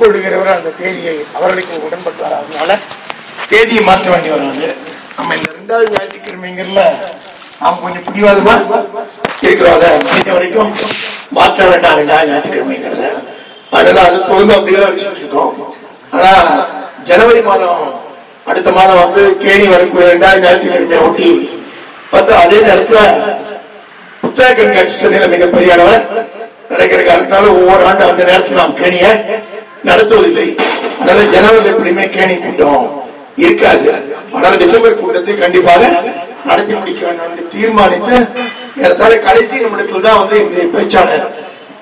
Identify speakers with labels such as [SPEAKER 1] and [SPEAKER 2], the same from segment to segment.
[SPEAKER 1] கொள்ளுகிறவர் அந்த தேதியை அவர்களுக்கு உடன்பட்டு வராதனால தேதியை மாற்ற வேண்டி வருவது நம்ம இந்த ரெண்டாவது ஞாயிற்றுக்கிழமைங்கிறல நாம் கொஞ்சம் பிடிவாதமா இருக்கிறோம் அதை முடிஞ்ச வரைக்கும் மாற்ற வேண்டாம் ரெண்டாவது ஞாயிற்றுக்கிழமைங்கிறத. அதனால அது தொடர்ந்து அப்படியே வச்சுட்டு இருக்கோம். ஆனா ஜனவரி மாதம் அடுத்த மாதம் வந்து கேணி வரக்கூடிய ரெண்டாவது ஞாயிற்றுக்கிழமையை ஒட்டி பார்த்தா அதே நேரத்துல புத்தக கண்காட்சி சென்னையில மிகப்பெரிய அளவில் நடக்கிற காரணத்தால ஒவ்வொரு ஆண்டு அந்த நேரத்தில் நாம் கேணியை நடத்துவதில்லை. அதனால ஜனவரி எப்படியுமே கேணி கூட்டம் இருக்காது. அதனால டிசம்பர் கூட்டத்தை கண்டிப்பாக நடத்தி முடிக்க வேண்டும் என்று தீர்மானித்து ஏறத்தாழ கடைசி நிமிடத்தில் தான் வந்து இந்த பேச்சாளர்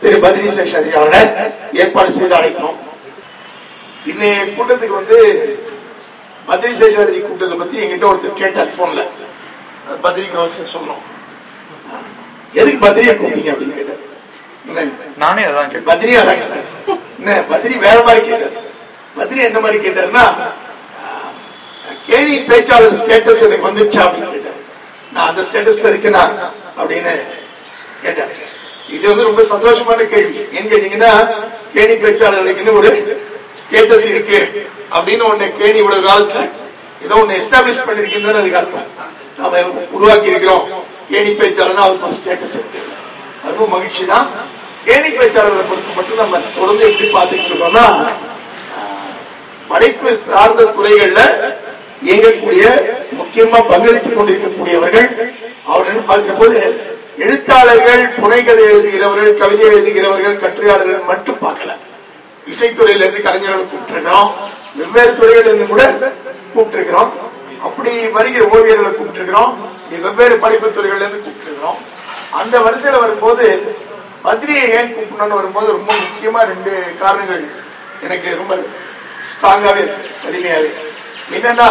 [SPEAKER 1] திரு பத்ரி சேஷாதிரி அவர்களை ஏற்பாடு செய்து அழைத்தோம். இன்னைய கூட்டத்துக்கு வந்து பத்ரி சேஷாதிரி கூட்டத்தை பத்தி எங்கிட்ட ஒருத்தர் கேட்டார் போன்ல பத்ரிக்கு அவசியம் சொல்லணும். எதுக்கு பத்ரியை கூப்பிட்டீங்க அப்படின்னு கேட்டார்?
[SPEAKER 2] நானே அதான் கேட்டேன்.
[SPEAKER 1] பத்ரி அதான் கேட்டார் என்ன பத்ரி வேற மாதிரி கேட்டார். பத்ரி என்ன மாதிரி கேட்டாருன்னா கேணி பேச்சாளர் ஸ்டேட்டஸ் எனக்கு வந்துருச்சா அப்படின்னு கேட்டார். நான் அந்த ஸ்டேட்டஸ்ல இருக்கேனா அப்படின்னு கேட்டார். இது வந்து ரொம்ப சந்தோஷமான கேள்வி. ஏன்னு கேட்டீங்கன்னா கேணி பேச்சாளர்களுக்குன்னு ஒரு ஸ்டேட்டஸ் இருக்கு அப்படின்னு ஒண்ணு கேணி இவ்வளவு காலத்துல ஏதோ ஒண்ணு எஸ்டாப்ளிஷ் பண்ணிருக்கீங்கன்னு அதுக்கு அர்த்தம். நாம உருவாக்கி இருக்கிறோம். கேணி பேச்சாளர்னா அவருக்கு ஒரு ஸ்டேட்டஸ் இருக்கு. அதுவும் ரொம்ப மகிழ்ச்சி தான். கேணி பேச்சாளர்களை பொறுத்து மட்டும் நம்ம தொடர்ந்து எப்படி பார்த்துட்டு இருக்கோம்னா படைப்பு சார்ந்த துறைகள்ல இயங்கக்கூடிய முக்கியமா பங்களித்துக் கொண்டிருக்கக்கூடியவர்கள் அவர்கள் பார்க்கும் போது எழுத்தாளர்கள் புனைகதை எழுதுகிறவர்கள் கவிதை எழுதுகிறவர்கள் கட்டுரையாளர்கள் மட்டும் பார்க்கல. இசைத்துறையில இருந்து கலைஞர்களை கூப்பிட்டுருக்கிறோம் வெவ்வேறு துறைகள்ல இருந்து கூட கூப்பிட்டுருக்கிறோம். அப்படி வருகிற ஓவியர்களை கூப்பிட்டுருக்கிறோம் வெவ்வேறு படைப்பு துறைகள்ல இருந்து கூப்பிட்டுருக்கிறோம். அந்த வரிசையில வரும்போது பத்ரியை ஏன் கூப்பிடணும்னு வரும்போது ரொம்ப முக்கியமா ரெண்டு காரணங்கள் எனக்கு ரொம்ப ஸ்ட்ராங்காவே இருக்கு வலிமையாவே என்னன்னா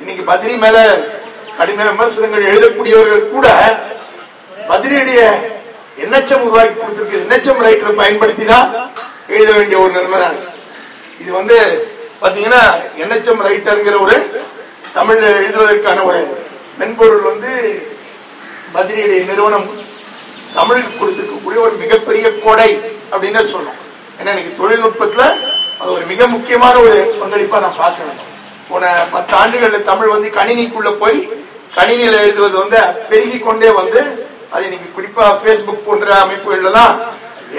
[SPEAKER 1] இன்னைக்கு பத்ரி மேல கடுமையான விமர்சனங்கள் எழுதக்கூடியவர்கள் கூட பத்ரியுடைய எண்ணச்சம் உருவாக்கி கொடுத்திருக்கு எண்ணச்சம் ரைட்டரை பயன்படுத்தி தான் எழுத வேண்டிய ஒரு நிலைமை இது வந்து பாத்தீங்கன்னா எண்ணச்சம் ரைட்டருங்கிற ஒரு தமிழ் எழுதுவதற்கான ஒரு மென்பொருள் வந்து பத்ரியுடைய நிறுவனம் தமிழுக்கு கொடுத்திருக்கக்கூடிய ஒரு மிகப்பெரிய கொடை அப்படின்னு சொல்லணும் ஏன்னா இன்னைக்கு தொழில்நுட்பத்துல அது ஒரு மிக முக்கியமான ஒரு பங்களிப்பா நான் பார்க்கணும் போன பத்து ஆண்டுகள்ல தமிழ் வந்து கணினிக்குள்ள போய் கணினியில எழுதுவது வந்து பெருகி கொண்டே வந்து அது இன்னைக்கு குறிப்பா பேஸ்புக் போன்ற அமைப்புகள்லாம்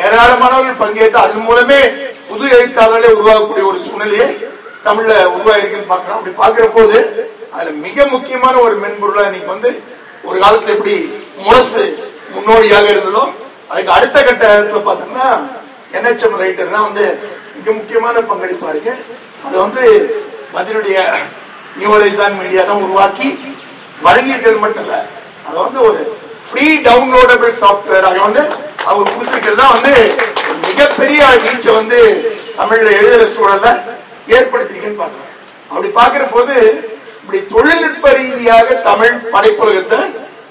[SPEAKER 1] ஏராளமானவர்கள் பங்கேற்று அதன் மூலமே புது எழுத்தாளர்களே உருவாகக்கூடிய ஒரு சூழ்நிலையை தமிழ்ல உருவாயிருக்குன்னு பாக்குறோம் அப்படி பாக்குற போது அதுல மிக முக்கியமான ஒரு மென்பொருளா இன்னைக்கு வந்து ஒரு காலத்துல எப்படி முரசு முன்னோடியாக இருந்ததோ அதுக்கு அடுத்த கட்டத்துல பார்த்தோம்னா என்ஹெச்எம் ரைட்டர் தான் வந்து மிக முக்கியமான பங்களிப்பா இருக்கு அது வந்து பதிலுடைய நியூவலைசான் மீடியா தான் உருவாக்கி வழங்கியிருக்கிறது மட்டும் இல்ல அது வந்து ஒரு ஃப்ரீ டவுன்லோடபிள் சாஃப்ட்வேர் அதை வந்து அவங்க கொடுத்துருக்கிறது தான் வந்து ஒரு மிகப்பெரிய ரீச்சை வந்து தமிழ்ல எழுதுற சூழலை ஏற்படுத்திருக்குன்னு பார்க்கலாம். அப்படி பார்க்கிற போது இப்படி தொழில்நுட்ப ரீதியாக தமிழ் படைப்புலகத்தை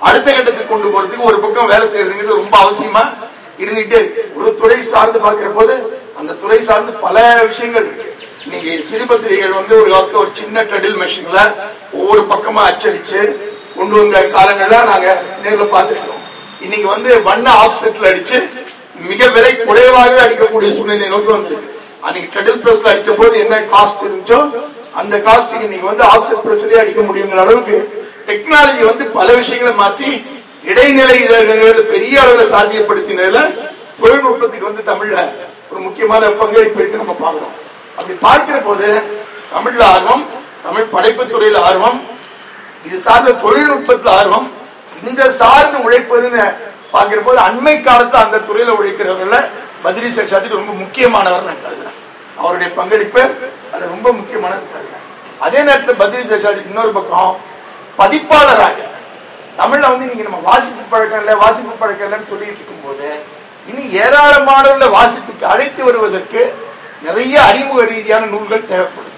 [SPEAKER 1] அடுத்த கட்டத்துக்கு கொண்டு போறதுக்கு ஒரு பக்கம் வேலை செய்யறதுங்கிறது ரொம்ப அவசியமா இருந்துகிட்டே இருக்கு. ஒரு துறை சார்ந்து பார்க்கிற போது அந்த துறை சார்ந்து பல விஷயங்கள் இருக்கு. இன்னைக்கு சிறுபத்திரிகைகள் வந்து ஒரு காலத்துல ஒரு சின்ன ட்ரெடில் மிஷின்ல ஒவ்வொரு பக்கமா அச்சடிச்சு கொண்டு வந்த காலங்கள்ல நாங்க நேர்ல பார்த்துருக்கோம் இன்னைக்கு வந்து வண்ண ஆஃப் செட்ல அடிச்சு மிக விலை குறைவாகவே அடிக்கக்கூடிய சூழ்நிலை நோக்கி வந்திருக்கு. அன்னைக்கு ட்ரெடில் பிரஸ்ல அடிச்ச போது என்ன காஸ்ட் இருந்துச்சோ அந்த காஸ்ட் இன்னைக்கு வந்து ஆஃப்செட் பிரஸ்லயே அடிக்க முடியுங்கிற அளவுக்கு டெக்னாலஜி வந்து பல விஷயங்களை மாற்றி இடைநிலை இதழ்கள் பெரிய அளவில் சாத்தியப்படுத்தினதுல தொழில்நுட்பத்துக்கு வந்து தமிழ்ல ஒரு முக்கியமான பங்களிப்பு இருக்கு நம்ம பார்க்கிறோம். அப்படி பார்க்கிற போது தமிழ்ல ஆர்வம் தமிழ் படைப்பு துறையில ஆர்வம் இது சார்ந்த தொழில்நுட்பத்துல ஆர்வம் இந்த சார்ந்து உழைப்பதுன்னு பார்க்கிற போது அண்மை காலத்துல அந்த துறையில உழைக்கிறவர்கள பத்ரி சேஷாதி ரொம்ப முக்கியமானவர் நான் கருதுறேன். அவருடைய பங்களிப்பு அது ரொம்ப முக்கியமானது கருதுறேன். அதே நேரத்துல பத்ரி சேஷாதி இன்னொரு பக்கம் பதிப்பாளராக. தமிழ்ல வந்து நீங்க நம்ம வாசிப்பு பழக்கம் இல்லை வாசிப்பு பழக்கம் இல்லைன்னு சொல்லிட்டு இருக்கும்போது இனி ஏராளமானவர்களை வாசிப்புக்கு அழைத்து வருவதற்கு நிறைய அறிமுக ரீதியான நூல்கள் தேவைப்படுது.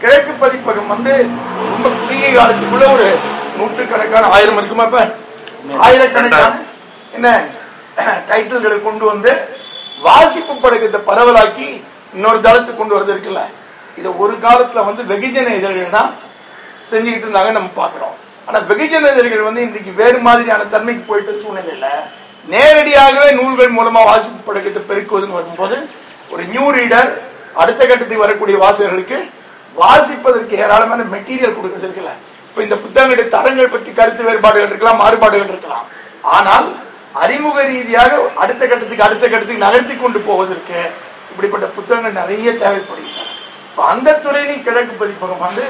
[SPEAKER 1] கிழக்கு பதிப்பகம் வந்து ரொம்ப குறுகிய காலத்துக்குள்ள ஒரு நூற்றுக்கணக்கான ஆயிரம் இருக்குமா இப்ப? ஆயிரக்கணக்கான என்ன டைட்டில்களை கொண்டு வந்து வாசிப்பு பழக்கத்தை பரவலாக்கி இன்னொரு தளத்துக்கு கொண்டு வரது இருக்குல்ல? இதை ஒரு காலத்துல வந்து வெகுஜன இதழ்கள் தான் செஞ்சுக்கிட்டு இருந்தாங்க நம்ம பார்க்குறோம். ஆனால் வெகுஜன இதழ்கள் வந்து இன்றைக்கு வேறு மாதிரியான தன்மைக்கு போயிட்ட சூழ்நிலையில் நேரடியாகவே நூல்கள் மூலமாக வாசிப்பு பழக்கத்தை பெருக்குவதுன்னு வரும்போது ஒரு நியூ ரீடர் அடுத்த கட்டத்துக்கு வரக்கூடிய வாசகர்களுக்கு வாசிப்பதற்கு ஏராளமான மெட்டீரியல் கொடுக்க இருக்குல்ல. இப்போ இந்த புத்தகங்களுடைய தரங்கள் பற்றி கருத்து வேறுபாடுகள் இருக்கலாம் மாறுபாடுகள் இருக்கலாம். ஆனால் அறிமுக ரீதியாக அடுத்த கட்டத்துக்கு அடுத்த கட்டத்துக்கு நகர்த்தி கொண்டு போவதற்கு இப்படிப்பட்ட புத்தகங்கள் நிறைய தேவைப்படுகிறது அந்த துறையிலும் கிழக்கு பதிப்பகம் வந்து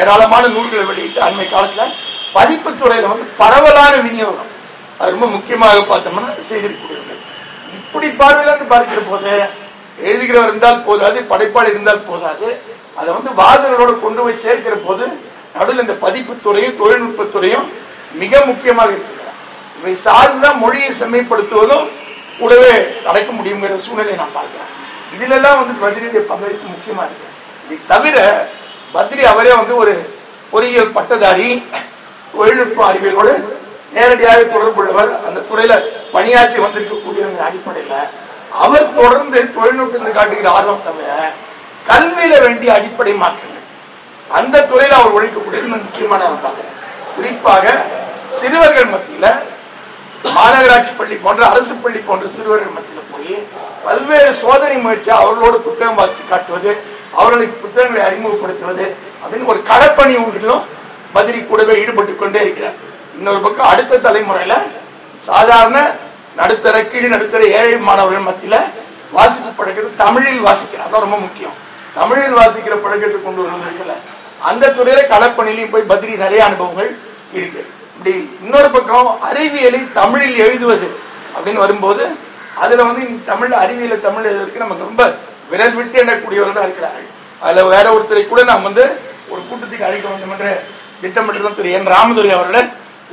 [SPEAKER 1] ஏராளமான நூல்களை வெளியிட்டு அண்மை காலத்தில் பதிப்பு துறையில் வந்து பரவலான விநியோகம். அது ரொம்ப முக்கியமாக பார்த்தோம்னா செய்திருக்கக்கூடியவர்கள். இப்படி பார்வையிலேருந்து பார்க்கிற போது எழுதுகிறவர் இருந்தால் போதாது படைப்பாளர் இருந்தால் போதாது. அதை வந்து வாசகர்களோட கொண்டு போய் சேர்க்கிற போது நடுவில் இந்த பதிப்புத்துறையும் துறையும் மிக முக்கியமாக இருக்கின்றன. இவை சார்ந்துதான் மொழியை செம்மைப்படுத்துவதும் கூடவே நடக்க முடியுங்கிற சூழ்நிலையை நான் பார்க்கிறேன் இதிலெல்லாம் வந்து பத்ரியுடைய பங்களிப்பு முக்கியமாக இருக்கு. இதை தவிர பத்ரி அவரே வந்து ஒரு பொறியியல் பட்டதாரி தொழில்நுட்ப அறிவியலோடு நேரடியாக தொடர்புள்ளவர் அந்த துறையில பணியாற்றி வந்திருக்கக்கூடியவங்க அடிப்படையில் அவர் தொடர்ந்து தொழில்நுட்பத்தில் காட்டுகிற ஆர்வம் தவிர கல்வியில வேண்டிய அடிப்படை மாற்றங்கள். அந்த துறையில அவர் உழைக்கக்கூடியது முக்கியமான நான் பார்க்கிறேன். குறிப்பாக சிறுவர்கள் மத்தியில மாநகராட்சி பள்ளி போன்ற அரசு பள்ளி போன்ற சிறுவர்கள் மத்தியில் போய் பல்வேறு சோதனை முயற்சி அவர்களோடு புத்தகம் வாசித்து காட்டுவது அவர்களுக்கு புத்தகங்களை அறிமுகப்படுத்துவது அப்படின்னு ஒரு களப்பணி ஒன்றிலும் பதிரி கூடவே ஈடுபட்டு கொண்டே இருக்கிறார். இன்னொரு பக்கம் அடுத்த தலைமுறையில சாதாரண நடுத்தர கீழ் நடுத்தர ஏழை மாணவர்கள் மத்தியில வாசிப்பு பழக்கத்தை தமிழில் வாசிக்கிறார். அதான் ரொம்ப முக்கியம். தமிழில் வாசிக்கிற பழக்கத்தை கொண்டு வருவதற்குல அந்த துறையில களப்பணிலையும் போய் பதிரி நிறைய அனுபவங்கள் இருக்கு. இப்படி இன்னொரு பக்கம் அறிவியலை தமிழில் எழுதுவது அப்படின்னு வரும்போது அதுல வந்து இன்னைக்கு தமிழ் அறிவியலை தமிழ் எழுதுவதற்கு நமக்கு ரொம்ப விரல் விட்டு எண்ணக்கூடியவர்கள் தான் இருக்கிறார்கள். அதுல வேற ஒருத்தரை கூட நாம் வந்து ஒரு கூட்டத்துக்கு அழைக்க வேண்டும் என்று திட்டமிட்டு தான் திரு என் ராமதுரை அவர்களை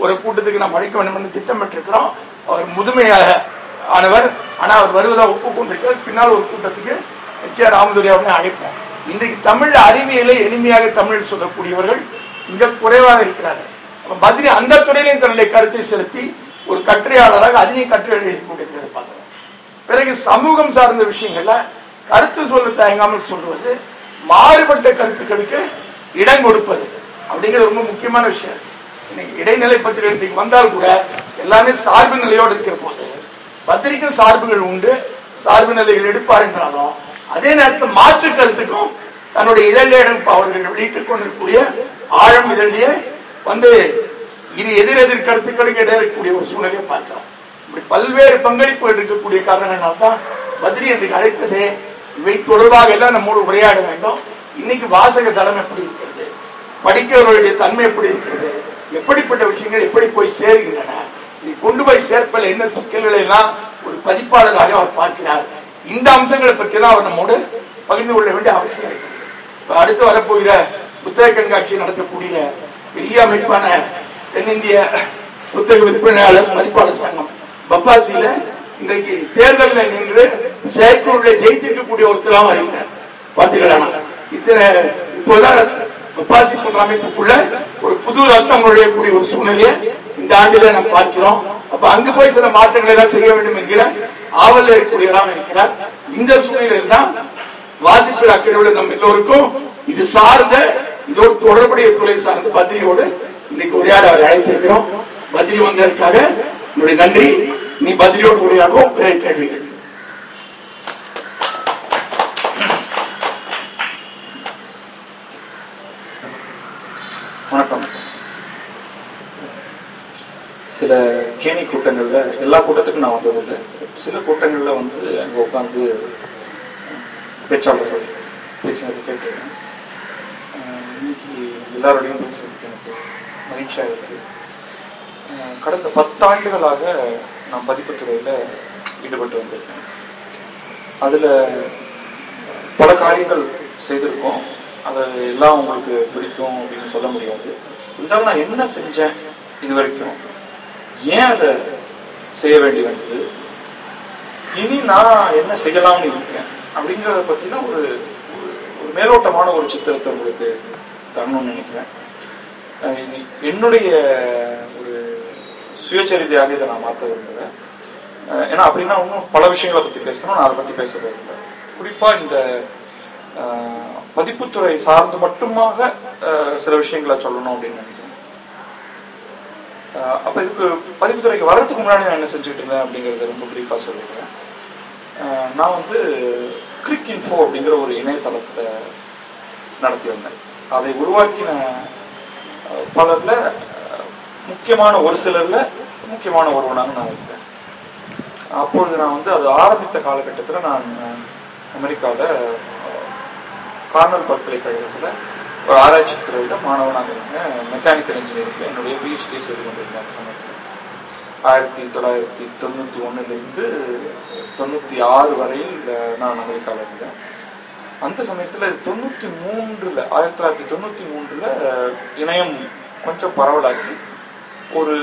[SPEAKER 1] ஒரு கூட்டத்துக்கு நாம் அழைக்க வேண்டும் என்று திட்டமிட்டிருக்கிறோம். அவர் முதுமையாக ஆனவர். ஆனா அவர் வருவதா ஒப்புக்கொண்டிருக்கிறார். பின்னால் ஒரு கூட்டத்துக்கு நிச்சயம் ராமதுரை அவர்களை அழைப்போம். இன்றைக்கு தமிழ் அறிவியலை எளிமையாக தமிழ் சொல்லக்கூடியவர்கள் மிக குறைவாக இருக்கிறார்கள். அப்ப பத்ரி அந்த துறையிலையும் தன்னுடைய கருத்தை செலுத்தி ஒரு கட்டுரையாளராக அதிலையும் கட்டுரை எழுதி கொண்டிருக்கிறது பார்க்கிறோம் பிறகு சமூகம் சார்ந்த விஷயங்கள்ல கருத்து சொல்ல தயங்காமல் சொல்லுவது மாறுபட்ட கருத்துக்களுக்கு இடம் கொடுப்பது. அப்படிங்கிறது ரொம்ப முக்கியமான விஷயம். இன்னைக்கு இடைநிலை பத்திரிகை இன்னைக்கு வந்தால் கூட எல்லாமே சார்பு நிலையோடு இருக்கிற போது பத்திரிக்கும் சார்புகள் உண்டு. சார்பு நிலைகள் எடுப்பார் என்றாலும் அதே நேரத்தில் மாற்று கருத்துக்கும் தன்னுடைய இதழிடம் அவர்கள் வெளியிட்டுக் கொண்டிருக்கக்கூடிய ஆழம் இதழிலே வந்து இரு எதிரெதிர் கருத்துக்களுக்கு இடக்கூடிய ஒரு சூழ்நிலையை பார்க்கலாம். இப்படி பல்வேறு பங்களிப்புகள் இருக்கக்கூடிய காரணங்களால் தான் பத்ரி என்று அழைத்ததே இவை தொடர்பாக எல்லாம் நம்மோடு உரையாட வேண்டும். இன்னைக்கு வாசக தளம் எப்படி இருக்கிறது? படிக்கிறவர்களுடைய தன்மை எப்படி இருக்கிறது? எப்படிப்பட்ட விஷயங்கள் எப்படி போய் சேருகின்றன? இதை கொண்டு போய் சேர்ப்பதில் என்ன சிக்கல்களை எல்லாம் ஒரு பதிப்பாளராக அவர் பார்க்கிறார். இந்த அம்சங்களை பற்றி தான் அவர் நம்மோடு பகிர்ந்து கொள்ள வேண்டிய அவசியம் இருக்கிறது அடுத்து வரப்போகிற புத்தக கண்காட்சி நடத்தக்கூடிய பெரிய அமைப்பான தென்னிந்திய புத்தக விற்பனையாளர் பதிப்பாளர் சங்கம். பப்பாசியில இன்றைக்கு தேர்தலில் நின்று செயற்குழுல ஜெயித்திருக்கக்கூடிய ஒருத்தராக இருக்கிறார் பார்த்தீங்களா இத்தனை இப்போதான் பப்பாசி போன்ற அமைப்புக்குள்ள ஒரு புது ரத்தம் நுழையக்கூடிய ஒரு சூழ்நிலையை இந்த ஆண்டில நாம் பார்க்கிறோம். அப்ப அங்கு போய் சில மாற்றங்களை எல்லாம் செய்ய வேண்டும் என்கிற ஆவல் இருக்கக்கூடியதாக இருக்கிறார். இந்த சூழ்நிலையில் தான் வாசிப்பு அக்கறையுள்ள நம்ம எல்லோருக்கும் இது சார்ந்த இதோடு தொடர்புடைய துறை சார்ந்த பத்ரியோடு இன்னைக்கு உரையாட அவரை அழைத்திருக்கிறோம். பத்ரி வந்ததற்காக என்னுடைய நன்றி. நீ பதிலோடு உரையாடுவோம் பிறகு கேள்விகள்
[SPEAKER 2] வணக்கம். சில கேணி கூட்டங்களில் எல்லா கூட்டத்துக்கும் நான் வந்ததில்லை. சில கூட்டங்களில் வந்து அங்கே உட்காந்து பேச்சாளர்கள் பேசினது கேட்டிருக்கேன். இன்னைக்கு எல்லாரோடையும் பேசுறதுக்கு எனக்கு மகிழ்ச்சியாக இருக்குது கடந்த பத்தாண்டுகளாக நான் பதிப்புத்துறையில ஈடுபட்டு வந்திருக்கேன். அதில் பல காரியங்கள் செய்திருக்கோம். அது எல்லாம் உங்களுக்கு பிடிக்கும் அப்படின்னு சொல்ல முடியாது. இருந்தாலும் நான் என்ன செஞ்சேன் இது வரைக்கும் ஏன் அதை செய்ய வேண்டி வந்தது? இனி நான் என்ன செய்யலாம்னு இருக்கேன்? அப்படிங்கிறத பத்தின ஒரு ஒரு- மேலோட்டமான ஒரு சித்திரத்தை உங்களுக்கு தரணும்னு நினைக்கிறேன். என்னுடைய சுயச்சரிதையாக இதை நான் மாற்ற விரும்புகிறேன். ஏன்னா அப்படின்னா இன்னும் பல விஷயங்களை பத்தி பேசணும். நான் அதை பத்தி பேச விரும்புகிறேன். குறிப்பா இந்த பதிப்புத்துறை சார்ந்து மட்டுமாக சில விஷயங்களை சொல்லணும் அப்படின்னு நினைக்கிறேன். அப்போ அப்ப இதுக்கு பதிப்புத்துறைக்கு வர்றதுக்கு முன்னாடி நான் என்ன செஞ்சுட்டு இருந்தேன் அப்படிங்கறத ரொம்ப ப்ரீஃபாக சொல்லிடுறேன். நான் வந்து கிரிக் இன்ஃபோ அப்படிங்கிற ஒரு இணையதளத்தை நடத்தி வந்தேன். அதை உருவாக்கின பலரில் பலர்ல முக்கியமான ஒரு சிலர்ல முக்கியமான ஒருவனாக நான் இருந்தேன் அப்பொழுது நான் வந்து அது ஆரம்பித்த காலகட்டத்தில் நான் அமெரிக்காவில் கார்னல் பல்கலைக்கழகத்தில் ஒரு ஆராய்ச்சி துறையில் மாணவனாக இருந்தேன். மெக்கானிக்கல் இன்ஜினியரிங் என்னுடைய பிஹெச்டி செய்து கொண்டிருந்தேன் அந்த சமயத்தில். ஆயிரத்தி தொள்ளாயிரத்தி தொண்ணூற்றி ஒன்றுலேருந்து தொண்ணூற்றி ஆறு வரையில் நான் அமெரிக்காவில் இருந்தேன். அந்த சமயத்தில் தொண்ணூற்றி மூன்றில் ஆயிரத்தி தொள்ளாயிரத்தி தொண்ணூற்றி மூன்றில் இணையம் கொஞ்சம் பரவலாகி ஒரு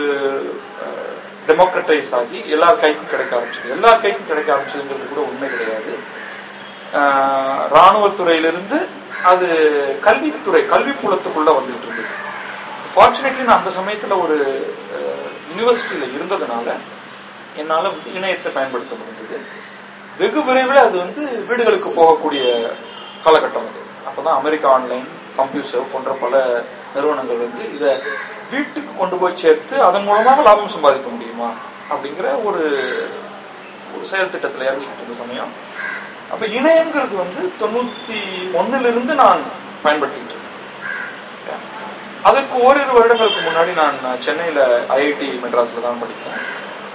[SPEAKER 2] டெமோக்ரட்டைஸ் ஆகி எல்லார் கைக்கும் கிடைக்க ஆரம்பிச்சது. எல்லார் கைக்கும் கிடைக்க ஆரம்பிச்சதுங்கிறது கூட உண்மை கிடையாது. ஆஹ் இராணுவத்துறையிலிருந்து அது கல்வித்துறை கல்வி புலத்துக்குள்ள வந்துட்டு இருந்தது. ஃபார்ச்சுனேட்லி நான் அந்த சமயத்தில் ஒரு யூனிவர்சிட்டியில் இருந்ததுனால என்னால் வந்து இணையத்தை பயன்படுத்த முடிஞ்சது. வெகு விரைவில் அது வந்து வீடுகளுக்கு போகக்கூடிய காலகட்டம் அது. அப்போ தான் அமெரிக்கா ஆன்லைன் கம்ப்யூசர் போன்ற பல நிறுவனங்கள் வந்து இதை வீட்டுக்கு கொண்டு போய் சேர்த்து அதன் மூலமாக லாபம் சம்பாதிக்க முடியுமா? அப்படிங்கிற ஒரு ஒரு செயல் திட்டத்தில் இறங்கிட்டு இருந்த சமயம். அப்ப இணையங்கிறது வந்து தொண்ணூத்தி ஒண்ணுல இருந்து நான் பயன்படுத்திக்கிட்டு இருக்கேன். அதற்கு ஓரிரு வருடங்களுக்கு முன்னாடி நான் சென்னையில ஐஐடி மெட்ராஸ்ல தான் படித்தேன்.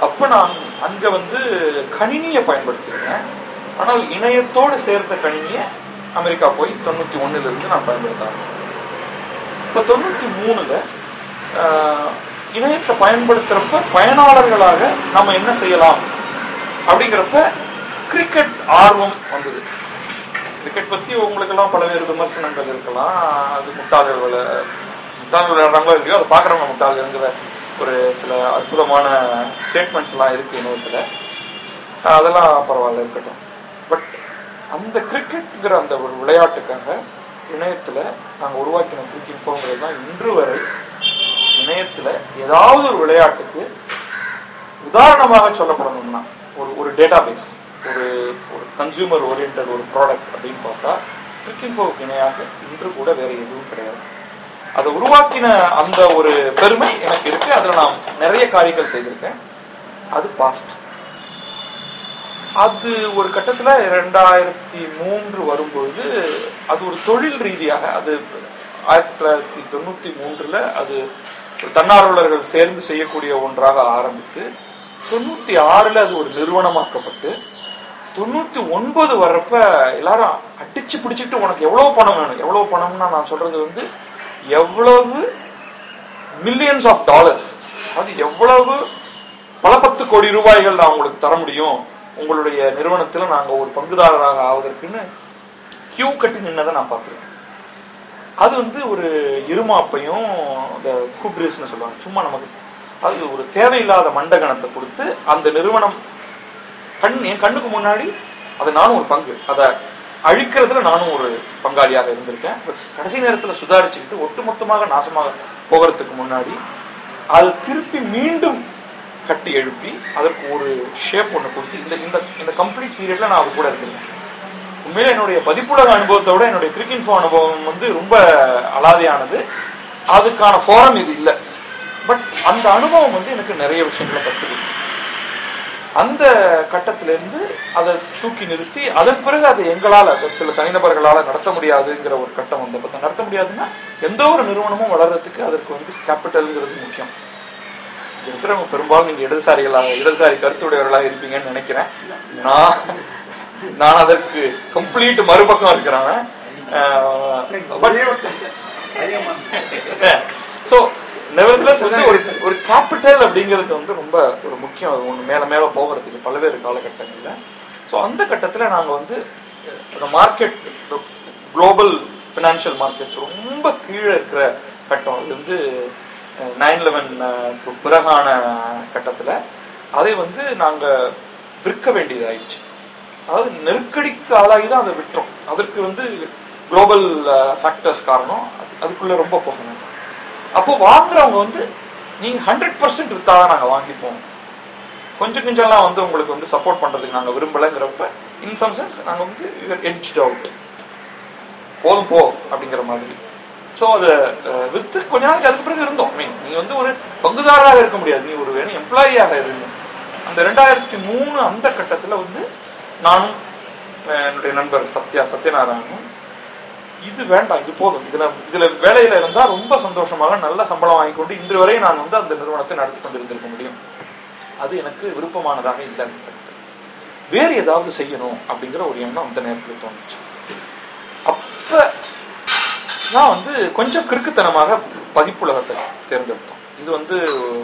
[SPEAKER 2] அப்ப நான் அங்க வந்து கணினியை பயன்படுத்திருக்கேன் ஆனால் இணையத்தோடு சேர்த்த கணினியை அமெரிக்கா போய் தொண்ணூத்தி ஒண்ணுல இருந்து நான் பயன்படுத்த இப்போ இப்ப தொண்ணூத்தி மூணுல இணையத்தை பயன்படுத்துகிறப்ப பயனாளர்களாக நம்ம என்ன செய்யலாம்? அப்படிங்கிறப்ப கிரிக்கெட் ஆர்வம் வந்தது. கிரிக்கெட் பற்றி உங்களுக்கெல்லாம் பலவேறு விமர்சனங்கள் இருக்கலாம். அது முட்டாள்கள் விளை- முட்டாள்கள் விளையாடுறாங்களோ இல்லையோ அதை பார்க்குறவங்க முட்டாள்கள்ங்கிற ஒரு சில அற்புதமான ஸ்டேட்மெண்ட்ஸ் எல்லாம் இருக்கு இணையத்தில். அதெல்லாம் பரவாயில்ல இருக்கட்டும். பட் அந்த கிரிக்கெட்டுங்கிற அந்த ஒரு விளையாட்டுக்காக இணையத்தில் நாங்கள் உருவாக்கின கிரிக்கெட் ஃபோங்கிறது தான் இன்று வரை இணையத்தில் ஏதாவது ஒரு விளையாட்டுக்கு உதாரணமாக சொல்லப்படணும்னா ஒரு ஒரு டேட்டாபேஸ் ஒரு ஒரு கன்சியூமர் ஓரியன்ட் ஒரு ப்ராடக்ட் அப்படின்னு பார்த்தா கிரிக்கின்ஃபோவுக்கு இணையாக இன்று கூட வேற எதுவும் கிடையாது. அதை உருவாக்கின அந்த ஒரு பெருமை எனக்கு இருக்கு. அதில் நான் நிறைய காரியங்கள் செய்திருக்கேன். அது பாஸ்ட் அது ஒரு கட்டத்தில் ரெண்டாயிரத்தி மூன்று வரும்பொழுது அது ஒரு தொழில் ரீதியாக அது ஆயிரத்தி தொள்ளாயிரத்தி தொண்ணூற்றி மூன்றில் அது தன்னார்வலர்கள் சேர்ந்து செய்யக்கூடிய ஒன்றாக ஆரம்பித்து தொண்ணூத்தி ஆறுல அது ஒரு நிறுவனமாக்கப்பட்டு தொண்ணூத்தி ஒன்பது வர்றப்ப எல்லாரும் அடிச்சு பிடிச்சிட்டு உனக்கு எவ்வளவு பணம் வேணும்? எவ்வளவு பணம்னா நான் சொல்றது வந்து எவ்வளவு மில்லியன்ஸ் ஆஃப் டாலர்ஸ் அது எவ்வளவு பல பத்து கோடி ரூபாய்கள் நான் உங்களுக்கு தர முடியும். உங்களுடைய நிறுவனத்தில் நாங்கள் ஒரு பங்குதாரராக ஆவதற்குன்னு கியூ கட்டி நின்னதை நான் பார்த்துருக்கேன். அது வந்து ஒரு இருமாப்பையும் இந்த ஹூப்ரிஸ்னு சொல்லுவாங்க சும்மா நமக்கு அது ஒரு தேவையில்லாத மண்டகணத்தை கொடுத்து அந்த நிறுவனம் கண் என் கண்ணுக்கு முன்னாடி அது நானும் ஒரு பங்கு. அதை அழிக்கிறதுல நானும் ஒரு பங்காளியாக இருந்திருக்கேன். பட் கடைசி நேரத்தில் சுதாரிச்சுக்கிட்டு ஒட்டுமொத்தமாக நாசமாக போகிறதுக்கு முன்னாடி அது திருப்பி மீண்டும் கட்டி எழுப்பி அதற்கு ஒரு ஷேப் ஒன்று கொடுத்து இந்த இந்த இந்த கம்ப்ளீட் பீரியடில் நான் அது கூட இருந்திருக்கேன். உண்மையில என்னுடைய பதிப்புலக அனுபவத்தை விட என்னுடைய கிரிக்கின்ஃபோ அனுபவம் வந்து ரொம்ப அலாதியானது. அதுக்கான ஃபோரம் இது இல்லை. பட் அந்த அனுபவம் வந்து எனக்கு நிறைய விஷயங்களை கற்றுக்கிட்டு அந்த கட்டத்திலிருந்து அதை தூக்கி நிறுத்தி அதன் பிறகு அதை எங்களால் சில தனிநபர்களால் நடத்த முடியாதுங்கிற ஒரு கட்டம் வந்து பார்த்தா நடத்த முடியாதுன்னா எந்த ஒரு நிறுவனமும் வளர்றதுக்கு அதற்கு வந்து கேபிட்டல்ங்கிறது முக்கியம். இருக்கிறவங்க பெரும்பாலும் நீங்கள் இடதுசாரிகளாக இடதுசாரி கருத்துடையவர்களாக இருப்பீங்கன்னு நினைக்கிறேன். நான் நான் அதற்கு கம்ப்ளீட் மறுபக்கம் இருக்கிறவன் ஸோ நெவர்தலஸ் வந்து ஒரு ஒரு கேபிட்டல் அப்படிங்கிறது வந்து ரொம்ப ஒரு முக்கியம். அது ஒன்று மேலே மேலே போகிறதுக்கு பல்வேறு காலகட்டங்களில். ஸோ அந்த கட்டத்தில் நாங்கள் வந்து இந்த மார்க்கெட் குளோபல் ஃபினான்ஷியல் மார்க்கெட்ஸ் ரொம்ப கீழே இருக்கிற கட்டம். அது வந்து நைன் லெவன் பிறகான கட்டத்தில். அதை வந்து நாங்கள் விற்க வேண்டியதாயிடுச்சு. அதாவது நெருக்கடிக்கு ஆளாகி தான் அதை விட்டுரும். அதற்கு வந்து குளோபல் ஃபேக்டர்ஸ் காரணம். அது- அதுக்குள்ள ரொம்ப போகணும். அப்போ வாங்குறவங்க வந்து நீங்க ஹண்ட்ரட் பர்சன்ட் வித்தாதான் நாங்கள் வாங்கிப்போம். கொஞ்சம் கொஞ்சம்லாம் வந்து உங்களுக்கு வந்து சப்போர்ட் பண்றதுக்கு நாங்கள் விரும்பலைங்கிறப்ப இன் சம் சென்ஸ் நாங்க வந்து எட்ஜ் அவுட் போதும் போ அப்படிங்கிற மாதிரி. ஸோ அதை வித்து கொஞ்ச நாளைக்கு அதுக்கு பிறகு இருந்தோம். மீன் நீ வந்து ஒரு பங்குதாரராக இருக்க முடியாது. நீ ஒரு வேணும் எம்ப்ளாயியாக இருந்தோம் அந்த ரெண்டாயிரத்தி மூணு அந்த கட்டத்தில் வந்து நானும் என்னுடைய நண்பர் சத்யா சத்யநாராயணன். இது வேண்டாம் இது போதும். இதுல இதுல வேலையில இருந்தா ரொம்ப சந்தோஷமாக நல்ல சம்பளம் வாங்கி கொண்டு இன்று வரை நான் வந்து அந்த நிறுவனத்தை நடத்தி கொண்டிருந்திருக்க முடியும். அது எனக்கு விருப்பமானதாக இல்லை அந்த வேறு ஏதாவது செய்யணும் அப்படிங்கிற ஒரு எண்ணம் அந்த நேரத்தில் தோணுச்சு. அப்ப நான் வந்து கொஞ்சம் கிறுக்குத்தனமாக பதிப்புலகத்தை தேர்ந்தெடுத்தோம். இது வந்து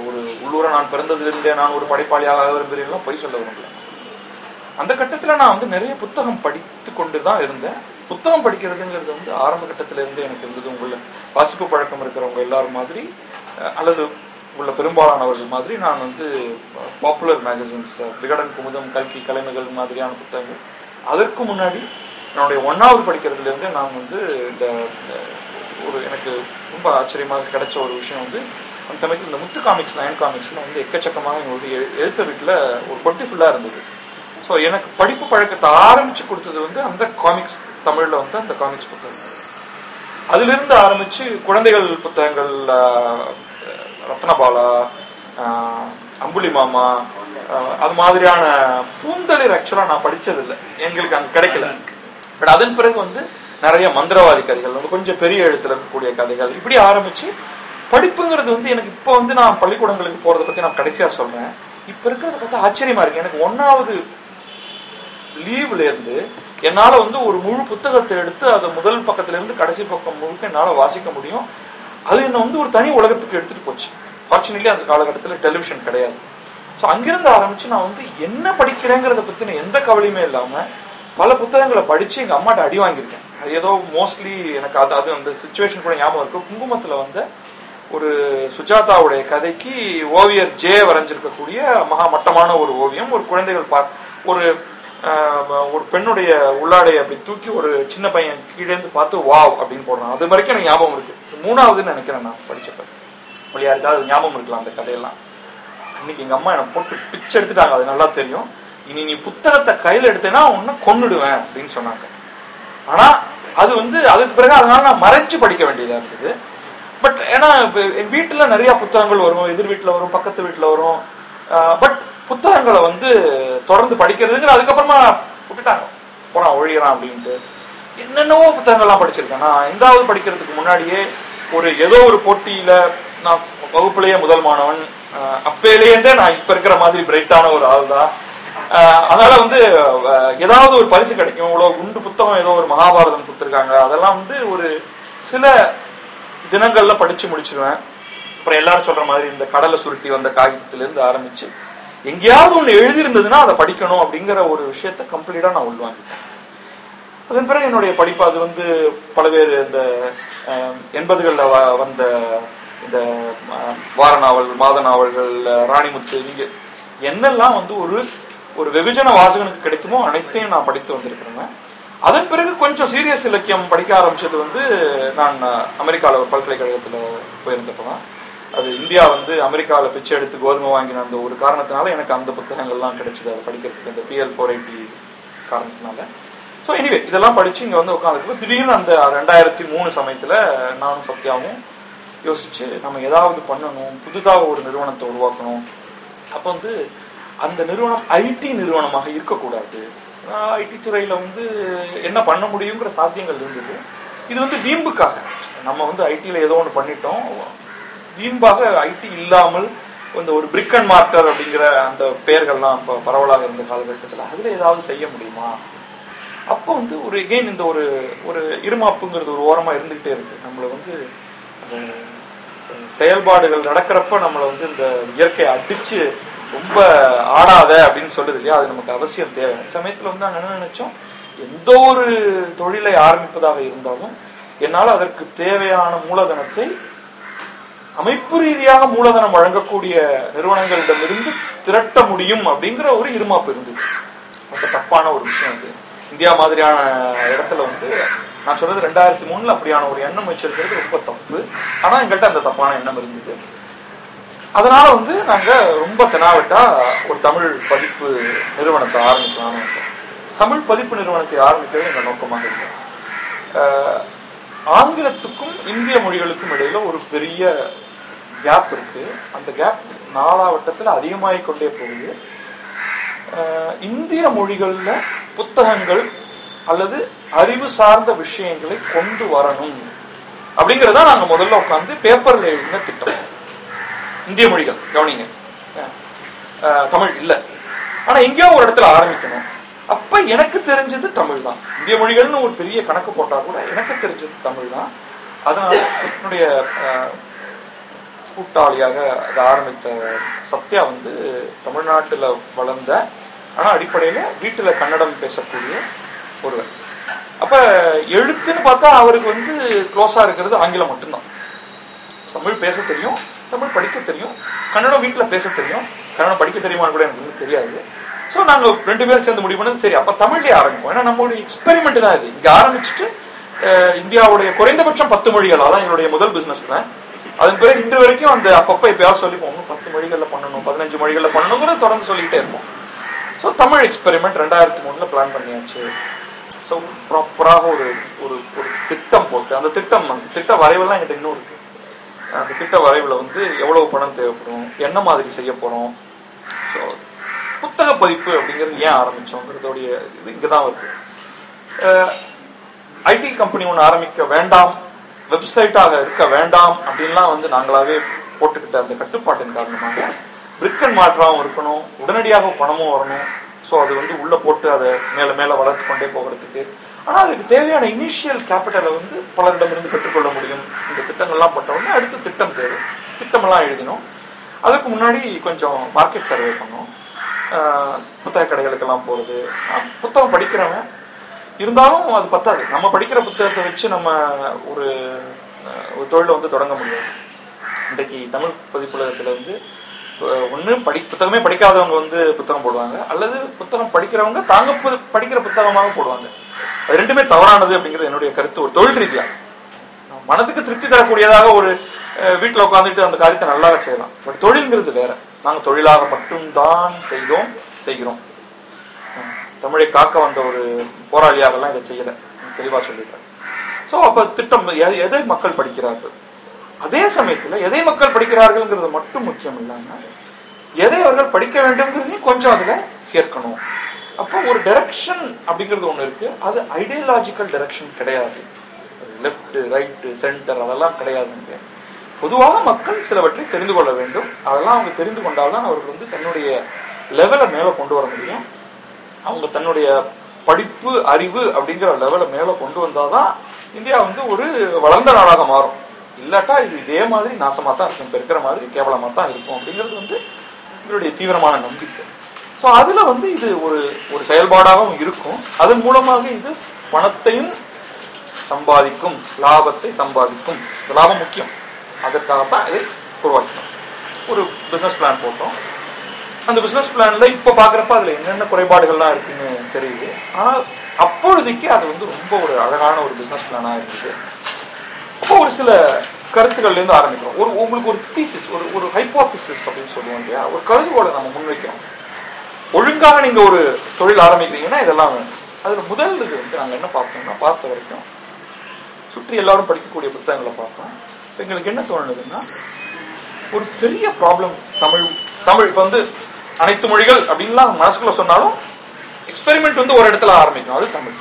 [SPEAKER 2] ஒரு உள்ளூர நான் பிறந்ததிலிருந்தே நான் ஒரு படைப்பாளியாக விரும்புகிறேன் பொய் சொல்ல விரும்பல. அந்த கட்டத்தில் நான் வந்து நிறைய புத்தகம் படித்து கொண்டு தான் இருந்தேன். புத்தகம் படிக்கிறதுங்கிறது வந்து ஆரம்ப கட்டத்திலேருந்து எனக்கு இருந்தது. உங்கள வாசிப்பு பழக்கம் இருக்கிறவங்க எல்லாரும் மாதிரி அல்லது உள்ள பெரும்பாலானவர்கள் மாதிரி நான் வந்து பாப்புலர் மேகசின்ஸ் விகடன் குமுதம் கல்கி கலைமைகள் மாதிரியான புத்தகங்கள். அதற்கு முன்னாடி என்னுடைய ஒன்றாவது படிக்கிறதுலேருந்து நான் வந்து இந்த ஒரு எனக்கு ரொம்ப ஆச்சரியமாக கிடைச்ச ஒரு விஷயம் வந்து அந்த சமயத்தில் இந்த முத்து காமிக்ஸ் நயன் காமிக்ஸில் வந்து எக்கச்சக்கமாக எங்களுடைய எழுத்த வீட்டில் ஒரு பொட்டி ஃபுல்லாக இருந்தது. ஸோ எனக்கு படிப்பு பழக்கத்தை ஆரம்பித்து கொடுத்தது வந்து அந்த காமிக்ஸ் தமிழில் வந்து அந்த காமிக்ஸ் புத்தகங்கள் அதிலிருந்து ஆரம்பித்து குழந்தைகள் புத்தகங்கள் ரத்னபாலா அம்புலி மாமா அது மாதிரியான பூந்தளிர் ஆக்சுவலாக நான் படித்ததில்லை எங்களுக்கு அங்கே கிடைக்கல. பட் அதன் பிறகு வந்து நிறைய மந்திரவாதி கதைகள் வந்து கொஞ்சம் பெரிய எழுத்துல இருக்கக்கூடிய கதைகள் இப்படி ஆரம்பித்து படிப்புங்கிறது வந்து எனக்கு இப்போ வந்து நான் பள்ளிக்கூடங்களுக்கு போகிறத பற்றி நான் கடைசியாக சொல்கிறேன் இப்போ இருக்கிறத பார்த்தா ஆச்சரியமாக இருக்குது எனக்கு ஒன்றாவது லீவ்ல இருந்து வந்து ஒரு முழு புத்தகத்தை எடுத்து அதை முதல் பக்கத்துலேருந்து கடைசி பக்கம் முழுக்க என்னால் வாசிக்க முடியும். அது என்னை வந்து ஒரு தனி உலகத்துக்கு எடுத்துகிட்டு போச்சு. ஃபார்ச்சுனேட்லி அந்த காலகட்டத்தில் டெலிவிஷன் கிடையாது. ஸோ அங்கிருந்து ஆரம்பித்து நான் வந்து என்ன படிக்கிறேங்கிறத பற்றின எந்த கவலையுமே இல்லாமல் பல புத்தகங்களை படித்து எங்கள் அம்மாட்ட அடி வாங்கியிருக்கேன். அது ஏதோ மோஸ்ட்லி எனக்கு அது அது அந்த சுச்சுவேஷன் கூட ஞாபகம் இருக்குது குங்குமத்தில் வந்த ஒரு சுஜாதாவுடைய கதைக்கு ஓவியர் ஜே வரைஞ்சிருக்கக்கூடிய மகா மட்டமான ஒரு ஓவியம். ஒரு குழந்தைகள் பா ஒரு ஒரு பெண்ணுடைய உள்ளாடையை அப்படி தூக்கி ஒரு சின்ன பையன் கீழே இருந்து பார்த்து வாவ் அப்படின்னு போடுறான். அது வரைக்கும் எனக்கு ஞாபகம் இருக்கு. மூணாவதுன்னு நினைக்கிறேன் நான் படிச்சப்ப. உங்களுக்கு யாருக்காவது ஞாபகம் இருக்கலாம் அந்த கதையெல்லாம். அன்னைக்கு எங்க அம்மா என்னை போட்டு பிச்சை எடுத்துட்டாங்க அது நல்லா தெரியும். இனி நீ புத்தகத்தை கையில் எடுத்தேன்னா உன்னை கொன்னுடுவேன் அப்படின்னு சொன்னாங்க. ஆனா அது வந்து அதுக்கு பிறகு அதனால நான் மறைஞ்சு படிக்க வேண்டியதா இருந்தது. பட் ஏன்னா இப்ப வீட்டில் வீட்டுல நிறைய புத்தகங்கள் வரும் எதிர் வீட்டுல வரும் பக்கத்து வீட்டுல வரும். பட் புத்தகங்களை வந்து தொடர்ந்து படிக்கிறதுங்கிற அதுக்கப்புறமா விட்டுட்டாங்க. போறான் ஒழியறான் அப்படின்ட்டு. என்னென்னவோ புத்தகங்கள்லாம் படிச்சிருக்கேன். நான் ஐந்தாவது படிக்கிறதுக்கு முன்னாடியே ஒரு ஏதோ ஒரு போட்டியில நான் வகுப்புலேயே முதல் மாணவன். அப்பையிலேருந்தே நான் இப்ப இருக்கிற மாதிரி பிரைட்டான ஒரு ஆள் தான் அதனால வந்து ஏதாவது ஒரு பரிசு கிடைக்கும். இவ்வளவு குண்டு புத்தகம் ஏதோ ஒரு மகாபாரதம் கொடுத்துருக்காங்க. அதெல்லாம் வந்து ஒரு சில தினங்கள்ல படிச்சு முடிச்சிருவேன். அப்புறம் எல்லாரும் சொல்ற மாதிரி இந்த கடலை சுருட்டி வந்த காகிதத்திலேருந்து ஆரம்பித்து ஆரம்பிச்சு எங்கேயாவது ஒண்ணு எழுதியிருந்ததுன்னா அதை படிக்கணும் அப்படிங்கிற ஒரு விஷயத்த கம்ப்ளீட்டா நான் உள்வாங்கிட்டேன். அதன் பிறகு என்னுடைய படிப்பு அது வந்து பல்வேறு இந்த எண்பதுகளில் எண்பதுகள்ல வ- வந்த இந்த வார நாவல் மாத நாவல்கள் ராணிமுத்து நீங்க என்னெல்லாம் வந்து ஒரு ஒரு வெகுஜன வாசகனுக்கு கிடைக்குமோ அனைத்தையும் நான் படித்து வந்திருக்கிறேன். அதன் பிறகு கொஞ்சம் சீரியஸ் இலக்கியம் படிக்க ஆரம்பிச்சது வந்து நான் அமெரிக்காவில் ஒரு பல்கலைக்கழகத்தில் போயிருந்தப்போ தான் அது இந்தியா வந்து அமெரிக்காவில் பிச்சை எடுத்து கோதுமை வாங்கின அந்த ஒரு காரணத்தினால எனக்கு அந்த புத்தகங்கள்லாம் கிடைச்சது. அதை படிக்கிறதுக்கு இந்த பிஎல் ஃபோர் எயிட்டி காரணத்தினால. ஸோ எனிவே இதெல்லாம் படித்து இங்கே வந்து உட்காந்துருக்கு திடீர்னு அந்த ரெண்டாயிரத்தி மூணு சமயத்தில் நானும் சத்யாவும் யோசிச்சு நம்ம ஏதாவது பண்ணணும் புதுசாக ஒரு நிறுவனத்தை உருவாக்கணும். அப்போ வந்து அந்த நிறுவனம் ஐடி நிறுவனமாக இருக்கக்கூடாது. ஐடி துறையில் வந்து என்ன பண்ண முடியுங்கிற சாத்தியங்கள் இருந்தது. இது வந்து வீம்புக்காக. நம்ம வந்து ஐடியில் ஏதோ ஒன்று பண்ணிட்டோம். தீம்பாக ஐடி இல்லாமல் இந்த ஒரு பிரிக் அண்ட் மார்ட்டர் அப்படிங்கிற அந்த பெயர்கள்லாம் இப்போ பரவலாக இருந்த காலகட்டத்தில் அதில் ஏதாவது செய்ய முடியுமா? அப்போ வந்து ஒரு எகெயின் இந்த ஒரு ஒரு இருமாப்புங்கிறது ஒரு ஓரமாக இருந்துகிட்டே இருக்கு. நம்மளை வந்து அந்த செயல்பாடுகள் நடக்கிறப்ப நம்மளை வந்து இந்த இயற்கையை அடித்து ரொம்ப ஆடாத அப்படின்னு சொல்லுது இல்லையா? அது நமக்கு அவசியம் தேவை. சமயத்தில் வந்து நாங்கள் என்ன நினைச்சோம்? எந்த ஒரு தொழிலை ஆரம்பிப்பதாக இருந்தாலும் என்னால் அதற்கு தேவையான மூலதனத்தை அமைப்பு ரீதியாக மூலதனம் வழங்கக்கூடிய நிறுவனங்களிடமிருந்து திரட்ட முடியும் அப்படிங்கிற ஒரு இருமாப்பு இருந்தது. ரொம்ப தப்பான ஒரு விஷயம் அது இந்தியா மாதிரியான இடத்துல வந்து நான் சொல்றது ரெண்டாயிரத்தி மூணுல அப்படியான ஒரு எண்ணம் வச்சிருக்கிறது ரொம்ப தப்பு. ஆனா எங்கள்கிட்ட அந்த தப்பான எண்ணம் இருந்தது. அதனால வந்து நாங்க ரொம்ப தெனாவட்டா ஒரு தமிழ் பதிப்பு நிறுவனத்தை ஆரம்பிக்கலாம்னு தமிழ் பதிப்பு நிறுவனத்தை ஆரம்பிக்கிறது எங்க நோக்கமாக இருக்கு ஆங்கிலத்துக்கும் இந்திய மொழிகளுக்கும் இடையில ஒரு பெரிய கேப் இருக்கு. அந்த கேப் நாலாவட்டத்தில் அதிகமாகி கொண்டே போகுது. இந்திய மொழிகளில் புத்தகங்கள் அல்லது அறிவு சார்ந்த விஷயங்களை கொண்டு வரணும். அப்படிங்கிறத நாங்கள் முதல்ல உட்காந்து பேப்பரில் எழுதின திட்டம். இந்திய மொழிகள் கவனிங்க. தமிழ் இல்லை. ஆனால் எங்கேயோ ஒரு இடத்துல ஆரம்பிக்கணும். அப்ப எனக்கு தெரிஞ்சது தமிழ் தான் இந்திய மொழிகள்னு ஒரு பெரிய கணக்கு போட்டா கூட எனக்கு தெரிஞ்சது தமிழ் தான் அதனால என்னுடைய கூட்டாளியாக அதை ஆரம்பித்த சத்யா வந்து தமிழ்நாட்டுல வளர்ந்த ஆனா அடிப்படையில வீட்டுல கன்னடம் பேசக்கூடிய ஒருவர். அப்ப எழுத்துன்னு பார்த்தா அவருக்கு வந்து க்ளோஸா இருக்கிறது ஆங்கிலம் மட்டும்தான். தமிழ் பேச தெரியும் தமிழ் படிக்க தெரியும் கன்னடம் வீட்டில் பேச தெரியும். கன்னடம் படிக்க தெரியுமான்னு கூட எனக்கு தெரியாது. ஸோ நாங்கள் ரெண்டு பேரும் சேர்ந்து முடிவு பண்ணது சரி அப்போ தமிழ்லேயே ஆரம்பிப்போம். ஏன்னா நம்மளுடைய எக்ஸ்பெரிமெண்ட் தான் இது. இங்கே ஆரம்பிச்சுட்டு இந்தியாவுடைய குறைந்தபட்சம் பத்து மொழிகள் அதான் என்னுடைய முதல் பிஸ்னஸ் பிளான் அதன் பிறகு இன்று வரைக்கும் அந்த அப்பப்போ எப்பயாவது சொல்லிப்போம் இன்னும் பத்து மொழிகளில் பண்ணணும் பதினஞ்சு மொழிகளில் பண்ணணுங்கிறத தொடர்ந்து சொல்லிக்கிட்டே இருப்போம். ஸோ தமிழ் எக்ஸ்பெரிமெண்ட் ரெண்டாயிரத்தி மூணுல பிளான் பண்ணியாச்சு. ஸோ ப்ராப்பராக ஒரு ஒரு ஒரு திட்டம் போட்டு அந்த திட்டம் அந்த திட்ட வரைவெல்லாம் என்கிட்ட இன்னும் இருக்குது அந்த திட்ட வரைவில் வந்து எவ்வளவு பணம் தேவைப்படும் என்ன மாதிரி செய்ய போகிறோம் ஸோ புத்தக பதிப்பு அப்படிங்கிறது ஏன் ஆரம்பிச்சோங்கிறதோடைய இது இங்கே தான் வருது ஐடி கம்பெனி ஒன்று ஆரம்பிக்க வேண்டாம் வெப்சைட்டாக இருக்க வேண்டாம் அப்படின்லாம் வந்து நாங்களாவே போட்டுக்கிட்ட அந்த கட்டுப்பாட்டின் காரணமாக பிரிக் அண்ட் மாற்றாகவும் இருக்கணும் உடனடியாக பணமும் வரணும். ஸோ அது வந்து உள்ள போட்டு அதை மேல மேல வளர்த்து கொண்டே போகிறதுக்கு. ஆனால் அதுக்கு தேவையான இனிஷியல் கேபிட்டலை வந்து பலரிடமிருந்து கற்றுக்கொள்ள முடியும். இந்த திட்டங்கள்லாம் போட்ட அடுத்து அடுத்த திட்டம் தேவை. திட்டமெல்லாம் எழுதினோம். அதுக்கு முன்னாடி கொஞ்சம் மார்க்கெட் சர்வே பண்ணோம். புத்தக கடைகளுக்கெல்லாம் போகிறது புத்தகம் படிக்கிறவன் இருந்தாலும் அது பத்தாது. நம்ம படிக்கிற புத்தகத்தை வச்சு நம்ம ஒரு ஒரு தொழிலை வந்து தொடங்க முடியாது. இன்றைக்கு தமிழ் பதிப்புலகத்தில் வந்து ஒன்று படி புத்தகமே படிக்காதவங்க வந்து புத்தகம் போடுவாங்க. அல்லது புத்தகம் படிக்கிறவங்க தாங்க படிக்கிற புத்தகமாக போடுவாங்க. அது ரெண்டுமே தவறானது அப்படிங்கிறது என்னுடைய கருத்து. ஒரு தொழில் ரீதியாக மனதுக்கு திருப்தி தரக்கூடியதாக ஒரு வீட்டில் உட்காந்துட்டு அந்த காரியத்தை நல்லா செய்யலாம். பட் தொழில்ங்கிறது வேற. நாங்கள் தொழிலாக மட்டும்தான் செய்தோம் செய்கிறோம். தமிழை காக்க வந்த ஒரு போராளியாகலாம் இதை செய்யலை. தெளிவாக சொல்லிடுறேன் ஸோ அப்போ திட்டம் எதை மக்கள் படிக்கிறார்கள்? அதே சமயத்தில் எதை மக்கள் படிக்கிறார்கள்ங்கிறது மட்டும் முக்கியம் இல்லாமல் எதை அவர்கள் படிக்க வேண்டும்ங்கிறதையும் கொஞ்சம் அதில் சேர்க்கணும். அப்போ ஒரு டைரக்ஷன் அப்படிங்கிறது ஒன்று இருக்கு. அது ஐடியாலாஜிக்கல் டைரக்ஷன் கிடையாது. லெஃப்ட் ரைட்டு சென்டர் அதெல்லாம் கிடையாதுங்க. பொதுவாக மக்கள் சிலவற்றை தெரிந்து கொள்ள வேண்டும். அதெல்லாம் அவங்க தெரிந்து கொண்டால்தான் அவர்கள் வந்து தன்னுடைய லெவலை மேலே கொண்டு வர முடியும். அவங்க தன்னுடைய படிப்பு அறிவு அப்படிங்கிற லெவலை மேலே கொண்டு வந்தால் தான் இந்தியா வந்து ஒரு வளர்ந்த நாடாக மாறும். இல்லாட்டா இது இதே மாதிரி நாசமாக தான் இருக்கும். இப்ப இருக்கிற மாதிரி கேவலமாக தான் இருக்கும் அப்படிங்கிறது வந்து இவருடைய தீவிரமான நம்பிக்கை. ஸோ அதில் வந்து இது ஒரு ஒரு செயல்பாடாகவும் இருக்கும். அதன் மூலமாக இது பணத்தையும் சம்பாதிக்கும் லாபத்தை சம்பாதிக்கும். லாபம் முக்கியம். அதற்காகத்தான் இதை உருவாக்கணும் ஒரு பிஸ்னஸ் பிளான் போட்டோம். அந்த பிஸ்னஸ் பிளானில் இப்போ பார்க்குறப்ப அதில் என்னென்ன குறைபாடுகள்லாம் இருக்குன்னு தெரியுது. ஆனால் அப்பொழுதைக்கு அது வந்து ரொம்ப ஒரு அழகான ஒரு பிஸ்னஸ் பிளானாக இருந்தது. அப்போ ஒரு சில கருத்துக்கள்லேருந்து ஆரம்பிக்கிறோம். ஒரு உங்களுக்கு ஒரு தீசிஸ் ஒரு ஒரு ஹைப்போதிசிஸ் அப்படின்னு சொல்லுவோம் இல்லையா? ஒரு கருதுகோளை நம்ம முன்வைக்கிறோம். ஒழுங்காக நீங்கள் ஒரு தொழில் ஆரம்பிக்கிறீங்கன்னா இதெல்லாம் வேணும். அதில் முதல் இது வந்து நாங்கள் என்ன பார்த்தோம்னா பார்த்த வரைக்கும் சுற்றி எல்லாரும் படிக்கக்கூடிய புத்தகங்களை பார்த்தோம். எங்களுக்கு என்ன தோணுதுன்னா ஒரு பெரிய ப்ராப்ளம் தமிழ் தமிழ் இப்போ வந்து அனைத்து மொழிகள் அப்படின்லாம் மனசுக்குள்ள சொன்னாலும் எக்ஸ்பெரிமெண்ட் வந்து ஒரு இடத்துல ஆரம்பிக்கும் அது தமிழ்.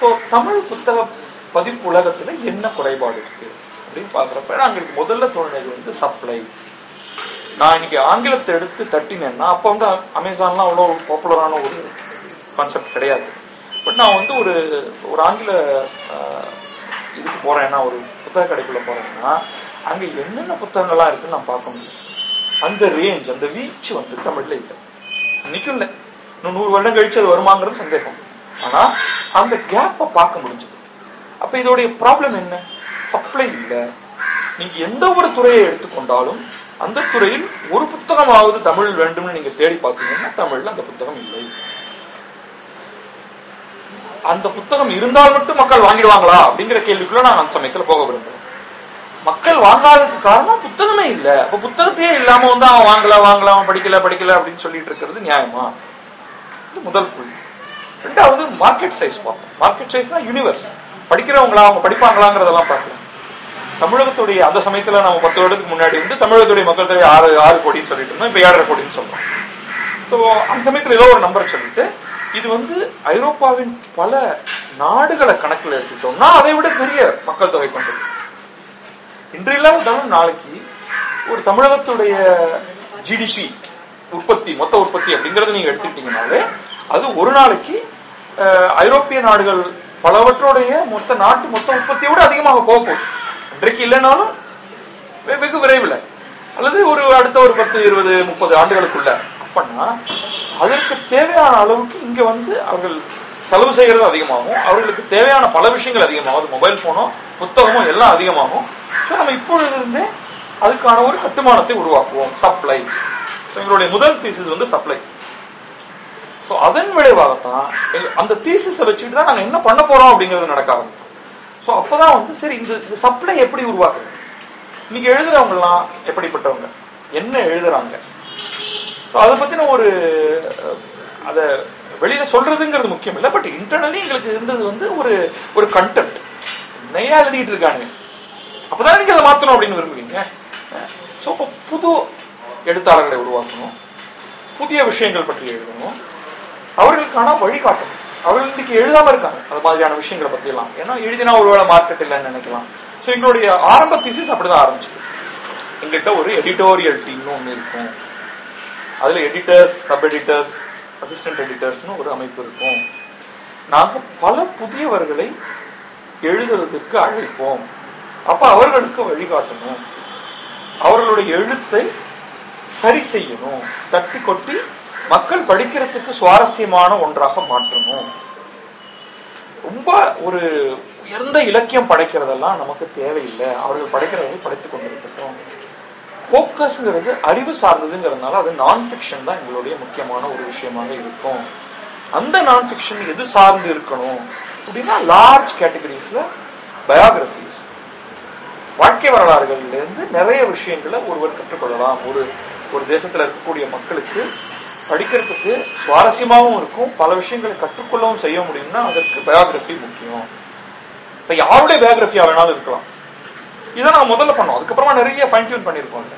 [SPEAKER 2] ஸோ தமிழ் புத்தக பதிப்பு உலகத்தில் என்ன குறைபாடு இருக்கு அப்படின்னு பார்க்குறப்ப எங்களுக்கு முதல்ல தோணுது வந்து சப்ளை நான் இன்னைக்கு ஆங்கிலத்தை எடுத்து தட்டினேன்னா அப்போ வந்து அமேசான்லாம் அவ்வளோ பாப்புலரான ஒரு கான்செப்ட் கிடையாது. பட் நான் வந்து ஒரு ஒரு ஆங்கில இதுக்கு போகிறேன்னா ஒரு புத்தக கடைக்குள்ள போறேன்னா அங்க என்னென்ன புத்தகங்கள்லாம் இருக்குன்னு நான் பார்க்க முடியும். அந்த ரேஞ்ச் அந்த வீச்சு வந்து தமிழ்ல இல்லை. இன்னைக்கும் இல்லை. இன்னும் நூறு வருடம் கழிச்சு அது வருமாங்கிறது சந்தேகம். ஆனா அந்த கேப்பை பார்க்க முடிஞ்சது. அப்ப இதோடைய ப்ராப்ளம் என்ன? சப்ளை இல்லை. நீங்க எந்த ஒரு துறையை எடுத்துக்கொண்டாலும் அந்த துறையில் ஒரு புத்தகமாவது தமிழ் வேண்டும்னு நீங்க தேடி பார்த்தீங்கன்னா தமிழ்ல அந்த புத்தகம் இல்லை. அந்த புத்தகம் இருந்தால் மட்டும் மக்கள் வாங்கிடுவாங்களா? அப்படிங்கிற கேள்விக்குள்ள நான் அந்த சமயத்துல போக விரும்புறேன். மக்கள் வாங்காததுக்கு காரணம் புத்தகமே இல்லை. அப்ப புத்தகத்தையே இல்லாம வந்து அவன் வாங்கல வாங்கல அவன் படிக்கல படிக்கல அப்படின்னு சொல்லிட்டு இருக்கிறது நியாயமா? இது முதல் புள்ளி. ரெண்டாவது மார்க்கெட் சைஸ் பார்த்தோம். மார்க்கெட் சைஸ்னா யூனிவர்ஸ் படிக்கிறவங்களா அவங்க படிப்பாங்களாங்கிறதெல்லாம் பார்க்கல தமிழகத்துடைய அந்த சமயத்துல நம்ம பத்து வருடத்துக்கு முன்னாடி வந்து தமிழகத்துடைய மக்கள் தொகை ஆறு ஆறு கோடின்னு சொல்லிட்டு இருந்தோம். இப்ப ஏழரை கோடின்னு சொல்றோம். ஸோ அந்த சமயத்துல ஏதோ ஒரு நம்பரை சொல்லிட்டு இது வந்து ஐரோப்பாவின் பல நாடுகளை கணக்கில் எடுத்துக்கிட்டோம்னா அதை விட பெரிய மக்கள் தொகை கொண்டது. இன்றையெல்லாம் தமிழ் நாளைக்கு ஒரு தமிழகத்துடைய ஜிடிபி உற்பத்தி மொத்த உற்பத்தி அப்படிங்கறத நீங்க எடுத்துக்கிட்டீங்கனாலே அது ஒரு நாளைக்கு ஐரோப்பிய நாடுகள் பலவற்றுடைய மொத்த நாட்டு மொத்த உற்பத்தியை விட அதிகமாக போக போகுது. இன்றைக்கு இல்லைனாலும் வெகு விரைவில். அல்லது ஒரு அடுத்த ஒரு பத்து இருபது முப்பது ஆண்டுகளுக்குள்ள. பண்ணால் அதற்கு தேவையான அளவுக்கு இங்கே வந்து அவர்கள் செலவு செய்கிறது அதிகமாகும். அவர்களுக்கு தேவையான பல விஷயங்கள் அதிகமாகும். அது மொபைல் ஃபோனோ புத்தகமோ எல்லாம் அதிகமாகும். ஸோ நம்ம இப்பொழுதிருந்தே அதுக்கான ஒரு கட்டுமானத்தை உருவாக்குவோம். சப்ளை ஸோ எங்களுடைய முதல் தீசிஸ் வந்து சப்ளை ஸோ அதன் விளைவாகத்தான் அந்த தீசிஸை வச்சுட்டு தான் நாங்கள் என்ன பண்ண போகிறோம் அப்படிங்கிறது நடக்க ஆரம்பிக்கும். ஸோ அப்போ தான் வந்து சரி இந்த இந்த சப்ளை எப்படி உருவாக்குறது? இன்னைக்கு எழுதுறவங்கலாம் எப்படிப்பட்டவங்க? என்ன எழுதுறாங்க? ஸோ அதை பற்றின ஒரு அதை வெளியில் சொல்கிறதுங்கிறது முக்கியம் இல்லை. பட் இன்டர்னலி எங்களுக்கு இருந்தது வந்து ஒரு ஒரு கண்டென்ட் நிறையா எழுதிட்டு இருக்கானுங்க. அப்பதான் நீங்கள் அதை மாற்றணும் அப்படின்னு விரும்புவீங்க. ஸோ இப்போ புது எழுத்தாளர்களை உருவாக்கணும். புதிய விஷயங்கள் பற்றி எழுதணும். அவர்களுக்கான வழிகாட்டணும். அவர்கள் இன்றைக்கி எழுதாமல் இருக்காங்க. அது மாதிரியான விஷயங்களை பற்றிலாம் ஏன்னா எழுதினா ஒருவேளை மார்க்கெட் இல்லைன்னு நினைக்கலாம். ஸோ எங்களுடைய ஆரம்ப தீசிஸ் அப்படிதான் ஆரம்பிச்சது. எங்கள்கிட்ட ஒரு எடிட்டோரியல் டீம்னு ஒன்று இருக்கும். அதில் எடிட்டர்ஸ் சப் எடிட்டர்ஸ் அசிஸ்டன்ட் எடிட்டர்ஸ்னு ஒரு அமைப்பு இருக்கும். நாங்கள் பல புதியவர்களை எழுதுவதற்கு அழைப்போம். அப்போ அவர்களுக்கு வழிகாட்டணும். அவர்களுடைய எழுத்தை சரி செய்யணும். தட்டி கொட்டி மக்கள் படிக்கிறதுக்கு சுவாரஸ்யமான ஒன்றாக மாற்றணும். ரொம்ப ஒரு உயர்ந்த இலக்கியம் படைக்கிறதெல்லாம் நமக்கு தேவையில்லை. அவர்கள் படைக்கிறவர்கள் படைத்துக் கொண்டிருக்கட்டும். ஃபோக்கஸ்ங்கிறது அறிவு சார்ந்ததுங்கிறதுனால அது நான் ஃபிக்ஷன் தான் எங்களுடைய முக்கியமான ஒரு விஷயமாக இருக்கும். அந்த நான் ஃபிக்ஷன் எது சார்ந்து இருக்கணும் அப்படின்னா லார்ஜ் கேட்டகரிஸில் பயோகிராஃபிஸ் வாழ்க்கை வரலாறுகள்லேருந்து நிறைய விஷயங்களை ஒருவர் கற்றுக்கொள்ளலாம். ஒரு ஒரு தேசத்தில் இருக்கக்கூடிய மக்களுக்கு படிக்கிறதுக்கு சுவாரஸ்யமாகவும் இருக்கும். பல விஷயங்களை கற்றுக்கொள்ளவும் செய்ய முடியும்னா அதற்கு பயோகிராஃபி முக்கியம். இப்போ யாருடைய பயோகிராஃபியா வேணாலும் இருக்கலாம். இதை நான் முதல்ல பண்ணோம். அதுக்கப்புறமா நிறைய ஃபைன் டியூன் பண்ணியிருக்கோம்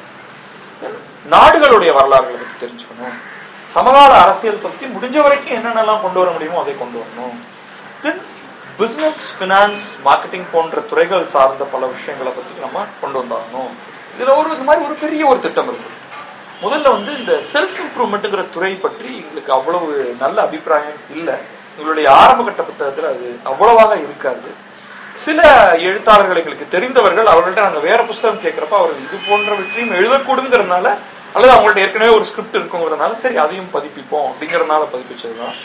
[SPEAKER 2] நாடுகளுடைய வரலாறுகளை பற்றி தெரிஞ்சுக்கணும். சமகால அரசியல் பற்றி முடிஞ்ச வரைக்கும் என்னென்னலாம் கொண்டு வர முடியுமோ அதை கொண்டு வரணும். தென் பிஸ்னஸ் ஃபினான்ஸ் மார்க்கெட்டிங் போன்ற துறைகள் சார்ந்த பல விஷயங்களை பற்றி நம்ம கொண்டு வந்தாகணும். இதில் ஒரு இது மாதிரி ஒரு பெரிய ஒரு திட்டம் இருக்கு. முதல்ல வந்து இந்த செல்ஃப் இம்ப்ரூவ்மெண்ட்டுங்கிற துறை பற்றி எங்களுக்கு அவ்வளவு நல்ல அபிப்பிராயம் இல்லை. எங்களுடைய ஆரம்ப கட்ட அது அவ்வளவாக இருக்காது. சில எழுத்தாளர்கள் எங்களுக்கு தெரிந்தவர்கள் அவர்கள்ட்ட நாங்கள் வேற புஸ்தகம் கேட்குறப்ப அவர்கள் இது போன்றவற்றையும் எழுதக்கூடுங்கிறதுனால அல்லது அவங்கள்ட்ட ஏற்கனவே ஒரு ஸ்கிரிப்ட் இருக்குங்கிறதுனால சரி அதையும் பதிப்பிப்போம் அப்படிங்கறதுனால பதிப்பிச்சதுதான்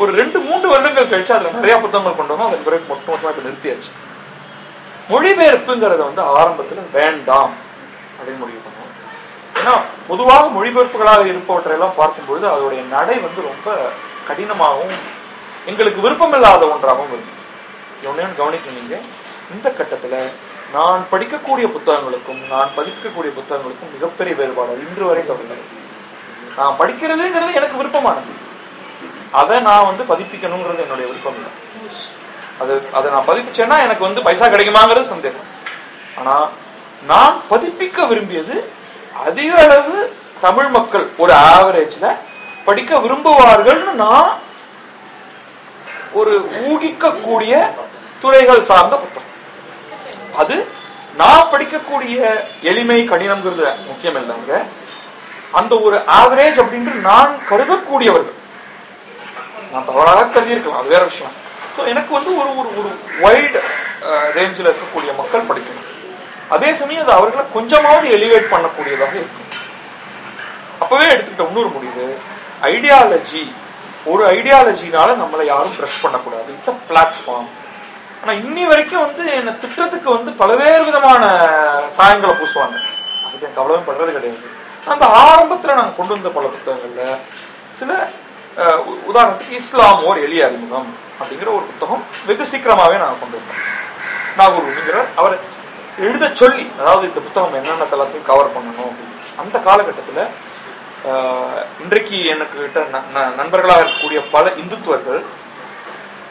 [SPEAKER 2] ஒரு ரெண்டு மூன்று வருடங்கள் கழிச்சு அதில் நிறைய புத்தகங்கள் கொண்டு வந்தோம். அதன் பிறகு மொட்டை மொத்தமாக இப்போ நிறுத்தியாச்சு. மொழிபெயர்ப்புங்கிறத வந்து ஆரம்பத்தில் வேண்டாம் அப்படின்னு முடிவு பண்ணுவோம் ஏன்னா பொதுவாக மொழிபெயர்ப்புகளாக இருப்பவற்றையெல்லாம் பார்க்கும்பொழுது அதோடைய நடை வந்து ரொம்ப கடினமாகவும் எங்களுக்கு விருப்பமில்லாத ஒன்றாகவும் இருக்கு. ஒன்றையும் கவனிக்கணும் நீங்கள் இந்த கட்டத்தில் நான் படிக்கக்கூடிய புத்தகங்களுக்கும் நான் பதிப்பிக்கக்கூடிய புத்தகங்களுக்கும் மிகப்பெரிய வேறுபாடு. இன்று வரை தொடர்கிறது நான் படிக்கிறதுங்கிறது எனக்கு விருப்பமானது. அதை நான் வந்து பதிப்பிக்கணுங்கிறது என்னுடைய விருப்பம் இல்லை. அது அதை நான் பதிப்பிச்சேன்னா எனக்கு வந்து பைசா கிடைக்குமாங்கிறது சந்தேகம். ஆனால் நான் பதிப்பிக்க விரும்பியது அதிக அளவு தமிழ் மக்கள் ஒரு ஆவரேஜில் படிக்க விரும்புவார்கள்னு நான் ஒரு ஊகிக்கக்கூடிய துறைகள் சார்ந்த புத்தகம். அது நான் படிக்கக்கூடிய எளிமை கடினம்ங்கிறது முக்கியம் இல்லைங்க. அந்த ஒரு ஆவரேஜ் அப்படின்று நான் கருதக்கூடியவர்கள். நான் தவறாக கருதி இருக்கலாம் அது வேற விஷயம். ஸோ எனக்கு வந்து ஒரு ஒரு ஒரு வைட் ரேஞ்சில் இருக்கக்கூடிய மக்கள் படிக்கணும். அதே சமயம் அது அவர்களை கொஞ்சமாவது எலிவேட் பண்ணக்கூடியதாக இருக்கும். அப்பவே எடுத்துக்கிட்ட இன்னொரு முடிவு. ஐடியாலஜி ஒரு ஐடியாலஜினால நம்மளை யாரும் ப்ரெஷ் பண்ணக்கூடாது. இட்ஸ் அ பிளாட்ஃபார்ம் ஆனால் இன்னி வரைக்கும் வந்து என்னை திட்டத்துக்கு வந்து பல்வேறு விதமான சாயங்களை பூசுவாங்க. அதுக்கு எனக்கு அவ்வளவு படுறது கிடையாது. அந்த ஆரம்பத்தில் நாங்கள் கொண்டு வந்த பல புத்தகங்களில் சில உதாரணத்துக்கு இஸ்லாம் ஓர் எளிய அறிமுகம் அப்படிங்கிற ஒரு புத்தகம் வெகு சீக்கிரமாகவே நாங்கள் கொண்டு வந்தோம் நாகூர் அப்படிங்கிறார் அவர் எழுத சொல்லி அதாவது இந்த புத்தகம் என்னென்ன எல்லாத்தையும் கவர் பண்ணணும் அப்படின்னு அந்த காலகட்டத்தில் இன்றைக்கு எனக்கு கிட்ட ந- ந- நண்பர்களாக இருக்கக்கூடிய பல இந்துத்துவர்கள்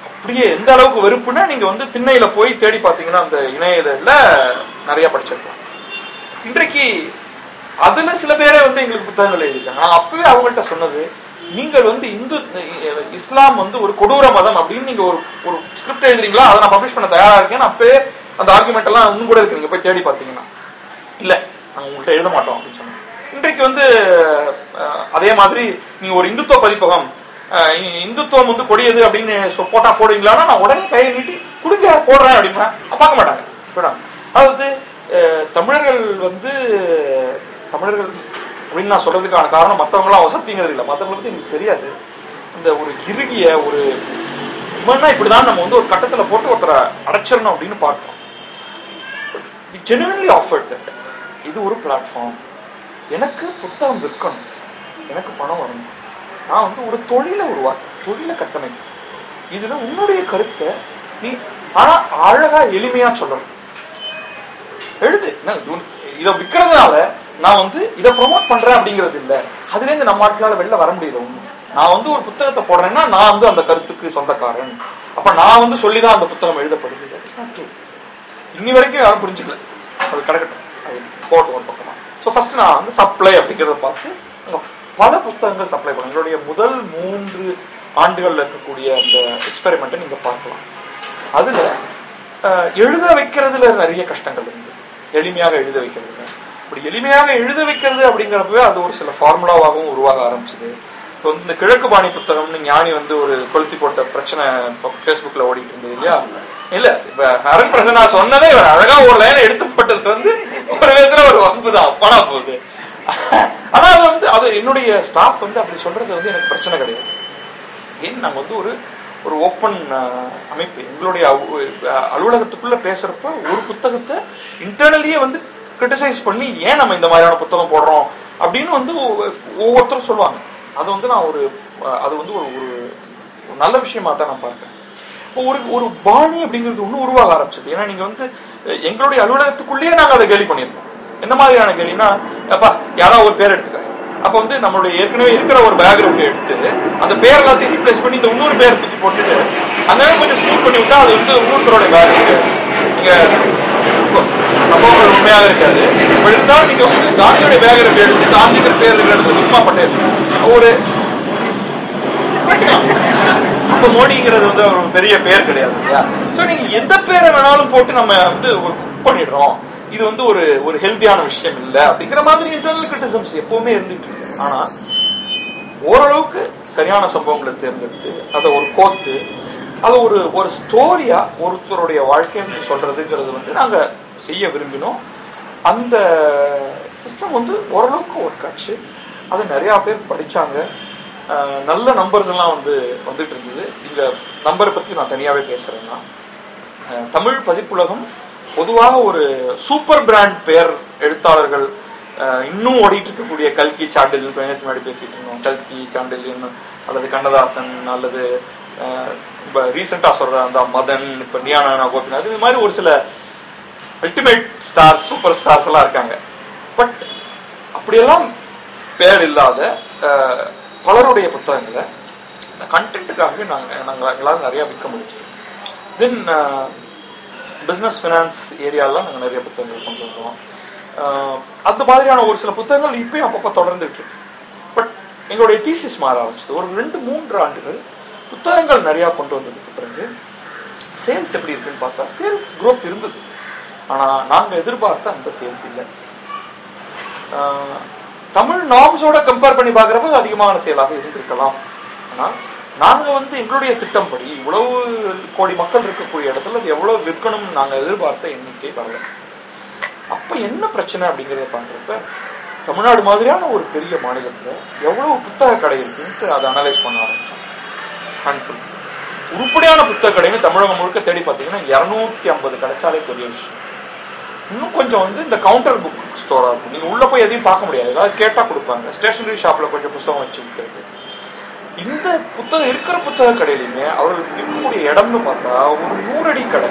[SPEAKER 2] அப்படியே எந்த அளவுக்கு வெறுப்புன்னா நீங்க வந்து திண்ணையில போய் தேடி பார்த்தீங்கன்னா அந்த இணையதழில் நிறைய படிச்சிருக்கலாம். இன்றைக்கு அதுல சில பேரே வந்து எங்களுக்கு புத்தகங்கள் எழுதியிருக்காங்க. நான் அப்பவே அவங்கள்ட்ட சொன்னது நீங்கள் வந்து இந்து இஸ்லாம் வந்து ஒரு கொடூர மதம் அப்படின்னு நீங்க ஒரு ஒரு ஸ்கிரிப்ட் எழுதுறீங்களா? அதை நான் பப்ளிஷ் பண்ண தயாரா இருக்கேன். அப்பவே அந்த ஆர்குமெண்ட் எல்லாம் இன்னும் கூட இருக்கு. நீங்க போய் தேடி பார்த்தீங்கன்னா. இல்ல நாங்கள் உங்கள்கிட்ட எழுத மாட்டோம் அப்படின்னு சொன்னாங்க. இன்றைக்கு வந்து அதே மாதிரி நீங்க ஒரு இந்துத்துவ பதிப்பகம் இந்துத்துவம் வந்து கொடியது அப்படின்னு சொ- போட்டா போடுவீங்களான்னா நான் உடனே கையை நீட்டி கொடுங்க போடுறேன் அப்படின்னா பார்க்க மாட்டாங்க அதாவது தமிழர்கள் வந்து தமிழர்கள் அப்படின்னு நான் சொல்றதுக்கான காரணம் மற்றவங்களாம் வசதிங்கிறது இல்லை. மற்றவங்களை பத்தி எனக்கு தெரியாது. இந்த ஒரு இறுகிய ஒரு இவன்னா இப்படிதான் நம்ம வந்து ஒரு கட்டத்துல போட்டு ஒருத்தரை அடைச்சிடணும் அப்படின்னு பார்க்கிறோம். ஜெனுவன்லி ஆஃபர்ட் இது ஒரு பிளாட்ஃபார்ம் எனக்கு புத்தகம் விற்கணும். எனக்கு பணம் வரணும். நான் வந்து ஒரு தொழிலை உருவாக்க தொழிலை கட்டமைக்க. இதுல உன்னுடைய கருத்தை நீ ஆனா அழகா எளிமையா சொல்லணும். எழுது. இதை விற்கிறதுனால நான் வந்து இதை ப்ரொமோட் பண்றேன் அப்படிங்கிறது இல்ல. அதுல இருந்து நம்ம ஆட்களால் வெளில வர முடியல ஒண்ணும் நான் வந்து ஒரு புத்தகத்தை போடுறேன்னா நான் வந்து அந்த கருத்துக்கு சொந்தக்காரன். அப்ப நான் வந்து சொல்லிதான் அந்த புத்தகம் எழுதப்படுது இன்னி வரைக்கும் யாரும் புரிஞ்சுக்கல. அது கிடக்கட்டும் அது போட்டும் ஒரு பக்கமா. ஸோ ஃபஸ்ட்டு நான் வந்து சப்ளை அப்படிங்கிறத பார்த்து நாங்கள் பல புத்தகங்கள் சப்ளை பண்ணேன் எங்களுடைய முதல் மூன்று ஆண்டுகளில் இருக்கக்கூடிய அந்த எக்ஸ்பெரிமெண்ட்டை நீங்கள் பார்க்கலாம். அதில் எழுத வைக்கிறதுல நிறைய கஷ்டங்கள் இருந்தது. எளிமையாக எழுத வைக்கிறதுல. இப்படி எளிமையாக எழுத வைக்கிறது அப்படிங்கிறப்பவே அது ஒரு சில ஃபார்முலாவாகவும் உருவாக ஆரம்பிச்சது. இப்போ வந்து இந்த கிழக்கு பாணி புத்தகம்னு ஞானி வந்து ஒரு கொளுத்தி போட்ட பிரச்சனை ஃபேஸ்புக்கில் ஓடிட்டு இருந்தது இல்லையா? இல்ல இப்ப ஹரன் பிரசன்னா சொன்னதே இவர் அழகா ஒரு லைன் எடுத்துப்பட்டது வந்து ஒரு விதத்துல ஒரு வம்பு தான். பணா போகுது. ஆனா அது வந்து அது என்னுடைய ஸ்டாஃப் வந்து அப்படி சொல்றது வந்து எனக்கு பிரச்சனை கிடையாது. ஏன் நாங்க வந்து ஒரு ஒரு ஓப்பன் அமைப்பு. எங்களுடைய அவு- அலுவலகத்துக்குள்ள பேசுறப்ப ஒரு புத்தகத்தை இன்டர்னலியே வந்து கிரிட்டிசைஸ் பண்ணி ஏன் நம்ம இந்த மாதிரியான புத்தகம் போடுறோம்? அப்படின்னு வந்து ஒவ்வொ- ஒவ்வொருத்தரும் சொல்லுவாங்க. அது வந்து நான் ஒரு அது வந்து ஒரு ஒரு ஒரு நல்ல விஷயமா தான் நான் பார்த்தேன். இப்போ ஒரு ஒரு பாணி அப்படிங்கிறது ஒன்று உருவாக ஆரம்பிச்சது. ஏன்னா நீங்கள் வந்து எங்களுடைய அலுவலகத்துக்குள்ளேயே நாங்கள் அதை கேள்வி பண்ணியிருக்கோம் எந்த மாதிரியான கேள்வினா அப்பா யாராவது ஒரு பேர் எடுத்துக்க. அப்போ வந்து நம்மளுடைய ஏற்கனவே இருக்கிற ஒரு பயோகிராஃபி எடுத்து அந்த பேர் எல்லாத்தையும் ரீப்ளேஸ் பண்ணி இந்த இன்னொரு பேர் தூக்கி போட்டுட்டு அங்கே கொஞ்சம் ஸ்மூத் பண்ணி விட்டா அது வந்து இன்னொருத்தரோட பயோகிராஃபி நீங்க அஃப்கோர்ஸ் சம்பவங்கள் உண்மையாக இருக்காது. பட் இருந்தாலும் நீங்க வந்து காந்தியோட பயோகிராஃபி எடுத்து காந்திங்கிற பேர் இருக்கிற இடத்துல சும்மா பட்டேல் ஒரு வச்சுக்கலாம். அப்ப மோடிங்கிறது வந்து ஒரு பெரிய பேர் கிடையாது இல்லையா? ஸோ நீங்க எந்த பேரை வேணாலும் போட்டு நம்ம வந்து ஒரு குக் பண்ணிடுறோம். இது வந்து ஒரு ஒரு ஹெல்த்தியான விஷயம் இல்லை அப்படிங்கிற மாதிரி இன்டர்னல் கிரிட்டிசம்ஸ் எப்பவுமே இருந்துட்டு இருக்கு. ஆனா ஓரளவுக்கு சரியான சம்பவங்களை தேர்ந்தெடுத்து அதை ஒரு கோத்து அதை ஒரு ஒரு ஸ்டோரியா ஒருத்தருடைய வாழ்க்கைன்னு சொல்றதுங்கிறது வந்து நாங்க செய்ய விரும்பினோம். அந்த சிஸ்டம் வந்து ஓரளவுக்கு ஒர்க் ஆச்சு. அதை நிறையா பேர் படிச்சாங்க. நல்ல நம்பர்ஸ் எல்லாம் வந்து வந்துட்டு இருந்தது இந்த நம்பரை பத்தி நான் தனியாவே பேசுறேன்னா தமிழ் பதிப்புலகம் பொதுவாக ஒரு சூப்பர் பிராண்ட் பெயர் எழுத்தாளர்கள் இன்னும் ஓடிட்டு இருக்கக்கூடிய கல்கி சாண்டில்யன் கொஞ்ச நேரத்துக்கு முன்னாடி பேசிட்டு இருந்தோம். கல்கி சாண்டில்யன் அல்லது கண்ணதாசன் அல்லது அஹ் இப்ப ரீசெண்டா சொல்ற அந்த மதன் இப்ப நியானா கோபிநாத் இது மாதிரி ஒரு சில அல்டிமேட் ஸ்டார்ஸ் சூப்பர் ஸ்டார்ஸ் எல்லாம் இருக்காங்க. பட் அப்படியெல்லாம் பேர் இல்லாத பலருடைய புத்தகங்களை இந்த கண்டென்ட்டுக்காகவே நாங்கள் நாங்கள் எங்களால் நிறையா விற்க முடிஞ்சது தென் பிஸ்னஸ் ஃபினான்ஸ் ஏரியாலாம் நாங்கள் நிறைய புத்தகங்கள் கொண்டு வந்தோம். Uh, அந்த மாதிரியான ஒரு சில புத்தகங்கள் இப்பயும் அப்பப்போ தொடர்ந்துட்டு இருக்கு. பட் எங்களுடைய தீசிஸ் மாற ஆரம்பிச்சது. ஒரு ரெண்டு மூன்று ஆண்டுகள் புத்தகங்கள் நிறையா கொண்டு வந்ததுக்கு பிறகு சேல்ஸ் எப்படி இருக்குன்னு பார்த்தா சேல்ஸ் க்ரோத் இருந்தது. ஆனால் நாங்கள் எதிர்பார்த்த அந்த சேல்ஸ் இல்லை. Uh, தமிழ் நாம்ஸோட கம்பேர் பண்ணி பார்க்குறப்ப அது அதிகமான செயலாக இருந்திருக்கலாம். ஆனால் நாங்கள் வந்து எங்களுடைய திட்டம்படி இவ்வளவு கோடி மக்கள் இருக்கக்கூடிய இடத்துல அது எவ்வளோ விற்கணும்னு நாங்கள் எதிர்பார்த்த எண்ணிக்கை வரல. அப்போ என்ன பிரச்சனை அப்படிங்கிறத பார்க்குறப்ப தமிழ்நாடு மாதிரியான ஒரு பெரிய மாநிலத்தில் எவ்வளவு புத்தக கடை இருக்குன்ட்டு அதை அனலைஸ் பண்ண ஆரம்பித்தோம் ஹேண்ட்ஃபுல் உருப்படியான புத்தக கடைன்னு தமிழகம் முழுக்க தேடி பார்த்தீங்கன்னா இரநூத்தி ஐம்பது கிடைச்சாலே பெரிய விஷயம். இன்னும் கொஞ்சம் வந்து இந்த கவுண்டர் புக் ஸ்டோராக இருக்கும். நீங்கள் உள்ளே போய் எதையும் பார்க்க முடியாது. ஏதாவது கேட்டால் கொடுப்பாங்க. ஸ்டேஷனரி ஷாப்பில் கொஞ்சம் புத்தகம் வச்சு விற்கிறது இந்த புத்தகம் இருக்கிற புத்தக கடையிலையுமே அவர்கள் விற்கக்கூடிய இடம்னு பார்த்தா ஒரு நூறடி கடை.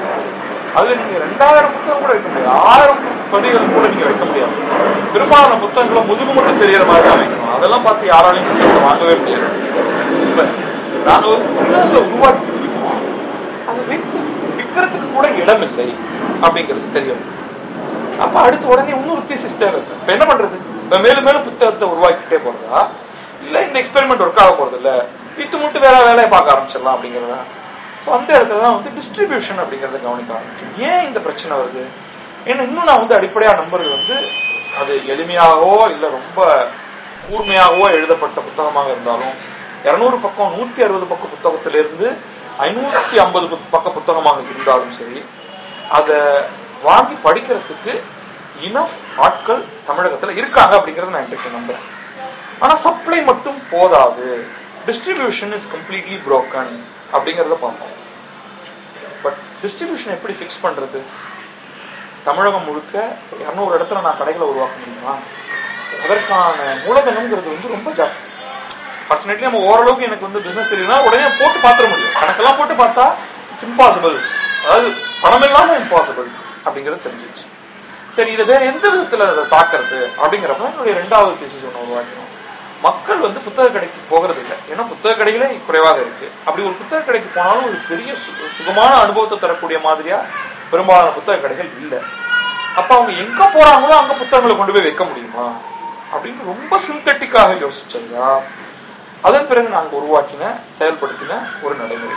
[SPEAKER 2] அதில் நீங்கள் ரெண்டாயிரம் புத்தகம் கூட வைக்க முடியாது. ஆயிரம் பதிகள் கூட நீங்கள் வைக்க முடியாது. பெரும்பாலான புத்தகங்களை முதுகு மட்டும் தெரியற மாதிரி தான் வைக்கணும். அதெல்லாம் பார்த்து யாராலையும் புத்தகத்தை வாங்கவே முடியாது. இப்போ நாங்கள் வந்து புத்தகங்களை உருவாக்கி இருக்கோம் அதை வைத்து விற்கிறதுக்கு கூட இடம் இல்லை அப்படிங்கிறது தெரிய வந்தது. அப்ப அடுத்து உடனே இன்னொரு தீசிஸ் தேவை. இப்ப என்ன பண்றது? இப்ப மேலும் மேலும் புத்தகத்தை உருவாக்கிட்டே போறதா? இல்ல இந்த எக்ஸ்பெரிமெண்ட் ஒர்க் ஆக போறது இல்ல வித்து மட்டும் வேற வேலையை பார்க்க ஆரம்பிச்சிடலாம் அப்படிங்கிறதா? ஸோ அந்த இடத்துல தான் வந்து டிஸ்ட்ரிபியூஷன் அப்படிங்கறத கவனிக்க ஆரம்பிச்சோம். ஏன் இந்த பிரச்சனை வருது? ஏன்னா இன்னும் நான் வந்து அடிப்படையா நம்புறது வந்து அது எளிமையாகவோ இல்ல ரொம்ப கூர்மையாகவோ எழுதப்பட்ட புத்தகமாக இருந்தாலும் இரநூறு பக்கம் நூத்தி அறுபது பக்க புத்தகத்திலிருந்து ஐநூத்தி ஐம்பது பக்க புத்தகமாக இருந்தாலும் சரி அதை வாங்கி படிக்கிறதுக்கு இனஃப் ஆட்கள் தமிழகத்தில் இருக்காங்க அப்படிங்கிறத நான் இன்றைக்கு நம்புறேன். ஆனால் சப்ளை மட்டும் போதாது. டிஸ்ட்ரிபியூஷன் இஸ் கம்ப்ளீட்லி ப்ரோக்கன் அப்படிங்கிறத பார்த்தோம். பட் டிஸ்ட்ரிபியூஷன் எப்படி ஃபிக்ஸ் பண்ணுறது தமிழகம் முழுக்க இரநூறு இடத்துல நான் கடைகளை உருவாக்க முடியுமா? அதற்கான மூலதனம்ங்கிறது வந்து ரொம்ப ஜாஸ்தி. ஃபார்ச்சுனேட்லி நம்ம ஓரளவுக்கு எனக்கு வந்து பிஸ்னஸ் தெரியுதுன்னா உடனே போட்டு பார்த்துட முடியும். கணக்கெல்லாம் போட்டு பார்த்தா இட்ஸ் இம்பாசிபிள் அதாவது பணம் இல்லாமல் இம்பாசிபிள் அப்படிங்கிறது தெரிஞ்சிச்சு சரி இதை வேற எந்த விதத்துல அதை தாக்குறது அப்படிங்கிறப்ப என்னுடைய ரெண்டாவது தீசிஸ் ஒன்று உருவாக்கணும் மக்கள் வந்து புத்தக கடைக்கு போகிறது இல்லை. ஏன்னா புத்தக கடைகளே குறைவாக இருக்கு. அப்படி ஒரு புத்தக கடைக்கு போனாலும் ஒரு பெரிய சு- சுகமான அனுபவத்தை தரக்கூடிய மாதிரியா பெரும்பாலான புத்தக கடைகள் இல்லை. அப்ப அவங்க எங்க போறாங்களோ அங்க புத்தகங்களை கொண்டு போய் வைக்க முடியுமா? அப்படின்னு ரொம்ப சிந்தட்டிக்காக யோசிச்சதுதா. அதன் பிறகு நாங்க உருவாக்கின செயல்படுத்தின ஒரு நடைமுறை.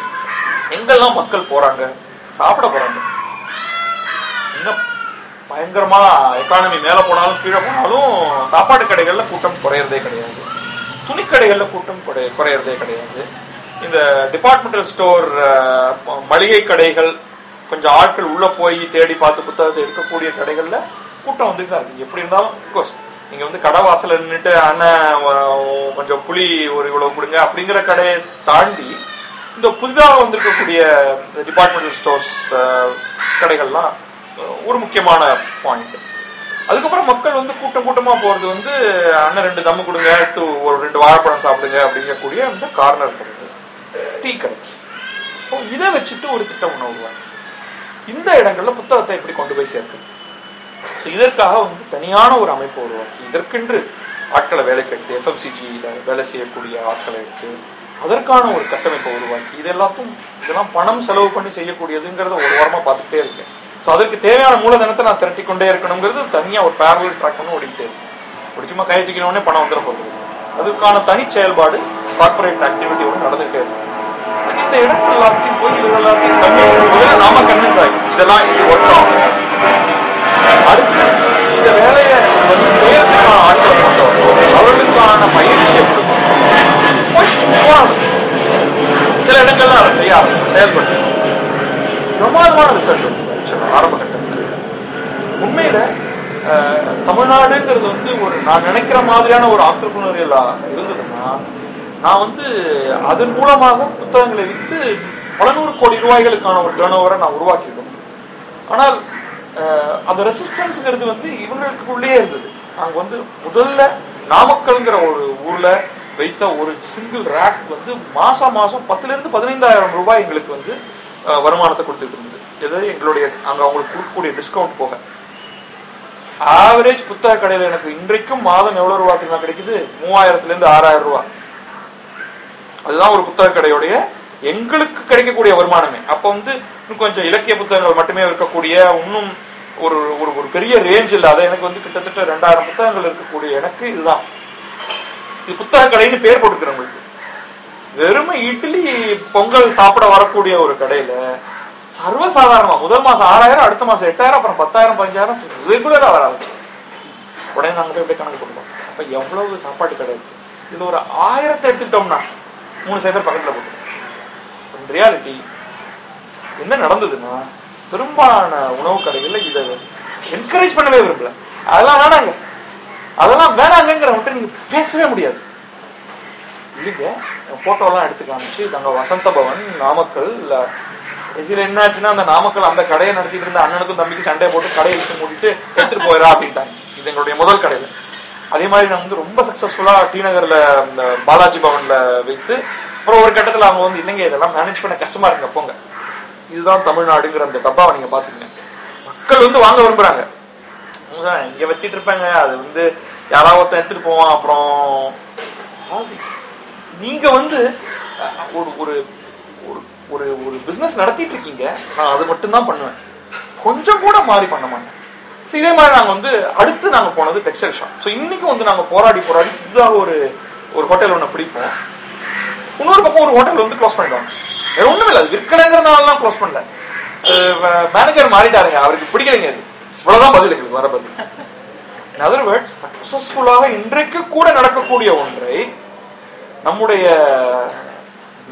[SPEAKER 2] எங்கெல்லாம் மக்கள் போறாங்க? சாப்பிட போறாங்க. இன்னும் பயங்கரமா எக்கானமி மேல போனாலும் கீழே போனாலும் சாப்பாடு கடைகள்ல கூட்டம் குறையறதே கிடையாது. துணிக்கடைகள்ல கூட்டம் குறை- குறையறதே கிடையாது. இந்த டிபார்ட்மெண்டல் ஸ்டோர் மளிகை கடைகள் கொஞ்சம் ஆட்கள் உள்ள போய் தேடி பார்த்து புத்தகத்தை எடுக்கக்கூடிய கடைகள்ல கூட்டம் வந்துட்டு தான் இருக்கு. எப்படி இருந்தாலும் கோர்ஸ் நீங்க வந்து கடை வாசல்ல நின்றுட்டு அண்ணன் கொஞ்சம் புளி ஒரு இவ்வளவு கொடுங்க அப்படிங்கிற கடையை தாண்டி இந்த புதிதாக வந்திருக்கக்கூடிய டிபார்ட்மெண்டல் ஸ்டோர்ஸ் கடைகள்லாம் ஒரு முக்கியமான பாயிண்ட் அதுக்கப்புறம் மக்கள் வந்து கூட்டம் கூட்டமாக போகிறது வந்து அண்ணன் ரெண்டு தம்மு கொடுங்க டூ ஒரு ரெண்டு வாழைப்பழம் சாப்பிடுங்க அப்படிங்கக்கூடிய அந்த கார்னர் கிடைக்கு டீ கடை ஸோ இதை வச்சுட்டு ஒரு திட்டம் ஒன்று உருவாங்க இந்த இடங்களில் புத்தகத்தை எப்படி கொண்டு போய் சேர்க்கிறது? ஸோ இதற்காக வந்து தனியான ஒரு அமைப்பை உருவாக்கி இதற்கென்று ஆட்களை வேலைக்கு எடுத்து எஃப்எம்சிஜியில் வேலை செய்யக்கூடிய ஆட்களை எடுத்து அதற்கான ஒரு கட்டமைப்பை உருவாக்கி இது எல்லாத்தையும் இதெல்லாம் பணம் செலவு பண்ணி செய்யக்கூடியதுங்கிறத ஒரு வாரமாக பார்த்துக்கிட்டே இருக்கேன். ஸோ அதற்கு தேவையான மூலதனத்தை நான் திரட்டி கொண்டே இருக்கணுங்கிறது தனியாக ஒரு பேரல் ட்ராக் பண்ணி ஓடிக்கிட்டே இருக்கு. ஒரு சும்மா கை தூக்கினோடனே பணம் வந்துட போகுது அதுக்கான தனி செயல்பாடு கார்பரேட் ஆக்டிவிட்டியோட நடந்துகிட்டே இருக்கு. இந்த இடத்துல எல்லாத்தையும் போய் இது எல்லாத்தையும் கன்வின்ஸ் முதல்ல நாம கன்வின்ஸ் ஆகும் இதெல்லாம் இது ஒர்க் ஆகும் அடுத்து இந்த வேலையை வந்து செய்யறதுக்கான ஆட்களை கொண்டு வரணும் அவர்களுக்கான பயிற்சியை கொடுக்கணும் போய் போராடும் சில இடங்கள்ல அதை செய்ய ஆரம்பிச்சோம். செயல்படுத்தணும் பிரமாதமான ரிசல்ட் வந்து ஆரம்ப கட்டத்தில். உண்மையில தமிழ்நாடுங்கிறது வந்து ஒரு நான் நினைக்கிற மாதிரியான ஒரு ஆண்டர்பிரினரியலா இருந்ததுன்னா நான் வந்து அதன் மூலமாக புத்தகங்களை விற்று பல நூறு கோடி ரூபாய்களுக்கான ஒரு டேர்ன் நான் உருவாக்கிட்டோம் ஆனால் அந்த ரெசிஸ்டன்ஸ்ங்கிறது வந்து இவங்களுக்குள்ளேயே இருந்தது. நாங்கள் வந்து முதல்ல நாமக்கல்ங்கிற ஒரு ஊர்ல வைத்த ஒரு சிங்கிள் ரேக் வந்து மாசம் மாசம் பத்துல இருந்து பதினைந்தாயிரம் ரூபாய் எங்களுக்கு வந்து வருமானத்தை கொடுத்துட்டு இருந்தது. எதாவது எங்களுடைய நாங்கள் அவங்களுக்கு கொடுக்கக்கூடிய டிஸ்கவுண்ட் போக. ஆவரேஜ் புத்தக கடையில் எனக்கு இன்றைக்கும் மாதம் எவ்வளோ ரூபா தெரியுமா கிடைக்குது? மூவாயிரத்துலேருந்து ஆறாயிரம் ரூபா. அதுதான் ஒரு புத்தக கடையுடைய எங்களுக்கு கிடைக்கக்கூடிய வருமானமே. அப்போ வந்து இன்னும் கொஞ்சம் இலக்கிய புத்தகங்கள் மட்டுமே இருக்கக்கூடிய இன்னும் ஒரு ஒரு ஒரு பெரிய ரேஞ்ச் இல்லாத எனக்கு வந்து கிட்டத்தட்ட ரெண்டாயிரம் புத்தகங்கள் இருக்கக்கூடிய எனக்கு இதுதான். இது புத்தக கடைன்னு பேர் போட்டுக்கிறவங்களுக்கு வெறுமை இட்லி பொங்கல் சாப்பிட வரக்கூடிய ஒரு கடையில சர்வசாதாரணமா. முதல் மாசம் ஆறாயிரம் அடுத்த மாசம் எட்டாயிரம் அப்புறம் பத்தாயிரம் பதினஞ்சாயிரம் ரெகுலரா வர ஆரம்பிச்சு. உடனே நாங்க போய் அப்படியே கணக்கு போடுவோம் அப்போ அப்ப எவ்வளவு சாப்பாட்டு கடை இருக்கு? இதுல ஒரு ஆயிரத்தை எடுத்துக்கிட்டோம்னா மூணு சைஃபர் பக்கத்துல போட்டு. ரியாலிட்டி என்ன நடந்ததுன்னா பெரும்பாலான உணவு கடைகள்ல இதை என்கரேஜ் பண்ணவே விரும்பல. அதெல்லாம் வேணாங்க. அதெல்லாம் வேணாங்கிறவன்ட்ட நீங்க பேசவே முடியாது. இல்லைங்க ஃபோட்டோலாம் எடுத்து காமிச்சு நாங்க வசந்த பவன் நாமக்கல் கடைசியில் என்னாச்சுன்னா அந்த நாமக்கல் அந்த கடையை நடத்திட்டு இருந்த அண்ணனுக்கும் தம்பிக்கு சண்டையை போட்டு கடையை இழுத்து மூடிட்டு எடுத்துட்டு போயிடா அப்படின்ட்டாங்க இது எங்களுடைய முதல் கடையில. அதே மாதிரி நான் வந்து ரொம்ப சக்சஸ்ஃபுல்லா டி நகர்ல இந்த பாலாஜி பவன்ல வைத்து அப்புறம் ஒரு கட்டத்துல அவங்க வந்து இல்லைங்க இதெல்லாம் மேனேஜ் பண்ண கஷ்டமா இருங்க போங்க. இதுதான் தமிழ்நாடுங்கிற அந்த டப்பாவை நீங்க பாத்துக்கங்க மக்கள் வந்து வாங்க விரும்புறாங்க. இங்க வச்சிட்டு இருப்பாங்க அது வந்து யாராவது ஒருத்தன் எடுத்துட்டு போவான் அப்புறம் நீங்க வந்து ஒரு ஒரு ஒரு ஒரு ஒரு பிஸ்னஸ் நடத்திட்டு இருக்கீங்க நான் அது மட்டும்தான் பண்ணுவேன். கொஞ்சம் கூட மாறி பண்ண மாட்டேன். ஸோ இதே மாதிரி நாங்கள் வந்து அடுத்து நாங்கள் போனது டெக்ஸ்டைல் ஷாப் ஸோ இன்னைக்கு வந்து நாங்கள் போராடி போராடி புதிதாக ஒரு ஒரு ஹோட்டல் ஒன்று பிடிப்போம். இன்னொரு பக்கம் ஒரு ஹோட்டல் வந்து க்ளோஸ் பண்ணிடுவாங்க. வேற ஒன்றும் இல்லை அது க்ளோஸ் பண்ணல. மேனேஜர் மாறிட்டாருங்க. அவருக்கு பிடிக்கலைங்க இவ்வளோதான் பதில் எங்களுக்கு வர பதில். இன் அதர் வேர்ட்ஸ் சக்சஸ்ஃபுல்லாக இன்றைக்கு கூட நடக்கக்கூடிய ஒன்றை நம்முடைய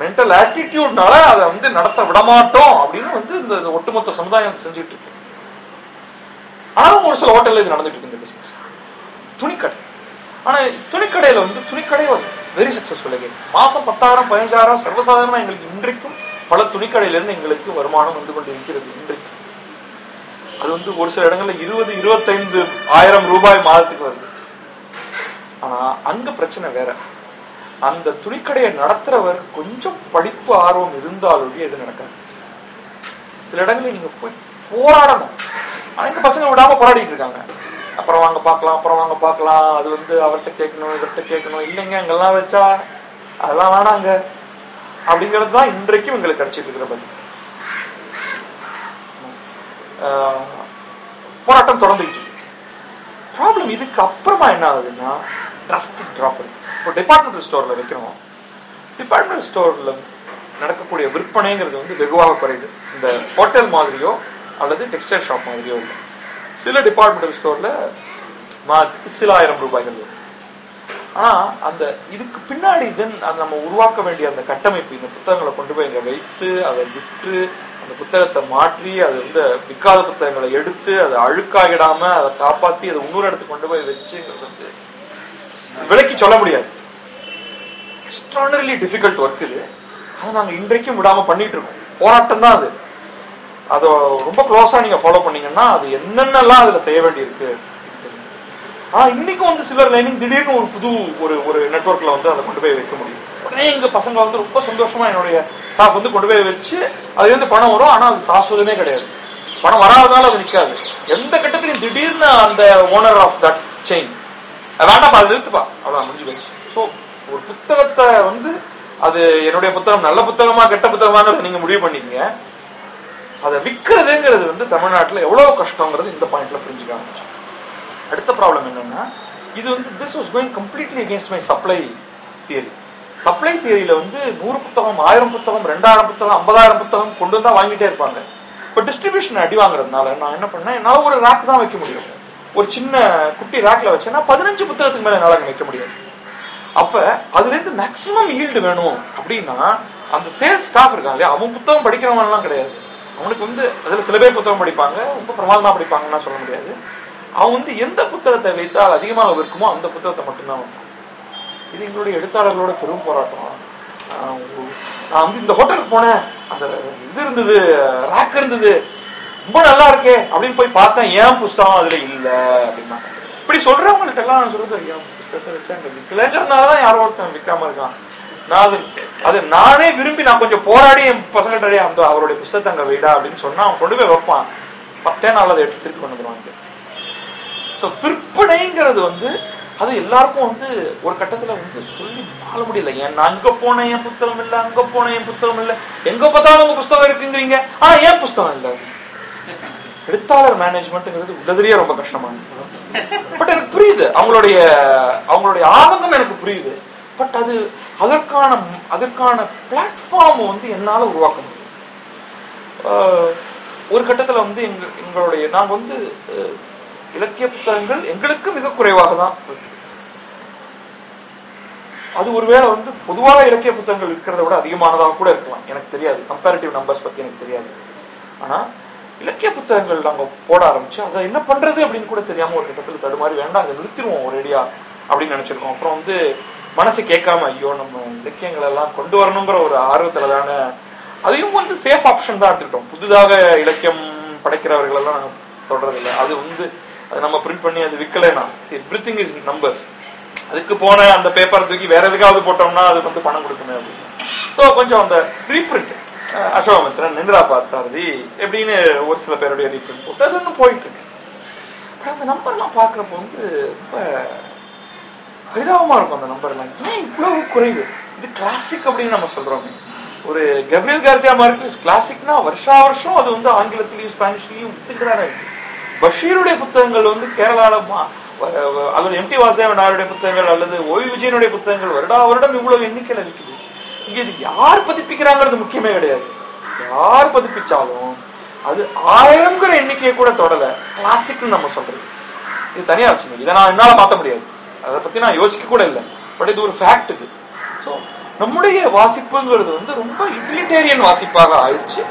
[SPEAKER 2] மென்டல் ஆட்டிடியூட்னால அதை வந்து நடத்த விடமாட்டோம் அப்படின்னு வந்து இந்த ஒட்டுமொத்த சமுதாயம் செஞ்சுட்டு இருக்கு. ஆனாலும் ஒரு சில ஹோட்டல்ல இது நடந்துட்டு இருக்கு இந்த பிசினஸ் துணிக்கடை. ஆனா துணிக்கடையில வந்து துணிக்கடை வெரி சக்சஸ்ஃபுல் again. மாசம் பத்தாயிரம் பதினஞ்சாயிரம் சர்வசாதாரணமா எங்களுக்கு இன்றைக்கும் பல துணிக்கடையிலேருந்து எங்களுக்கு வருமானம் வந்து கொண்டு இருக்கிறது இன்றைக்கு. அது வந்து ஒரு சில இடங்கள்ல இருபது இருபத்தைந்து ஆயிரம் ரூபாய் மாதத்துக்கு வருது. ஆனா அங்க பிரச்சனை வேற. அந்த துணிக்கடையை நடத்துறவர் கொஞ்சம் படிப்பு ஆர்வம் இருந்தாலும் எது நடக்காது. சில இடங்களில் நீங்க போய் போராடணும். ஆனா இந்த பசங்க விடாம போராடிட்டு இருக்காங்க. அப்புறம் வாங்க பார்க்கலாம் அப்புறம் வாங்க பார்க்கலாம். அது வந்து அவர்கிட்ட கேட்கணும் இவர்கிட்ட கேட்கணும். இல்லைங்க அங்கெல்லாம் வச்சா அதெல்லாம் வேணாங்க. அப்படிங்கிறது தான் இன்றைக்கும் எங்களுக்கு கிடைச்சிட்டு இருக்கிற பதில். ஆஹ் போராட்டம் தொடர்ந்துகிட்டு இருக்கு. ப்ராப்ளம் இதுக்கு அப்புறமா என்ன ஆகுதுன்னா ட்ரஸ்டிக் ட்ராப் இருக்குது இப்போ டிபார்ட்மெண்டல் ஸ்டோரில் வைக்கிறோம். டிபார்ட்மெண்டல் ஸ்டோரில் நடக்கக்கூடிய விற்பனைங்கிறது வந்து வெகுவாக குறையுது. இந்த ஹோட்டல் மாதிரியோ அல்லது டெக்ஸ்டைல் ஷாப் மாதிரியோ இல்லை. சில டிபார்ட்மெண்டல் ஸ்டோரில் மாதத்துக்கு சில ஆயிரம் ரூபாய்கள் வரும். ஆனால் அந்த இதுக்கு பின்னாடி தென் அதை நம்ம உருவாக்க வேண்டிய அந்த கட்டமைப்பு இந்த புத்தகங்களை கொண்டு போய் இங்கே வைத்து அதை விற்று அந்த புத்தகத்தை மாற்றி அது வந்து விற்காத புத்தகங்களை எடுத்து அதை அழுக்காகிடாமல் அதை காப்பாற்றி அதை இன்னொரு இடத்துக்கு கொண்டு போய் வச்சுங்கிறது வந்து விலைக்கு சொல்ல முடியாது. எக்ஸ்ட்ரானரிலி டிஃபிகல்ட் ஒர்க் இது. அதை நாங்கள் இன்றைக்கும் விடாமல் பண்ணிட்டு இருக்கோம். போராட்டம் தான் அது. அதை ரொம்ப க்ளோஸாக நீங்கள் ஃபாலோ பண்ணீங்கன்னா அது என்னென்னலாம் அதில் செய்ய வேண்டியிருக்கு ஆனால் இன்னைக்கும் வந்து சில்வர் லைனிங் திடீர்னு ஒரு புது ஒரு ஒரு நெட்ஒர்க்கில் வந்து அதை கொண்டு போய் வைக்க முடியும். உடனே எங்கள் பசங்க வந்து ரொம்ப சந்தோஷமாக என்னுடைய ஸ்டாஃப் வந்து கொண்டு போய் வச்சு அதுலேருந்து பணம் வரும். ஆனால் அது சாஸ்வதமே கிடையாது. பணம் வராதனால அது நிற்காது எந்த கட்டத்திலையும் திடீர்னு அந்த ஓனர் ஆஃப் தட் செயின் வேண்டாம் அது நிறுத்துப்பா. அவ்வளோ முடிஞ்சு போயிடுச்சு. ஸோ ஒரு புத்தகத்தை வந்து அது என்னுடைய புத்தகம் நல்ல புத்தகமா கெட்ட புத்தகமாங்கிறத நீங்க முடிவு பண்ணிக்கங்க. அதை விற்கிறதுங்கிறது வந்து தமிழ்நாட்டில் எவ்வளோ கஷ்டங்கிறது இந்த பாயிண்ட்ல புரிஞ்சுக்க ஆரம்பிச்சோம். அடுத்த ப்ராப்ளம் என்னன்னா இது வந்து this was going completely against my supply theory supply தியரியில வந்து நூறு புத்தகம் ஆயிரம் புத்தகம் ரெண்டாயிரம் புத்தகம் ஐம்பதாயிரம் புத்தகம் கொண்டு வந்தா வாங்கிட்டே இருப்பாங்க. இப்போ டிஸ்ட்ரிபியூஷன் அடி வாங்குறதுனால நான் என்ன பண்ணேன் என்னால் ஒரு ரேக் தான் வைக்க முடியும். ஒரு சின்ன குட்டி ரேக்ல வச்சேன்னா பதினஞ்சு புத்தகத்துக்கு மேல என்னால் அங்க வைக்க முடியாது. அப்ப அதுல இருந்து மேக்சிமம் ஈல்டு வேணும் அப்படின்னா அந்த சேல்ஸ் ஸ்டாஃப் இருக்காங்க இல்லையா அவன் புத்தகம் படிக்கிறவன்லாம் கிடையாது. அவனுக்கு வந்து அதுல சில பேர் புத்தகம் படிப்பாங்க ரொம்ப பிரமாதமா படிப்பாங்கன்னா சொல்ல முடியாது. அவன் வந்து எந்த புத்தகத்தை வைத்தால் அதிகமாக விற்குமோ அந்த புத்தகத்தை மட்டும்தான் வைப்பான் இது எங்களுடைய எழுத்தாளர்களோட பெரும் போராட்டம். நான் வந்து இந்த ஹோட்டலுக்கு போனேன். அந்த இது இருந்தது ரேக் இருந்தது. ரொம்ப நல்லா இருக்கே அப்படின்னு போய் பார்த்தேன். ஏன் புஸ்தகம் அதுல இல்ல அப்படின்னா. இப்படி சொல்றவங்கள்ட்ட எல்லாம் நான் சொல்றது என் புஸ்தகத்தை வச்சா அங்க விற்கலங்கிறதுனாலதான் யாரோ ஒருத்தன் விற்காம இருக்கான். நான் அது அது நானே விரும்பி நான் கொஞ்சம் போராடி என் பசங்கள்டே அந்த அவருடைய புஸ்தகத்தை அங்க வைடா அப்படின்னு சொன்னா அவன் கொண்டு போய் வைப்பான். பத்தே நாள் அதை எடுத்து திருப்பி கொண்டு வந்துருவாங்க ஸோ விற்பனைங்கிறது வந்து அது எல்லாருக்கும் வந்து ஒரு கட்டத்துல வந்து சொல்லி மாற முடியல. ஏன் நான் அங்க போனேன் என் புத்தகம் இல்ல அங்க போனேன் என் புத்தகம் இல்ல எங்க பார்த்தாலும் உங்க புத்தகம் இருக்குங்கிறீங்க. ஆனா ஏன் புஸ்தகம் இல்லை? எழுத்தாளர் மேனேஜ்மெண்ட்ங்கிறது உள்ளதுலயே ரொம்ப கஷ்டமானது பட் எனக்கு புரியுது. அவங்களுடைய அவங்களுடைய ஆதங்கம் எனக்கு புரியுது. பட் அது அதற்கான அதற்கான பிளாட்ஃபார்ம் வந்து என்னால உருவாக்க முடியும் ஒரு கட்டத்துல வந்து எங்க எங்களுடைய நாங்கள் வந்து இலக்கிய புத்தகங்கள் எங்களுக்கு மிக குறைவாக தான் இருக்குது. அது ஒருவேளை வந்து பொதுவாக இலக்கிய புத்தகங்கள் இருக்கிறத விட அதிகமானதாக கூட இருக்கலாம். எனக்கு தெரியாது. கம்பேரிட்டிவ் நம்பர்ஸ் பத்தி எனக்கு தெரியாது. ஆனா இலக்கிய புத்தகங்கள் நாங்கள் போட ஆரம்பிச்சு அதை என்ன பண்றது அப்படின்னு கூட தெரியாம ஒரு கட்டத்தில் தடுமாறி வேண்டாம் அதை நிறுத்திடுவோம் ஒரேடியா அப்படின்னு நினைச்சிருக்கோம். அப்புறம் வந்து மனசு கேட்காம ஐயோ நம்ம இலக்கியங்கள் எல்லாம் கொண்டு வரணுங்கிற ஒரு ஆர்வத்துல தானே அதையும் வந்து சேஃப் ஆப்ஷன் தான் எடுத்துக்கிட்டோம். புதிதாக இலக்கியம் படைக்கிறவர்கள் எல்லாம் நாங்க அது வந்து அது நம்ம பிரிண்ட் பண்ணி அது விற்கலைன்னா எவ்ரி திங் இஸ் நம்பர்ஸ் அதுக்கு போன அந்த பேப்பரை தூக்கி வேற எதுக்காவது போட்டோம்னா அது வந்து பணம் கொடுக்கணும் அப்படின்னு. ஸோ கொஞ்சம் அந்த ரீப்ரிண்ட் அசோகமித்ரன் நிந்திரா சாரதி எப்படின்னு ஒரு சில பேருடைய ரீப்ரிண்ட் போட்டு அது இன்னும் போயிட்டு இருக்கு பட் அந்த நம்பர்லாம் பார்க்குறப்போ வந்து ரொம்ப பரிதாபமாக இருக்கும் அந்த நம்பர்லாம் ஏன் இவ்வளவு குறைவு? இது கிளாசிக் அப்படின்னு நம்ம சொல்கிறோமே ஒரு கப்ரியல் கார்சியா மார்க்விஸ் கிளாசிக்னா வருஷா வருஷம் அது வந்து ஆங்கிலத்திலையும் ஸ்பானிஷ்லையும் வித்துக்கிட்டு இருக்கு. பஷீருடைய புத்தகங்கள் வந்து கேரளால மா- அல்லது எம்டி வாசேவன் ஆருடைய புத்தகங்கள் அல்லது ஓய் விஜயனுடைய புத்தகங்கள் வருடா வருடம் இவ்வளவு எண்ணிக்கையில் விற்குது இது யார் பதிப்பிக்கிறாங்கிறது முக்கியமே கிடையாது. யார் பதிப்பிச்சாலும் அது ஆயிரம்ங்கிற எண்ணிக்கையை கூட தொடல. கிளாசிக்னு நம்ம சொல்றது. இது தனியா வச்சுங்க இதை நான் என்னால மாத்த முடியாது. அதை பத்தி நான் யோசிக்க கூட இல்லை. பட் இது ஒரு ஃபேக்ட் இது. ஸோ நம்முடைய வாசிப்புங்கிறது வந்து ரொம்ப யூட்டிலிட்டேரியன் வாசிப்பாக ஆயிடுச்சு.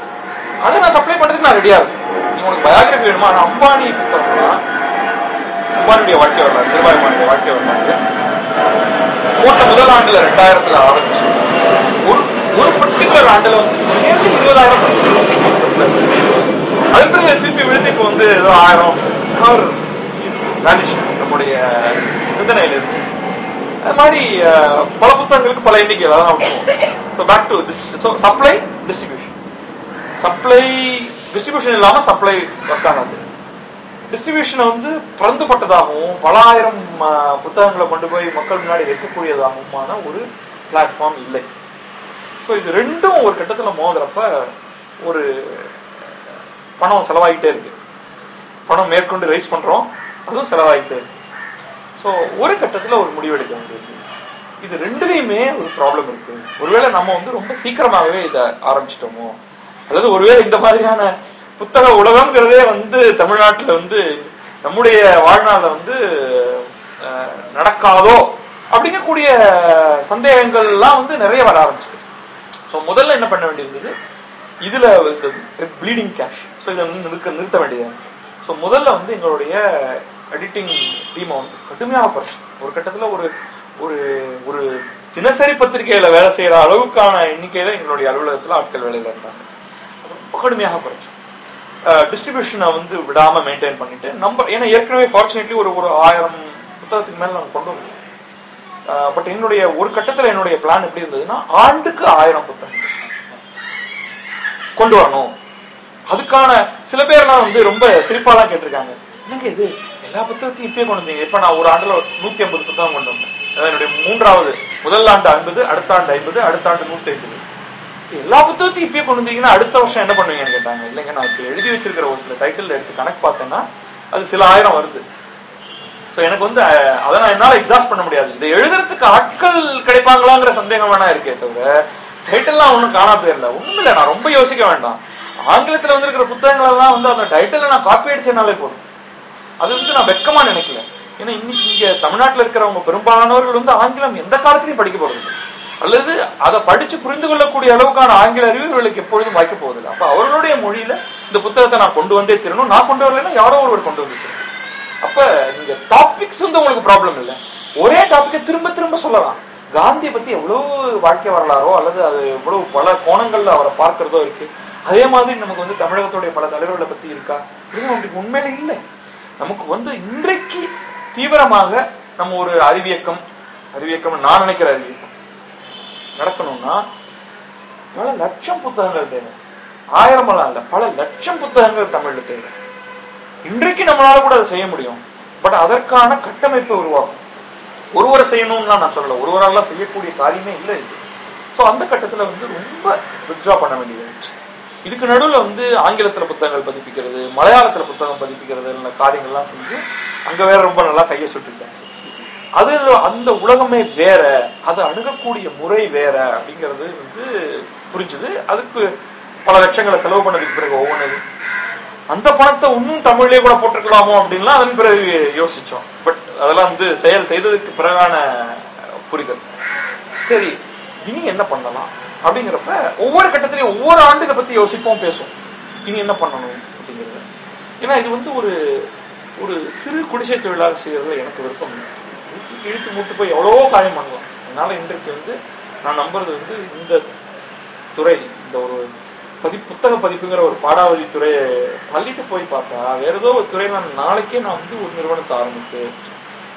[SPEAKER 2] அதை நான் சப்ளை பண்றதுக்கு நான் ரெடியா இருக்கேன். நீ உனக்கு பயோகிராஃபி வேணுமா? நான் அம்பானி புத்தகம்னா அம்பானியுடைய வாழ்க்கை வரலாறு திருவாயுமானுடைய வாழ்க்கை வரலாறு. போட்ட முதல் ஆண்டுல ரெண்டாயிரத்துல ஆரம்பிச்சு ஒரு ஒரு பர்டிகுலர் ஆண்டுல வந்து நேர்லி இருபதாயிரம் தப்பு அதன் பிறகு திருப்பி விழுந்து இப்போ வந்து ஏதோ ஆயிரம் அவர் வேனிஷ் நம்முடைய சிந்தனையில இருக்கு அது மாதிரி பல புத்தகங்களுக்கு பல எண்ணிக்கையில் தான் விட்டுருவோம் so back to so supply distribution supply distribution இல்லாமல் சப்ளை ஒர்க் ஆகாது டிஸ்ட்ரிபியூஷனை வந்து பறந்துபட்டதாகவும் பல ஆயிரம் புத்தகங்களை கொண்டு போய் மக்கள் முன்னாடி வைக்கக்கூடியதாகவுமான ஒரு பிளாட்ஃபார்ம் இல்லை. ஸோ இது ரெண்டும் ஒரு கட்டத்தில் மோதுறப்ப ஒரு பணம் செலவாகிட்டே இருக்கு. பணம் மேற்கொண்டு ரைஸ் பண்ணுறோம் அதுவும் செலவாகிட்டே இருக்கு. ஸோ ஒரு கட்டத்தில் ஒரு முடிவெடுக்க வேண்டியது இது ரெண்டுலேயுமே ஒரு ப்ராப்ளம் இருக்கு. ஒருவேளை நம்ம வந்து ரொம்ப சீக்கிரமாகவே இதை ஆரம்பிச்சிட்டோமோ? அல்லது ஒருவேளை இந்த மாதிரியான புத்தக உலகம்ங்கிறதே வந்து தமிழ்நாட்டில் வந்து நம்முடைய வாழ்நாளில் வந்து நடக்காதோ? அப்படிங்கக்கூடிய சந்தேகங்கள்லாம் வந்து நிறைய வர ஆரம்பிச்சிது. ஸோ முதல்ல என்ன பண்ண வேண்டியிருந்தது? இதில் இந்த ப்ளீடிங் கேஷ் ஸோ இதை வந்து நிறுத்த நிறுத்த வேண்டியதாக இருந்துச்சு. ஸோ முதல்ல வந்து எங்களுடைய எடிட்டிங் டீமை வந்து கடுமையாக குறைச்சி. ஒரு கட்டத்தில் ஒரு ஒரு ஒரு தினசரி பத்திரிகையில் வேலை செய்கிற அளவுக்கான எண்ணிக்கையில் எங்களுடைய அலுவலகத்தில் ஆட்கள் வேலையில் இருந்தாங்க. அது ரொம்ப கடுமையாக குறைச்சோம் டிஸ்ட்ரிபியூஷனை வந்து விடாமல் மெயின்டைன் பண்ணிட்டு நம்ம ஏன்னா ஏற்கனவே ஃபார்ச்சுனேட்லி ஒரு ஒரு ஆயிரம் புத்தகத்துக்கு மேலே நாங்கள் கொண்டு வந்துட்டோம் பட் என்னுடைய ஒரு கட்டத்தில் என்னுடைய பிளான் எப்படி இருந்ததுன்னா ஆண்டுக்கு ஆயிரம் புத்தகம் கொண்டு வரணும். அதுக்கான சில பேர்லாம் வந்து ரொம்ப சிரிப்பாலாம் கேட்டிருக்காங்க. என்னங்க இது? எல்லா புத்தகத்தையும் இப்பயே கொண்டு வந்தீங்க. இப்ப நான் ஒரு ஆண்டுல நூத்தி ஐம்பது புத்தகம் கொண்டு வந்தேன். அதான் என்னுடைய மூன்றாவது முதல் ஆண்டு ஐம்பது அடுத்த ஆண்டு ஐம்பது அடுத்த ஆண்டு நூத்தி ஐம்பது. எல்லா புத்தகத்தையும் இப்பயே கொண்டு வந்தீங்கன்னா அடுத்த வருஷம் என்ன பண்ணுவீங்கன்னு கேட்டாங்க. இல்லைங்க நான் இப்போ எழுதி வச்சிருக்கிற ஒரு சில டைட்டில் எடுத்து கணக்கு பார்த்தேன்னா அது சில ஆயிரம் வருது. ஸோ எனக்கு வந்து அதை நான் என்னால் எக்ஸாஸ்ட் பண்ண முடியாது. இது எழுதுறதுக்கு ஆட்கள் கிடைப்பாங்களாங்கிற சந்தேகம் வேணா இருக்கே தவிர டைட்டில்லாம் ஒன்றும் காணா போயிடல ஒன்றும் இல்லை நான் ரொம்ப யோசிக்க வேண்டாம். ஆங்கிலத்தில் வந்திருக்கிற புத்தகங்கள்லாம் வந்து அந்த டைட்டில் நான் காப்பி அடிச்சேனாலே போதும். அது வந்து நான் வெக்கமாக நினைக்கல. ஏன்னா இன்னைக்கு இங்கே தமிழ்நாட்டில் இருக்கிறவங்க பெரும்பாலானவர்கள் வந்து ஆங்கிலம் எந்த காலத்திலையும் படிக்க போகிறது அல்லது அதை படிச்சு புரிந்து கொள்ளக்கூடிய அளவுக்கான ஆங்கில அறிவு இவர்களுக்கு எப்பொழுதும் வாய்க்க போவதில்லை. அப்போ அவர்களுடைய மொழியில இந்த புத்தகத்தை நான் கொண்டு வந்தே தீரணும். நான் கொண்டு வரலைன்னா யாரோ ஒருவர் கொண்டு வந்து அப்ப நீங்க டாபிக்ஸ் வந்து உங்களுக்கு ப்ராப்ளம் இல்லை. ஒரே டாபிக்கை திரும்ப திரும்ப சொல்லலாம். காந்தியை பத்தி எவ்வளவு வாழ்க்கை வரலாறோ அல்லது அது எவ்வளவு பல கோணங்கள்ல அவரை பார்க்கறதோ இருக்கு. அதே மாதிரி நமக்கு வந்து தமிழகத்துடைய பல தலைவர்களை பத்தி இருக்கா? இது நமக்கு உண்மையில இல்லை. நமக்கு வந்து இன்றைக்கு தீவிரமாக நம்ம ஒரு அறிவியக்கம் அறிவியக்கம் நான் நினைக்கிற அறிவியக்கம் நடக்கணும்னா பல லட்சம் புத்தகங்கள் தேவை. ஆயிரமெல்லாம் இல்லை பல லட்சம் புத்தகங்கள் தமிழ்ல தேவை. இன்றைக்கு நம்மளால கூட அதை செய்ய முடியும். பட் அதற்கான கட்டமைப்பை உருவாக்கும். ஒருவரை செய்யணும்லாம் நான் சொல்லல. ஒருவராலாம் செய்யக்கூடிய காரியமே இல்லை இது. ஸோ அந்த கட்டத்தில் வந்து ரொம்ப வித்ட்ரா பண்ண வேண்டியது இருந்துச்சு இதுக்கு நடுவில் வந்து ஆங்கிலத்தில் புத்தகங்கள் பதிப்பிக்கிறது மலையாளத்துல புத்தகம் பதிப்பிக்கிறது இல்ல காரியங்கள்லாம் செஞ்சு அங்கே வேற ரொம்ப நல்லா கையை சுட்டுட்டாச்சு அது அந்த உலகமே வேற அதை அணுகக்கூடிய முறை வேற அப்படிங்கிறது வந்து புரிஞ்சுது. அதுக்கு பல லட்சங்களை செலவு பண்ணதுக்கு பிறகு ஒவ்வொன்றும். அந்த பணத்தை இன்னும் தமிழ்லேயே கூட போட்டிருக்கலாமோ அப்படின்லாம் அதன் பிறகு யோசிச்சோம். பட் அதெல்லாம் வந்து செயல் செய்ததுக்கு பிறகான புரிதல். சரி இனி என்ன பண்ணலாம்? அப்படிங்கிறப்ப ஒவ்வொரு கட்டத்திலையும் ஒவ்வொரு ஆண்டு இதை பத்தி யோசிப்போம் பேசுவோம். இனி என்ன பண்ணணும் அப்படிங்கிறது. ஏன்னா இது வந்து ஒரு ஒரு சிறு குடிசை தொழிலாக செய்யறதுல எனக்கு விருப்பம் இழுத்து இழுத்து மூட்டு போய் எவ்வளவோ காயம் பண்ணலாம். அதனால இன்றைக்கு வந்து நான் நம்புறது வந்து இந்த துறை இந்த ஒரு பதி புத்தக பதிப்புங்கிற ஒரு பாடாவதி துறையை தள்ளிட்டு போய் பார்த்தா வேற ஏதோ ஒரு துறை நான் நாளைக்கே நான் வந்து ஒரு நிறுவனத்தை ஆரம்பித்து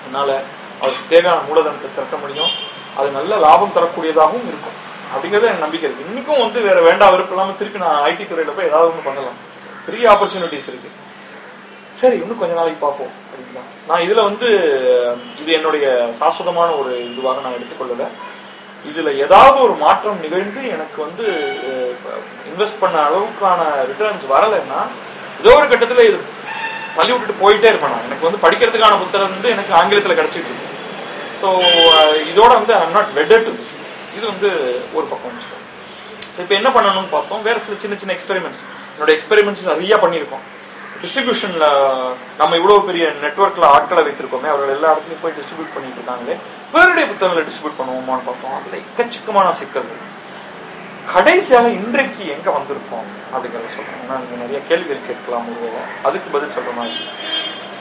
[SPEAKER 2] என்னால் அதுக்கு தேவையான மூலதனத்தை திரட்ட முடியும். அது நல்ல லாபம் தரக்கூடியதாகவும் இருக்கும். அப்படிங்கிறது எனக்கு நம்பிக்கை இருக்கு. இன்னைக்கும் வந்து வேற வேண்டாம் விருப்பம் இல்லாமல் திருப்பி நான் ஐடி துறையில போய் ஏதாவது ஒன்று பண்ணலாம். பெரிய ஆப்பர்ச்சுனிட்டிஸ் இருக்கு. சரி இன்னும் கொஞ்ச நாளைக்கு பார்ப்போம். அப்படிங்களா நான் இதுல வந்து இது என்னுடைய சாஸ்வதமான ஒரு இதுவாக நான் எடுத்துக்கொள்ளலை. இதுல ஏதாவது ஒரு மாற்றம் நிகழ்ந்து எனக்கு வந்து இன்வெஸ்ட் பண்ண அளவுக்கான ரிட்டர்ன்ஸ் வரலைன்னா ஏதோ ஒரு கட்டத்துல இது தள்ளி விட்டுட்டு போயிட்டே இருப்பேன் நான். எனக்கு வந்து படிக்கிறதுக்கான புத்தகம் வந்து எனக்கு ஆங்கிலத்தில் கிடைச்சிட்டு இருக்கு. ஸோ இதோட வந்து I'm not vetted to this இது வந்து ஒரு பக்கம் வச்சுக்கோங்க. இப்போ என்ன பண்ணணும்னு பார்த்தோம். வேற சில சின்ன சின்ன எக்ஸ்பெரிமெண்ட்ஸ் என்னோட எக்ஸ்பெரிமெண்ட்ஸ் நிறைய பண்ணியிருக்கோம். டிஸ்ட்ரிபியூஷன்ல நம்ம இவ்வளவு பெரிய நெட்ஒர்க்ல ஆட்களை வைத்திருக்கோமே அவர்கள் எல்லா இடத்துலையும் போய் டிஸ்ட்ரிபியூட் பண்ணிட்டு இருக்காங்களே பேருடைய புத்தகங்களை டிஸ்ட்ரிபியூட் பண்ணுவோமான்னு பார்த்தோம். அதுல எக்கச்சக்கமான சிக்கல்கள். கடைசியாக இன்றைக்கு எங்க வந்திருக்கோம் அப்படிங்கறத சொல்றேன். ஏன்னா நீங்க நிறைய கேள்விகள் கேட்கலாம் ஒருவேளை. அதுக்கு பதில் சொல்ற மாதிரி.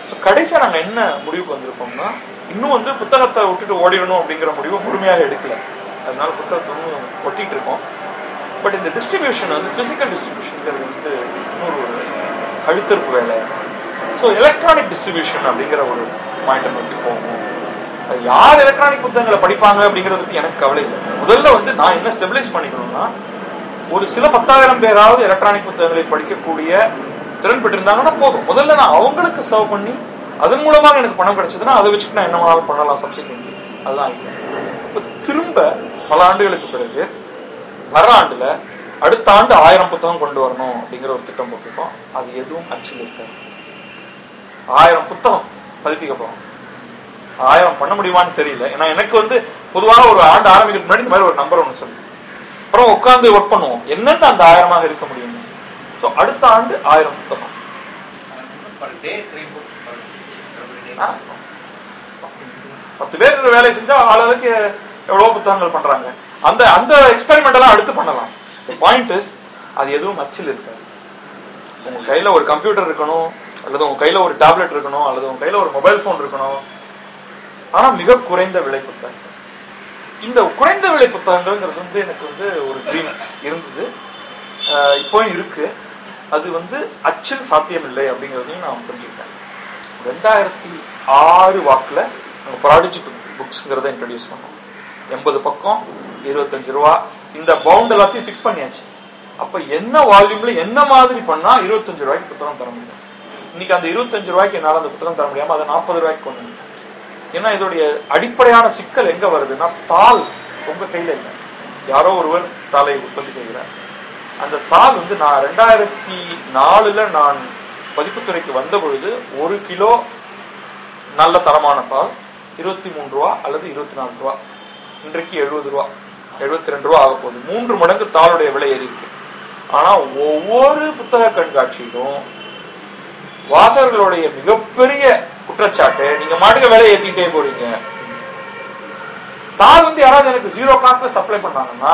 [SPEAKER 2] ஸோ கடைசியா நாங்க என்ன முடிவுக்கு வந்திருக்கோம்னா இன்னும் வந்து புத்தகத்தை விட்டுட்டு ஓடிடணும் அப்படிங்கிற முடிவை முழுமையாக எடுக்கல. அதனால புத்தகத்தை இன்னும் ஒத்திட்டு இருக்கோம். பட் இந்த டிஸ்ட்ரிபியூஷன் வந்து பிசிக்கல் டிஸ்ட்ரிபியூஷன்ங்கிறது வந்து இன்னொரு கழுத்திருப்பு வேலை ஸோ எலக்ட்ரானிக் டிஸ்ட்ரிபியூஷன் அப்படிங்கிற ஒரு பாயிண்டை நோக்கி போகும். யார் எலக்ட்ரானிக் புத்தகங்களை படிப்பாங்க அப்படிங்கிறத பற்றி எனக்கு கவலை இல்லை. முதல்ல வந்து நான் என்ன ஸ்டெபிலைஸ் பண்ணிக்கணும்னா ஒரு சில பத்தாயிரம் பேராவது எலக்ட்ரானிக் புத்தகங்களை படிக்கக்கூடிய திறன் பெற்றிருந்தாங்கன்னா போதும். முதல்ல நான் அவங்களுக்கு சர்வ் பண்ணி அதன் மூலமாக எனக்கு பணம் கிடைச்சதுன்னா அதை வச்சுட்டு நான் என்ன வேணாலும் பண்ணலாம் சப்சிக்வெண்ட்லி அதுதான் இப்போ திரும்ப பல ஆண்டுகளுக்கு பிறகு வர ஆண்டில் அடுத்த ஆண்டு ஆயிரம் புத்தகம் கொண்டு வரணும் அப்படிங்கிற ஒரு திட்டம் போட்டிருக்கோம். அது எதுவும் அச்சில் இருக்காது. ஆயிரம் புத்தகம் பதிப்பிக்க போறோம். ஆயிரம் பண்ண முடியுமான்னு தெரியல. ஏன்னா எனக்கு வந்து பொதுவாக ஒரு ஆண்டு ஆரம்பிக்கிறதுக்கு முன்னாடி இந்த மாதிரி ஒரு நம்பர் ஒன்று சொல்லு அப்புறம் உட்காந்து ஒர்க் பண்ணுவோம். என்னென்ன அந்த ஆயிரமாக இருக்க முடியும்? ஸோ அடுத்த ஆண்டு ஆயிரம் புத்தகம். பத்து பேர் வேலை செஞ்சா ஆளுக்கு எவ்வளவு புத்தகங்கள் பண்றாங்க. அந்த அந்த எக்ஸ்பெரிமெண்ட் எல்லாம் அடுத்து பண்ணலாம். பாயிண்ட் இஸ் அது எதுவும் அச்சில் இருக்காது. உங்க கையில ஒரு கம்ப்யூட்டர் இருக்கணும் அல்லது உங்க கையில ஒரு டேப்லெட் இருக்கணும் அல்லது உங்க கையில ஒரு மொபைல் போன் இருக்கணும் ஆனா மிக குறைந்த விலை புத்தகங்கள். இந்த குறைந்த விலை புத்தகங்கள்ங்கிறது வந்து எனக்கு வந்து ஒரு ட்ரீம் இருந்தது. இப்போவும் இருக்கு. அது வந்து அச்சில் சாத்தியமில்லை அப்படிங்கிறதையும் நான் புரிஞ்சுக்கிட்டேன். ரெண்டாயிரத்தி ஆறு வாக்கில் நாங்கள் ப்ராடிஜி புக்ஸுங்கிறத இன்ட்ரடியூஸ் பண்ணோம். எண்பது பக்கம் இருபத்தஞ்சு ரூபா இந்த பவுண்ட் எல்லாத்தையும் ஃபிக்ஸ் பண்ணியாச்சு. அப்போ என்ன வால்யூம்ல என்ன மாதிரி பண்ணா இருபத்தஞ்சு ரூபாய்க்கு புத்தகம் தர முடியும்? இன்னைக்கு அந்த இருபத்தஞ்சு ரூபாய்க்கு என்னால் அந்த புத்தகம் தர முடியாமல் அதை நாற்பது ரூபாய்க்கு கொண்டு வந்துட்டேன். ஏன்னா இதோடைய அடிப்படையான சிக்கல் எங்க வருதுன்னா தாள் உங்க கையில இல்லை. யாரோ ஒருவர் தாளை உற்பத்தி செய்கிறார். அந்த தாள் வந்து நான் ரெண்டாயிரத்தி நாலுல நான் பதிப்புத்துறைக்கு வந்த பொழுது ஒரு கிலோ நல்ல தரமான தாள் இருபத்தி மூணு ரூபா அல்லது இருபத்தி நாலு ரூபா இன்றைக்கு எழுபது ரூபா. எழுபத்தி ரெண்டு ரூபா ஆக போகுது. மூன்று மடங்கு தாளுடைய விலை ஏறி இருக்கு. ஆனா ஒவ்வொரு புத்தக கண்காட்சியிலும் வாசகர்களுடைய மிகப்பெரிய குற்றச்சாட்டு நீங்க மாட்டுக்கு விலை ஏத்திட்டே போறீங்க. தாள் வந்து யாராவது எனக்கு ஜீரோ காஸ்ட்ல சப்ளை பண்ணாங்கன்னா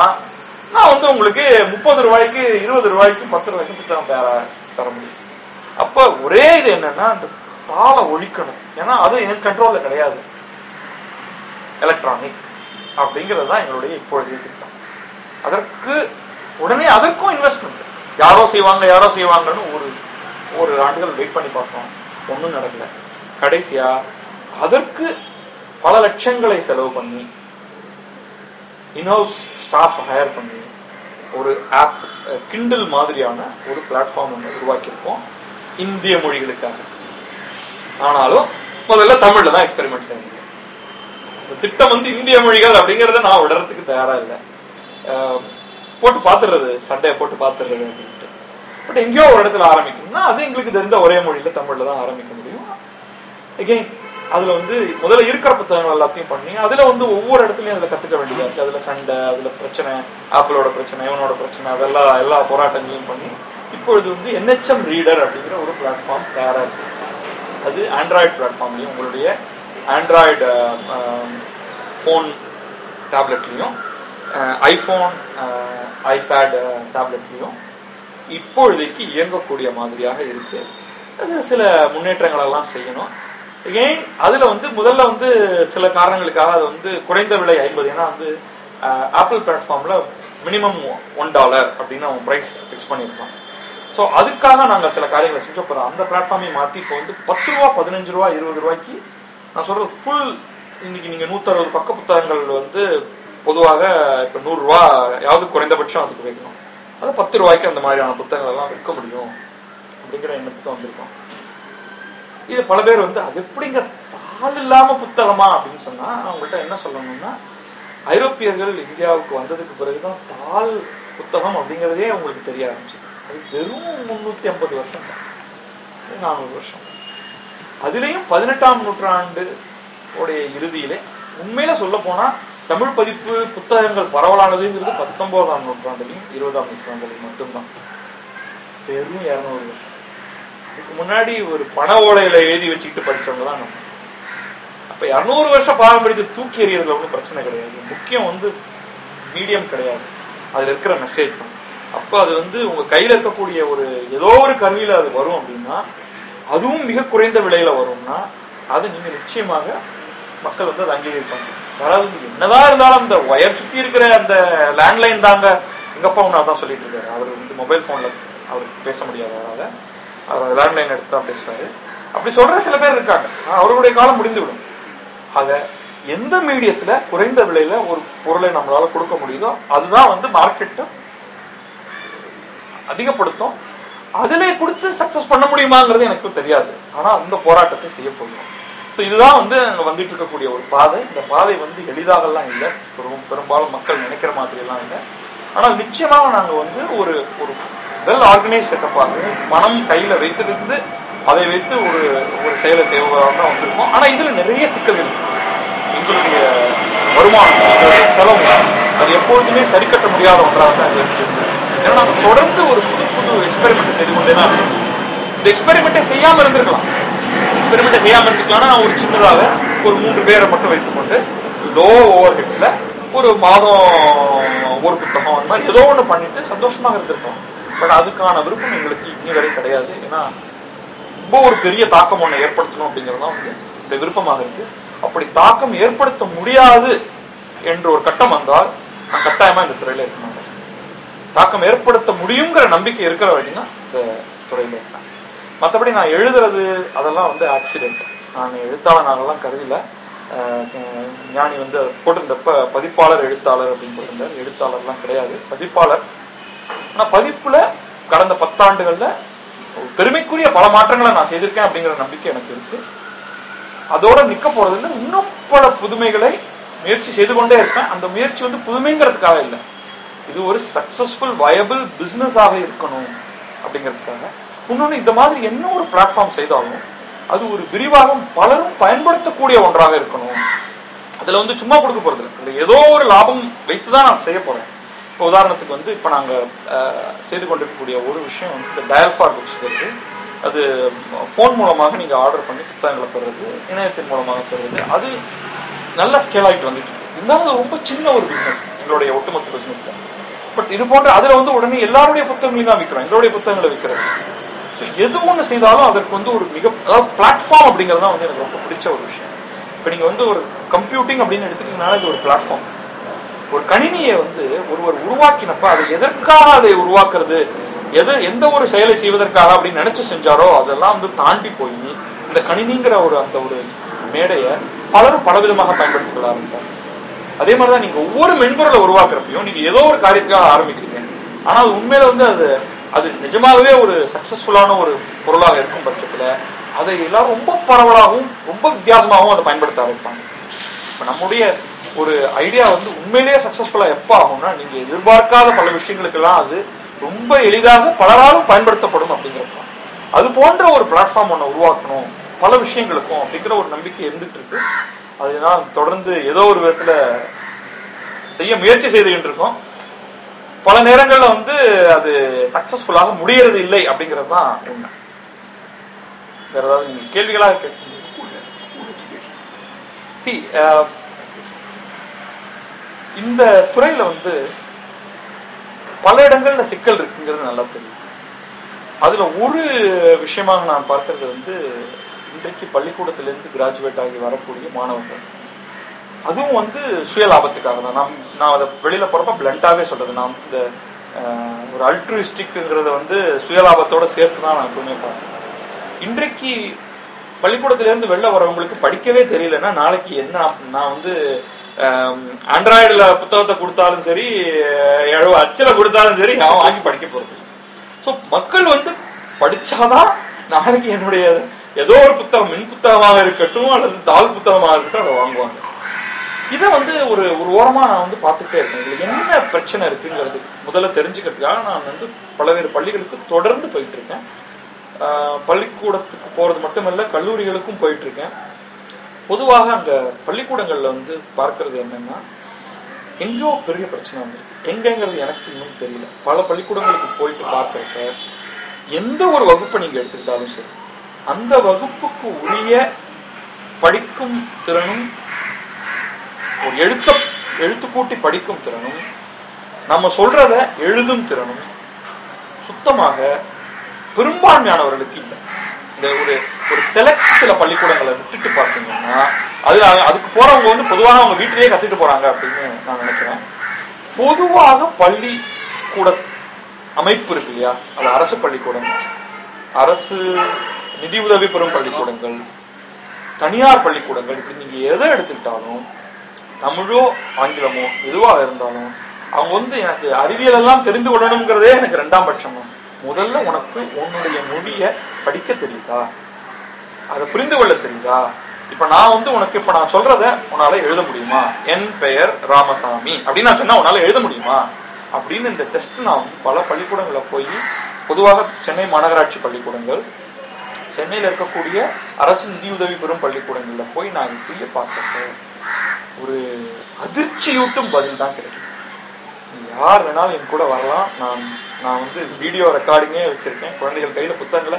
[SPEAKER 2] நான் வந்து உங்களுக்கு முப்பது ரூபாய்க்கு இருபது ரூபாய்க்கு பத்து ரூபாய்க்கு புத்தகம் தர தர முடியும். அப்ப ஒரே இது என்னன்னா அந்த தாளை ஒழிக்கணும். ஏன்னா அது என் கண்ட்ரோல்ல கிடையாது. எலக்ட்ரானிக் அப்படிங்கிறது தான் எங்களுடைய இப்பொழுதைய திட்டம். அதற்கு உடனே அதற்கும் இன்வெஸ்ட்மெண்ட் யாரோ செய்வாங்க யாரோ செய்வாங்கன்னு ஒரு ஒரு ஆண்டுகள் வெயிட் பண்ணி பார்த்தோம் ஒன்றும் நடக்கல. கடைசியா அதற்கு பல லட்சங்களை செலவு பண்ணி இன்ஹவுஸ் ஸ்டாஃப் ஹையர் பண்ணி ஒரு ஆப் கிண்டில் மாதிரியான ஒரு பிளாட்ஃபார்ம் ஒன்று உருவாக்கியிருப்போம் இந்திய மொழிகளுக்காக. ஆனாலும் முதல்ல தமிழில் தான் எக்ஸ்பெரிமெண்ட் செய்யணும். திட்டம் வந்து இந்திய மொழிகள் அப்படிங்கறத நான் விடுறதுக்கு தயாரா இல்லை. போட்டு பாத்துறது சண்டையை போட்டு பாத்துறது அப்படின்ட்டு. பட் எங்கேயோ ஒரு இடத்துல ஆரம்பிக்கணும்னா அது எங்களுக்கு தெரிந்த ஒரே மொழியில தமிழ்ல தான் ஆரம்பிக்க முடியும். அகெயின் அதுல வந்து முதல்ல இருக்கிற புத்தகங்கள் எல்லாத்தையும் பண்ணி அதுல வந்து ஒவ்வொரு இடத்துலயும் அதுல கத்துக்க வேண்டியதா இருக்கு. அதுல சண்டை அதுல பிரச்சனை ஆப்பிளோட பிரச்சனை இவனோட பிரச்சனை அதெல்லாம் எல்லா போராட்டங்களையும் பண்ணி இப்பொழுது வந்து என்ஹெச்எம் ரீடர் அப்படிங்கிற ஒரு பிளாட்ஃபார்ம் தயாரா இருக்கு. அது ஆண்ட்ராய்டு பிளாட்ஃபார்ம்லயும் உங்களுடைய ஆண்ட்ராய்டு ஃபோன் டேப்லெட்லேயும் ஐஃபோன் ஐபேடு டேப்லெட்லேயும் இப்பொழுதைக்கு இயங்கக்கூடிய மாதிரியாக இருக்குது அது சில முன்னேற்றங்களெல்லாம் செய்யணும். ஏன் அதில் வந்து முதல்ல வந்து சில காரணங்களுக்காக அது வந்து குறைந்த விலை ஐம்பது. ஏன்னா வந்து ஆப்பிள் பிளாட்ஃபார்மில் மினிமம் ஒன் டாலர் அப்படின்னு அவன் ப்ரைஸ் ஃபிக்ஸ் பண்ணியிருப்பான் ஸோ அதுக்காக நாங்கள் சில காரியங்களை செஞ்சோம். அப்புறம் அந்த பிளாட்ஃபார்மையும் மாற்றி இப்போ வந்து பத்து ரூபா பதினஞ்சு ரூபா இருபது ரூபாய்க்கு நான் சொல்றது ஃபுல் இன்னைக்கு நீங்கள் நூற்றறுபது பக்க புத்தகங்கள் வந்து பொதுவாக இப்போ நூறுரூவா யாவது குறைந்தபட்சம் அதுக்கு வைக்கணும். அது பத்து ரூபாய்க்கு அந்த மாதிரியான புத்தகங்கள் எல்லாம் விற்க முடியும் அப்படிங்கிற எண்ணத்துக்கு வந்திருக்கோம். இது பல பேர் வந்து அது எப்படிங்க தாள் இல்லாம புத்தகமா? அப்படின்னு சொன்னா அவங்கள்ட்ட என்ன சொல்லணும்னா ஐரோப்பியர்கள் இந்தியாவுக்கு வந்ததுக்கு பிறகுதான் தாள் புத்தகம் அப்படிங்கிறதே அவங்களுக்கு தெரிய ஆரம்பிச்சது. அது வெறும் முன்னூத்தி ஐம்பது வருஷம் தான் நானூறு வருஷம். அதுலேயும் பதினெட்டாம் நூற்றாண்டு உடைய இறுதியிலே உண்மையில சொல்ல போனா தமிழ் பதிப்பு புத்தகங்கள் பரவலானதுங்கிறது பத்தொன்பதாம் நூற்றாண்டுலையும் இருபதாம் நூற்றாண்டுலையும் மட்டும்தான். வெறும் இரநூறு வருஷம். அதுக்கு முன்னாடி ஒரு பண ஓலையில எழுதி வச்சுக்கிட்டு படிச்சவங்க தான் நம்ம. அப்ப இரநூறு வருஷம் பாரம்பரியத்தை தூக்கி எறியறதுல ஒன்றும் பிரச்சனை கிடையாது. முக்கியம் வந்து மீடியம் கிடையாது. அதுல இருக்கிற மெசேஜ் தான். அப்ப அது வந்து உங்க கையில இருக்கக்கூடிய ஒரு ஏதோ ஒரு கருவியில அது வரும் அப்படின்னா அதுவும் மிக குறைந்த விலையில வரும்னா அது நீங்க நிச்சயமாக மக்கள் வந்து அதை அங்கீகரிப்பாங்க. யாராவது வந்து என்னதான் இருந்தாலும் அந்த ஒயர் சுத்தி இருக்கிற அந்த லேண்ட்லைன் தாங்க எங்க அப்பா ஒன்று அதான் சொல்லிட்டு இருக்காரு. அவர் வந்து மொபைல் போன்ல அவருக்கு பேச முடியாது அவரால் அவர் லேண்ட்லைன் எடுத்து தான் பேசுவாரு. அப்படி சொல்ற சில பேர் இருக்காங்க. அவருடைய காலம் முடிந்து விடும் ஆக எந்த மீடியத்துல குறைந்த விலையில ஒரு பொருளை நம்மளால கொடுக்க முடியுதோ அதுதான் வந்து மார்க்கெட்டை அதிகப்படுத்தும். அதிலே கொடுத்து சக்சஸ் பண்ண முடியுமாங்கிறது எனக்கு தெரியாது. ஆனா அந்த போராட்டத்தை செய்ய போகிறோம். ஸோ இதுதான் வந்து நாங்கள் வந்துட்டு இருக்கக்கூடிய ஒரு பாதை. இந்த பாதை வந்து எளிதாகலாம் இல்லை. பெரும் பெரும்பாலும் மக்கள் நினைக்கிற மாதிரியெல்லாம் இல்லை. ஆனால் நிச்சயமாக நாங்கள் வந்து ஒரு ஒரு வெல் ஆர்கனைஸ் செட்டப்பாக பணம் கையில் வைத்திருந்து அதை வைத்து ஒரு ஒரு செயலை செய்வதாக தான் வந்திருக்கோம். ஆனால் இதில் நிறைய சிக்கல்கள் எங்களுடைய வருமானம் எங்களுடைய செலவு அது எப்பொழுதுமே சரி கட்ட முடியாத ஒன்றாக தான் இருக்கு ஏன்னா நம்ம தொடர்ந்து ஒரு புது புது எக்ஸ்பெரிமெண்ட் செய்து கொண்டே தான் இந்த எக்ஸ்பெரிமெண்ட்டை செய்யாமல் இருந்திருக்கலாம். எக்ஸ்பெரிமெண்ட்டை செய்யாமல் இருந்திருக்கலாம்னா நான் ஒரு சின்னதாக ஒரு மூன்று பேரை மட்டும் வைத்துக்கொண்டு லோ ஓவர் ஹெட்ஸில் ஒரு மாதம் ஒரு புத்தகம் அந்த மாதிரி ஏதோ ஒன்று பண்ணிட்டு சந்தோஷமாக இருந்திருக்கோம் பட் அதுக்கான விருப்பம் எங்களுக்கு இன்னி வரை கிடையாது. ஏன்னா ரொம்ப ஒரு பெரிய தாக்கம் ஒன்று ஏற்படுத்தணும் அப்படிங்கிறது தான் வந்து என்னுடைய விருப்பமாக இருக்கு. அப்படி தாக்கம் ஏற்படுத்த முடியாது என்ற ஒரு கட்டம் வந்தால் நான் கட்டாயமாக இந்த துறையில் இருக்கணும். தாக்கம் ஏற்படுத்த முடியுங்கிற நம்பிக்கை இருக்கிற வரைக்கும் தான் இந்த துறையில் மற்றபடி நான் எழுதுறது அதெல்லாம் வந்து ஆக்சிடென்ட் நான் எழுத்தாளனாகலாம் கருதல அஹ் ஞானி வந்து போட்டிருந்த ப- பதிப்பாளர் எழுத்தாளர் அப்படின்னு போட்டிருந்தார். எழுத்தாளர்லாம் கிடையாது. பதிப்பாளர். ஆனால் பதிப்புல கடந்த பத்தாண்டுகளில் பெருமைக்குரிய பல மாற்றங்களை நான் செய்திருக்கேன் அப்படிங்கிற நம்பிக்கை எனக்கு இருக்கு. அதோட நிக்க போறது இன்னும் பல புதுமைகளை முயற்சி செய்து கொண்டே இருப்பேன். அந்த முயற்சி வந்து புதுமைங்கிறதுக்காக இல்லை. இது ஒரு சக்சஸ்ஃபுல் வயபிள் பிஸ்னஸாக இருக்கணும் அப்படிங்கிறதுக்காக. இன்னொன்று இந்த மாதிரி என்ன ஒரு பிளாட்ஃபார்ம் செய்தாலும் அது ஒரு விரிவாகம் பலரும் பயன்படுத்தக்கூடிய ஒன்றாக இருக்கணும். அதில் வந்து சும்மா கொடுக்க போகிறது இல்லை. ஏதோ ஒரு லாபம் வைத்து தான் நான் செய்ய போகிறேன் இப்போ உதாரணத்துக்கு வந்து இப்போ நாங்கள் செய்து கொண்டிருக்கக்கூடிய ஒரு விஷயம் வந்து இந்த டயல் ஃபார் புக்ஸ் இருக்கு. அது ஃபோன் மூலமாக நீங்கள் ஆர்டர் பண்ணி புத்தகங்களை பெறுறது இணையத்தின் மூலமாக பெறுறது அது நல்ல ஸ்கேல் ஆகிட்டு வந்துட்டு இருக்கு. இருந்தாலும் அது ரொம்ப சின்ன ஒரு பிஸ்னஸ் எங்களுடைய ஒட்டுமொத்த பிசினஸ்ல பட் இது போன்ற அதில் வந்து உடனே எல்லாருடைய புத்தகங்களையும் தான் விற்கிறோம் எங்களுடைய புத்தகங்களை விற்கிறது ஸோ எது ஒன்று செய்தாலும் அதற்கு வந்து ஒரு மிக அதாவது பிளாட்ஃபார்ம் அப்படிங்கிறது தான் வந்து எனக்கு ரொம்ப பிடிச்ச ஒரு விஷயம். இப்போ நீங்கள் வந்து ஒரு கம்ப்யூட்டிங் அப்படின்னு எடுத்துக்கிட்டீங்கன்னா இது ஒரு பிளாட்ஃபார்ம் ஒரு கணினியை வந்து ஒருவர் உருவாக்கினப்ப அதை எதற்காக அதை உருவாக்குறது எது எந்த ஒரு செயலை செய்வதற்காக அப்படின்னு நினைச்சு செஞ்சாரோ அதெல்லாம் வந்து தாண்டி போய் இந்த கணினிங்கிற ஒரு அந்த ஒரு மேடையை பலரும் பலவிதமாக பயன்படுத்திக்கொள்ள ஆரம்பித்தாங்க அதே மாதிரிதான் நீங்க ஒவ்வொரு மென்பொருளை உருவாக்குறப்பையும் நீங்க ஏதோ ஒரு காரியத்துக்காக ஆரம்பிக்கிறீங்க. ஆனா அது உண்மையில வந்து அது அது நிஜமாகவே ஒரு சக்சஸ்ஃபுல்லான ஒரு பொருளாக இருக்கும் பட்சத்துல அதை எல்லாம் ரொம்ப பரவலாகவும் ரொம்ப வித்தியாசமாகவும் அதை பயன்படுத்த ஆரம்பிப்பாங்க. இப்ப நம்முடைய ஒரு ஐடியா வந்து உண்மையிலேயே சக்சஸ்ஃபுல்லா எப்ப ஆகும்னா நீங்க எதிர்பார்க்காத பல விஷயங்களுக்கெல்லாம் அது ரொம்ப எளிதாக பலராலும் பயன்படுத்தப்படும் அப்படிங்கிறது அது போன்ற ஒரு பிளாட்ஃபார்ம் ஒன்று உருவாக்கணும். பல விஷயங்களுக்கும் அப்படிங்கிற ஒரு நம்பிக்கை இருந்துட்டு இருக்கு. அதனால் தொடர்ந்து ஏதோ ஒரு விதத்துல செய்ய முயற்சி செய்துகிட்டு இருக்கோம். பல நேரங்கள்ல வந்து அது சக்சஸ்ஃபுல்லாக முடியறது இல்லை அப்படிங்கிறது தான் உண்மை. வேற ஏதாவது நீங்க கேள்விகளாக கேட்டீங்க? சி இந்த துறையில வந்து பல இடங்கள்ல சிக்கல் இருக்குங்கிறது நல்லா தெரியும் அதுல ஒரு விஷயமாக நான் பார்க்கறது வந்து இன்றைக்கு பள்ளிக்கூடத்திலிருந்து கிராஜுவேட் ஆகி வரக்கூடிய மாணவர்கள். அதுவும் வந்து சுய லாபத்துக்காக தான். நான் நான் அதை வெளியில போறப்ப பிளண்டாவே சொல்றது. நான் இந்த ஒரு அல்ட்ரிஸ்டிக்ங்கிறத வந்து சுயலாபத்தோட சேர்த்து தான் நான் எப்பவுமே பார்க்குறேன் இன்றைக்கு பள்ளிக்கூடத்திலேருந்து வெளில வரவங்களுக்கு படிக்கவே தெரியலன்னா நாளைக்கு என்ன நான் வந்து ஆண்ட்ராய்டுல புத்தகத்தை கொடுத்தாலும் சரி எழுவ அச்சில் கொடுத்தாலும் சரி அவன் வாங்கி படிக்க போறது ஸோ மக்கள் வந்து படிச்சாதான் நாளைக்கு என்னுடைய ஏதோ ஒரு புத்தகம் மின் புத்தகமாக இருக்கட்டும் அல்லது தாள் புத்தகமாக இருக்கட்டும் அதை வாங்குவாங்க. இதை வந்து ஒரு ஒரு ஓரமாக நான் வந்து பார்த்துக்கிட்டே இருக்கேன். இதில் என்ன பிரச்சனை இருக்குங்கிறது முதல்ல தெரிஞ்சுக்கிறதுக்காக நான் வந்து பல்வேறு பள்ளிகளுக்கு தொடர்ந்து போயிட்டு இருக்கேன். பள்ளிக்கூடத்துக்கு போகிறது மட்டுமல்ல கல்லூரிகளுக்கும் போயிட்டு இருக்கேன். பொதுவாக அங்க பள்ளிக்கூடங்கள்ல வந்து பார்க்கறது என்னன்னா எங்கேயோ பெரிய பிரச்சனை வந்திருக்கு. எங்கங்கிறது எனக்கு இன்னும் தெரியல. பல பள்ளிக்கூடங்களுக்கு போயிட்டு பார்க்கறப்ப எந்த ஒரு வகுப்பை நீங்க எடுத்துக்கிட்டாலும் சரி அந்த வகுப்புக்கு உரிய படிக்கும் திறனும் ஒரு எழுத்த எழுத்துக்கூட்டி படிக்கும் திறனும் நம்ம சொல்றத எழுதும் திறனும் சுத்தமாக பெரும்பான்மையானவர்களுக்கு இல்லை. இந்த ஒரு ஒரு செலக்ட் சில பள்ளிக்கூடங்களை விட்டுட்டு பார்த்தீங்கன்னா அது அதுக்கு போறவங்க வந்து பொதுவாக அவங்க வீட்டிலேயே கத்துட்டு போறாங்க அப்படின்னு நான் நினைக்கிறேன். பொதுவாக பள்ளி கூட அமைப்பு இருக்கு இல்லையா? அது அரசு பள்ளிக்கூடம். அரசு நிதி உதவி பெறும் பள்ளிக்கூடங்கள் தனியார் பள்ளிக்கூடங்கள். இப்படி நீங்க எதை எடுத்துக்கிட்டாலும் தமிழோ ஆங்கிலமோ எதுவாக இருந்தாலும் அவங்க வந்து எனக்கு அறிவியல் எல்லாம் தெரிந்து கொள்ளணுங்கிறதே எனக்கு ரெண்டாம் பட்சம் தான் முதல்ல உனக்கு உன்னுடைய மொழியை படிக்க தெரியுதா? அதை புரிந்து கொள்ள தெரியுதா? இப்ப நான் வந்து உனக்கு இப்ப நான் சொல்றத உன்னால எழுத முடியுமா? என் பெயர் ராமசாமி. அப்படின்னு நான் சொன்னா உன்னால எழுத முடியுமா? அப்படின்னு இந்த டெஸ்ட் நான் வந்து பல பள்ளிக்கூடங்களை போய் பொதுவாக சென்னை மாநகராட்சி பள்ளிக்கூடங்கள் சென்னையில் இருக்கக்கூடிய அரசு நிதியுதவி பெறும் பள்ளிக்கூடங்களில் போய் நான் இதை செய்ய பார்க்கப்ப ஒரு அதிர்ச்சியூட்டும் பதில் தான் கிடைக்கும் யார் வேணாலும் என் கூட வரலாம். நான் நான் வந்து வீடியோ ரெக்கார்டிங்கே வச்சுருக்கேன். குழந்தைகள் கையில் புத்தகங்களை.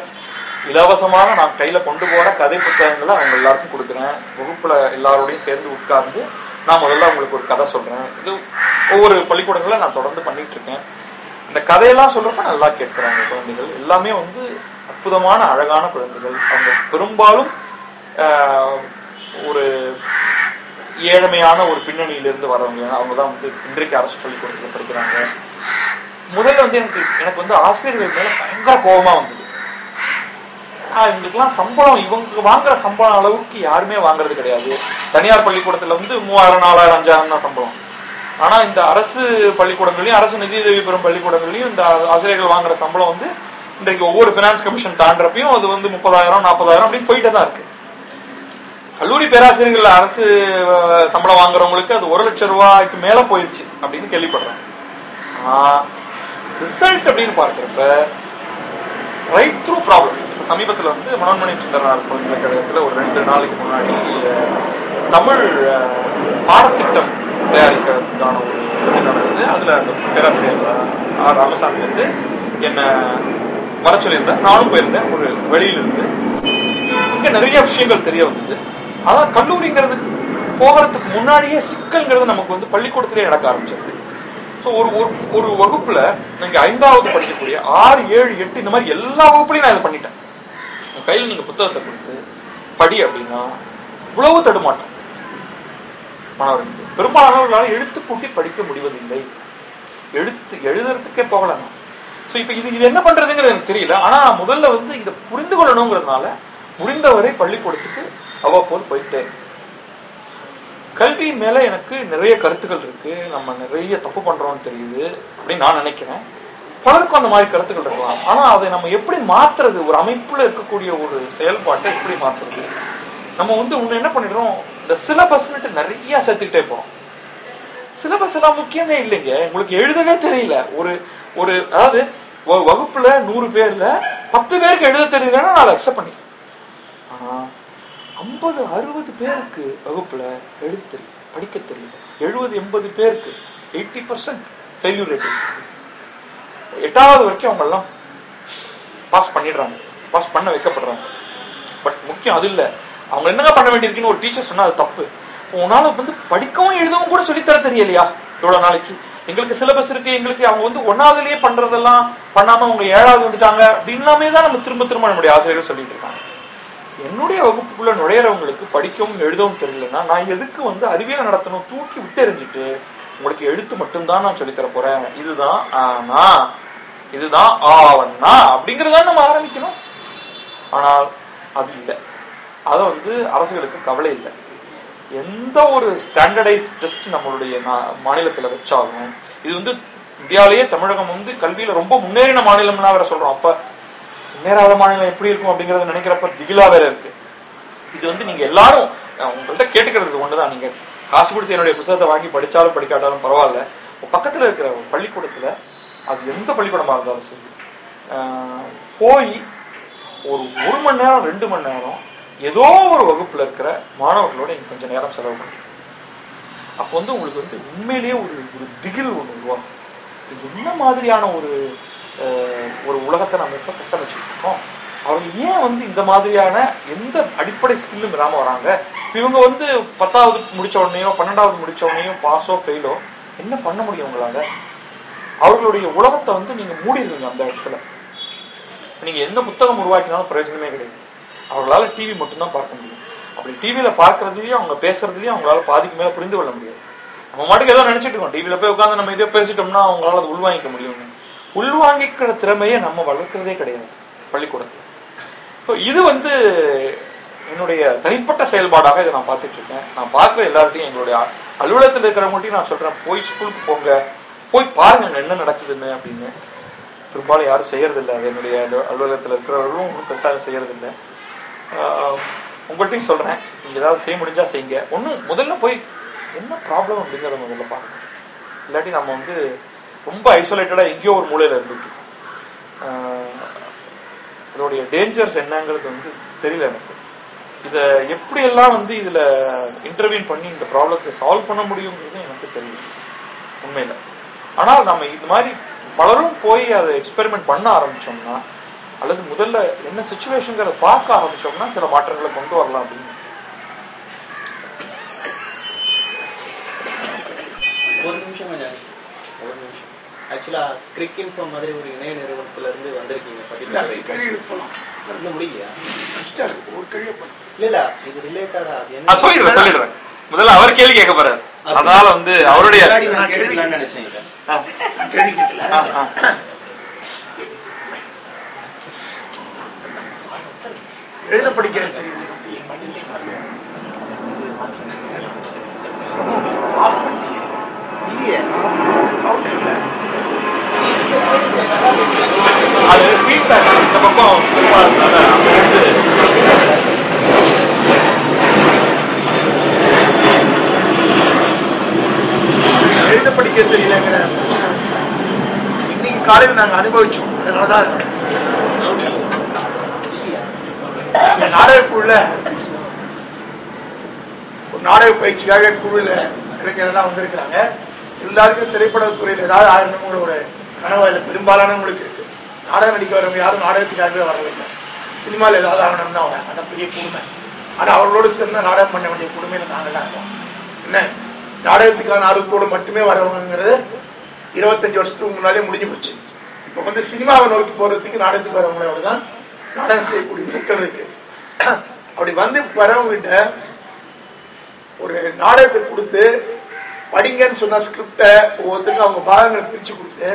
[SPEAKER 2] இலவசமாக நான் கையில் கொண்டு போகிற கதை புத்தகங்களை அவங்க எல்லாருக்கும் கொடுக்குறேன். வகுப்பில் எல்லாரோடையும் சேர்ந்து உட்கார்ந்து நான் முதல்ல அவங்களுக்கு ஒரு கதை சொல்கிறேன் இது ஒவ்வொரு பள்ளிக்கூடங்களை நான் தொடர்ந்து பண்ணிகிட்ருக்கேன் இந்த கதையெல்லாம் சொல்கிறப்ப நல்லா கேட்குறாங்க குழந்தைகள். எல்லாமே வந்து அற்புதமான அழகான குழந்தைகள். அவங்க பெரும்பாலும் ஒரு ஏழ்மையான ஒரு பின்னணியிலிருந்து வரவங்க. அவங்க தான் வந்து இன்றைக்கு அரசு பள்ளிக்கூடத்தில் படிக்கிறாங்க. முதல்ல வந்து எனக்கு எனக்கு வந்து ஆசிரியர்கள் மேல பயங்கர கோபமா வந்தது. ஆனால் இவங்களுக்குலாம் சம்பளம் இவங்க வாங்குற சம்பளம் அளவுக்கு யாருமே வாங்குறது கிடையாது. தனியார் பள்ளிக்கூடத்துல வந்து மூவாயிரம் நாலாயிரம் அஞ்சாயிரம் தான் சம்பளம். ஆனா இந்த அரசு பள்ளிக்கூடங்களையும் அரசு நிதியுதவி பெறும் பள்ளிக்கூடங்களையும் இந்த ஆசிரியர்கள் வாங்குற சம்பளம் வந்து இன்றைக்கு ஒவ்வொரு ஃபினான்ஸ் கமிஷன் தாண்டப்பையும் அது வந்து முப்பதாயிரம் நாற்பதாயிரம் அப்படின்னு போயிட்டே தான் இருக்கு. கல்லூரி பேராசிரியர்கள் அரசு சம்பளம் வாங்குறவங்களுக்கு அது ஒரு லட்சம் ரூபாய்க்கு மேல போயிடுச்சு அப்படின்னு கேள்விப்படுறேன். ரிசல்ட் அப்படின்னு பார்க்குறப்ப ரைட் த்ரூ ப்ராப்ளம் இப்போ சமீபத்தில் வந்து மனோன்மணியம் சுந்தரனார் பல்கலைக்கழகத்தில் ஒரு ரெண்டு நாளைக்கு முன்னாடி தமிழ் பாடத்திட்டம் தயாரிக்கிறதுக்கான ஒரு இது நடந்தது. அதில் அந்த பேராசிரியர் ஆர் ராமசாமி வந்து என்னை வர சொல்லியிருந்தேன் நானும் போயிருந்தேன். ஒரு வெளியிலிருந்து. இங்கே நிறைய விஷயங்கள் தெரிய வந்தது. அதான் கல்லூரிங்கிறது போகிறதுக்கு முன்னாடியே சிக்கல்ங்கிறது நமக்கு வந்து பள்ளிக்கூடத்திலே நடக்க ஆரம்பிச்சிருக்கு. ஸோ ஒரு ஒரு ஒரு வகுப்புல நீங்க ஐந்தாவது படிக்கக்கூடிய ஆறு ஏழு எட்டு இந்த மாதிரி எல்லா வகுப்புலையும் நான் இதை பண்ணிட்டேன். உங்கள் கையில் நீங்க புத்தகத்தை கொடுத்து படி அப்படின்னா இவ்வளவு தடுமாட்டம் மாணவர்களுக்கு பெரும்பாலானவர்களால் எழுத்து கூட்டி படிக்க முடிவதில்லை. எழுத்து எழுதுறதுக்கே போகலாம். ஸோ இப்போ இது இது என்ன பண்றதுங்கிறது எனக்கு தெரியல. ஆனா முதல்ல வந்து இதை புரிந்து கொள்ளணுங்கிறதுனால முடிந்தவரை பள்ளிக்கூடத்துக்கு அவ்வப்போது போயிட்டே இருக்கேன். கல்வியின் மேலே எனக்கு நிறைய கருத்துக்கள் இருக்கு. நம்ம நிறைய தப்பு பண்றோம்னு தெரியுது அப்படின்னு நான் நினைக்கிறேன். பலருக்கும் அந்த மாதிரி கருத்துக்கள் இருக்கலாம். ஆனால் அதை நம்ம எப்படி மாத்துறது? ஒரு அமைப்பில் இருக்கக்கூடிய ஒரு செயல்பாட்டை எப்படி மாத்துறது? நம்ம வந்து ஒன்று என்ன பண்ணிடுறோம்? இந்த சிலபஸ்ன்னுட்டு நிறைய சேர்த்துக்கிட்டே போகிறோம் சிலபஸ் எல்லாம் முக்கியமே இல்லைங்க. உங்களுக்கு எழுதவே தெரியல. ஒரு ஒரு அதாவது வ- வகுப்புல நூறு பேர்ல பத்து பேருக்கு எழுத தெரியலன்னா நான் அதை அக்செப்ட் பண்ணிக்கிறேன். ஆனால் ஐம்பது அறுபது பேருக்கு வகுப்பில் எழுத தெரியல படிக்க தெரியல எழுபது எண்பது பேருக்கு எயிட்டி பர்சன்ட் ஃபெயில்யூர் ரேட் எட்டாவது வரைக்கும் அவங்கெல்லாம் பாஸ் பண்ணிடுறாங்க. பாஸ் பண்ண வைக்கப்படுறாங்க. பட் முக்கியம் அது இல்லை. அவங்க என்னங்க பண்ண வேண்டியிருக்குன்னு ஒரு டீச்சர் சொன்னால் அது தப்பு. இப்போ உன்னால் வந்து படிக்கவும் எழுதவும் கூட சொல்லித்தர தெரியலையா? இவ்வளோ நாளைக்கு? எங்களுக்கு சிலபஸ் இருக்கு எங்களுக்கு அவங்க வந்து ஒன்றாவதுலேயே பண்ணுறதெல்லாம் பண்ணாமல் அவங்க ஏழாவது வந்துட்டாங்க அப்படின்லாமே தான் நம்ம திரும்ப திரும்ப நம்முடைய ஆசிரியர்கள் சொல்லிட்டு இருக்காங்க. என்னுடைய வகுப்புக்குள்ள நுழையிறவங்களுக்கு படிக்கவும் எழுதவும் தெரியலன்னா நான் எதுக்கு வந்து அறிவியல் நடத்தணும்? தூக்கி விட்டு எறிஞ்சிட்டு உங்களுக்கு எழுத்து மட்டும்தான் நான் சொல்லித்தர போறேன். இதுதான் ஆனா இதுதான் ஆவண்ணா அப்படிங்கறத நம்ம ஆரம்பிக்கணும். ஆனால் அது இல்லை. அதை வந்து அரசுகளுக்கு கவலை இல்லை. எந்த ஒரு ஸ்டாண்டர்டைஸ் டெஸ்ட் நம்மளுடைய நா- மாநிலத்துல வச்சாலும் இது வந்து இந்தியாவிலேயே தமிழகம் வந்து கல்வியில ரொம்ப முன்னேறின மாநிலம்னா வேற சொல்றோம். அப்ப நேராத மாநிலம் எப்படி இருக்கும் அப்படிங்கறத நினைக்கிறப்ப திகிலா வேற இருக்கு. இது வந்து நீங்க எல்லாரும் உங்கள்கிட்ட உங்கள்ட்ட கேட்டுக்கிறது ஒண்ணுதான். நீங்க காசு கொடுத்து என்னுடைய புத்தகத்தை வாங்கி படிச்சாலும் படிக்காட்டாலும் பரவாயில்ல. பக்கத்துல இருக்கிற பள்ளிக்கூடத்துல அது எந்த பள்ளிக்கூடமா இருந்தாலும் சரி போய் ஒரு ஒரு மணி நேரம் ரெண்டு மணி நேரம் ஏதோ ஒரு வகுப்புல இருக்கிற மாணவர்களோட நீங்க கொஞ்சம் நேரம் செலவு பண்ணுங்க. அப்போ வந்து உங்களுக்கு வந்து உண்மையிலேயே ஒரு ஒரு திகில் ஒன்று உருவாகும். இது என்ன மாதிரியான ஒரு ஒரு உலகத்தை நம்ம இப்போ கட்டமைச்சிட்டு இருக்கோம்? அவங்க ஏன் வந்து இந்த மாதிரியான எந்த அடிப்படை ஸ்கில்லும் இல்லாமல் வராங்க? இப்போ இவங்க வந்து பத்தாவது முடித்த உடனேயோ பன்னெண்டாவது முடித்த உடனேயோ பாஸோ ஃபெயிலோ என்ன பண்ண முடியும் உங்களால்? அவர்களுடைய உலகத்தை வந்து நீங்கள் மூடிடுவீங்க அந்த இடத்துல. நீங்கள் எந்த புத்தகம் உருவாக்கினாலும் பிரயோஜனமே கிடையாது. அவர்களால் டிவி மட்டும்தான் பார்க்க முடியும். அப்படி டிவியில் பார்க்கறதையும் அவங்க பேசுறதையும் அவங்களால பாதிக்கு மேலே புரிந்து கொள்ள முடியாது. நம்ம மாட்டுக்கு ஏதோ நினச்சிட்டு இருக்கோம். டிவியில் போய் உட்காந்து நம்ம இதோ பேசிட்டோம்னா அவங்களால அதை உள்வாங்கிக்க முடியும் உள்வாங்கிக்கிற திறமையை நம்ம வளர்க்குறதே கிடையாது பள்ளிக்கூடத்தில். ஸோ இது வந்து என்னுடைய தனிப்பட்ட செயல்பாடாக இதை நான் பார்த்துட்டு இருக்கேன் நான் பார்க்குற எல்லார்ட்டையும் எங்களுடைய அலுவலகத்தில் இருக்கிறவங்கள்ட்டையும் நான் சொல்கிறேன் போய் ஸ்கூலுக்கு போங்க. போய் பாருங்க என்ன நடக்குதுன்னு அப்படின்னு. பெரும்பாலும் யாரும் செய்யறதில்லை. அது என்னுடைய அலுவலகத்தில் இருக்கிறவர்களும் ஒன்றும் பெருசாக செய்யறதில்லை. உங்கள்ட்டையும் சொல்கிறேன் நீங்கள் ஏதாவது செய்ய முடிஞ்சா செய்யுங்க. ஒன்றும் முதல்ல போய் என்ன ப்ராப்ளம் அப்படிங்கிறத முதல்ல பாருங்க இல்லாட்டி நம்ம வந்து ரொம்ப ஐசோலேட்டடாக எங்கேயோ ஒரு மூலையில் இருந்துட்டு. அதோடைய இதோடைய டேஞ்சர்ஸ் என்னங்கிறது வந்து தெரியல எனக்கு. இதை எப்படியெல்லாம் வந்து இதில் இன்டர்வியூன் பண்ணி இந்த ப்ராப்ளத்தை சால்வ் பண்ண முடியுங்கிறது எனக்கு தெரியல. உண்மையில். ஆனால் நம்ம இது மாதிரி பலரும் போய் அதை எக்ஸ்பெரிமெண்ட் பண்ண ஆரம்பிச்சோம்னா அல்லது முதல்ல என்ன சுச்சுவேஷன்கிறத பார்க்க ஆரம்பிச்சோம்னா சில மாற்றங்களை கொண்டு வரலாம் அப்படின்னு
[SPEAKER 3] ஆக்சுவலா கிரிக் இன்ஃபோ மாதிரி ஒரு இணைய நிறுவனத்துல இருந்து வந்திருக்கீங்க இன்னும் முடியலையா?
[SPEAKER 1] ஒரு கழிவு
[SPEAKER 3] இல்ல இல்ல இது ரிலேட்டடா
[SPEAKER 2] சொல்லிடுறேன் சொல்லிடுறேன் முதல்ல அவர் கேள்வி கேட்க போறாரு. அதனால வந்து அவருடைய.
[SPEAKER 1] எழுத படிக்கிற தெரியுது
[SPEAKER 3] இல்லையே
[SPEAKER 2] அது ஃபீட்பேக் இந்த பக்கம் பெரும்பாலும் அங்க வந்து
[SPEAKER 1] எழுத படிக்க தெரியலங்கிற இன்னைக்கு காலையில் நாங்கள் அனுபவிச்சோம் அதனாலதான் தான் இந்த நாடக ஒரு நாடக பயிற்சிக்காக குழுல இளைஞர்கள்லாம் வந்திருக்கிறாங்க எல்லாருக்கும் திரைப்பட துறையில் ஏதாவது ஆகணுங்கிற ஒரு கனவு அதில் பெரும்பாலானவங்களுக்கு இருக்கு. நாடகம் நடிக்க வரவங்க யாரும் நாடகத்துக்காகவே வரவில்லை சினிமாவில் ஏதாவது ஆகணும்னா அவன் வராங்க அதான் பெரிய கொடுமை. ஆனால் அவர்களோடு சேர்ந்து நாடகம் பண்ண வேண்டிய குடும்பத்தில் நாங்கள் தான் இருக்கோம். என்ன? நாடகத்துக்கான ஆர்வத்தோடு மட்டுமே வரவங்கிறது இருபத்தஞ்சு வருஷத்துக்கு முன்னாலே முடிஞ்சு போச்சு. இப்போ வந்து சினிமாவை நோக்கி போகிறதுக்கு நாடகத்துக்கு வரவங்களோட தான் நாடகம் செய்யக்கூடிய சிக்கல் இருக்கு. அப்படி வந்து வரவங்கிட்ட ஒரு நாடகத்தை கொடுத்து படிங்கன்னு சொன்ன ஸ்கிரிப்டை ஒவ்வொருத்தருக்கும் அவங்க பாகங்களை பிரித்து கொடுத்து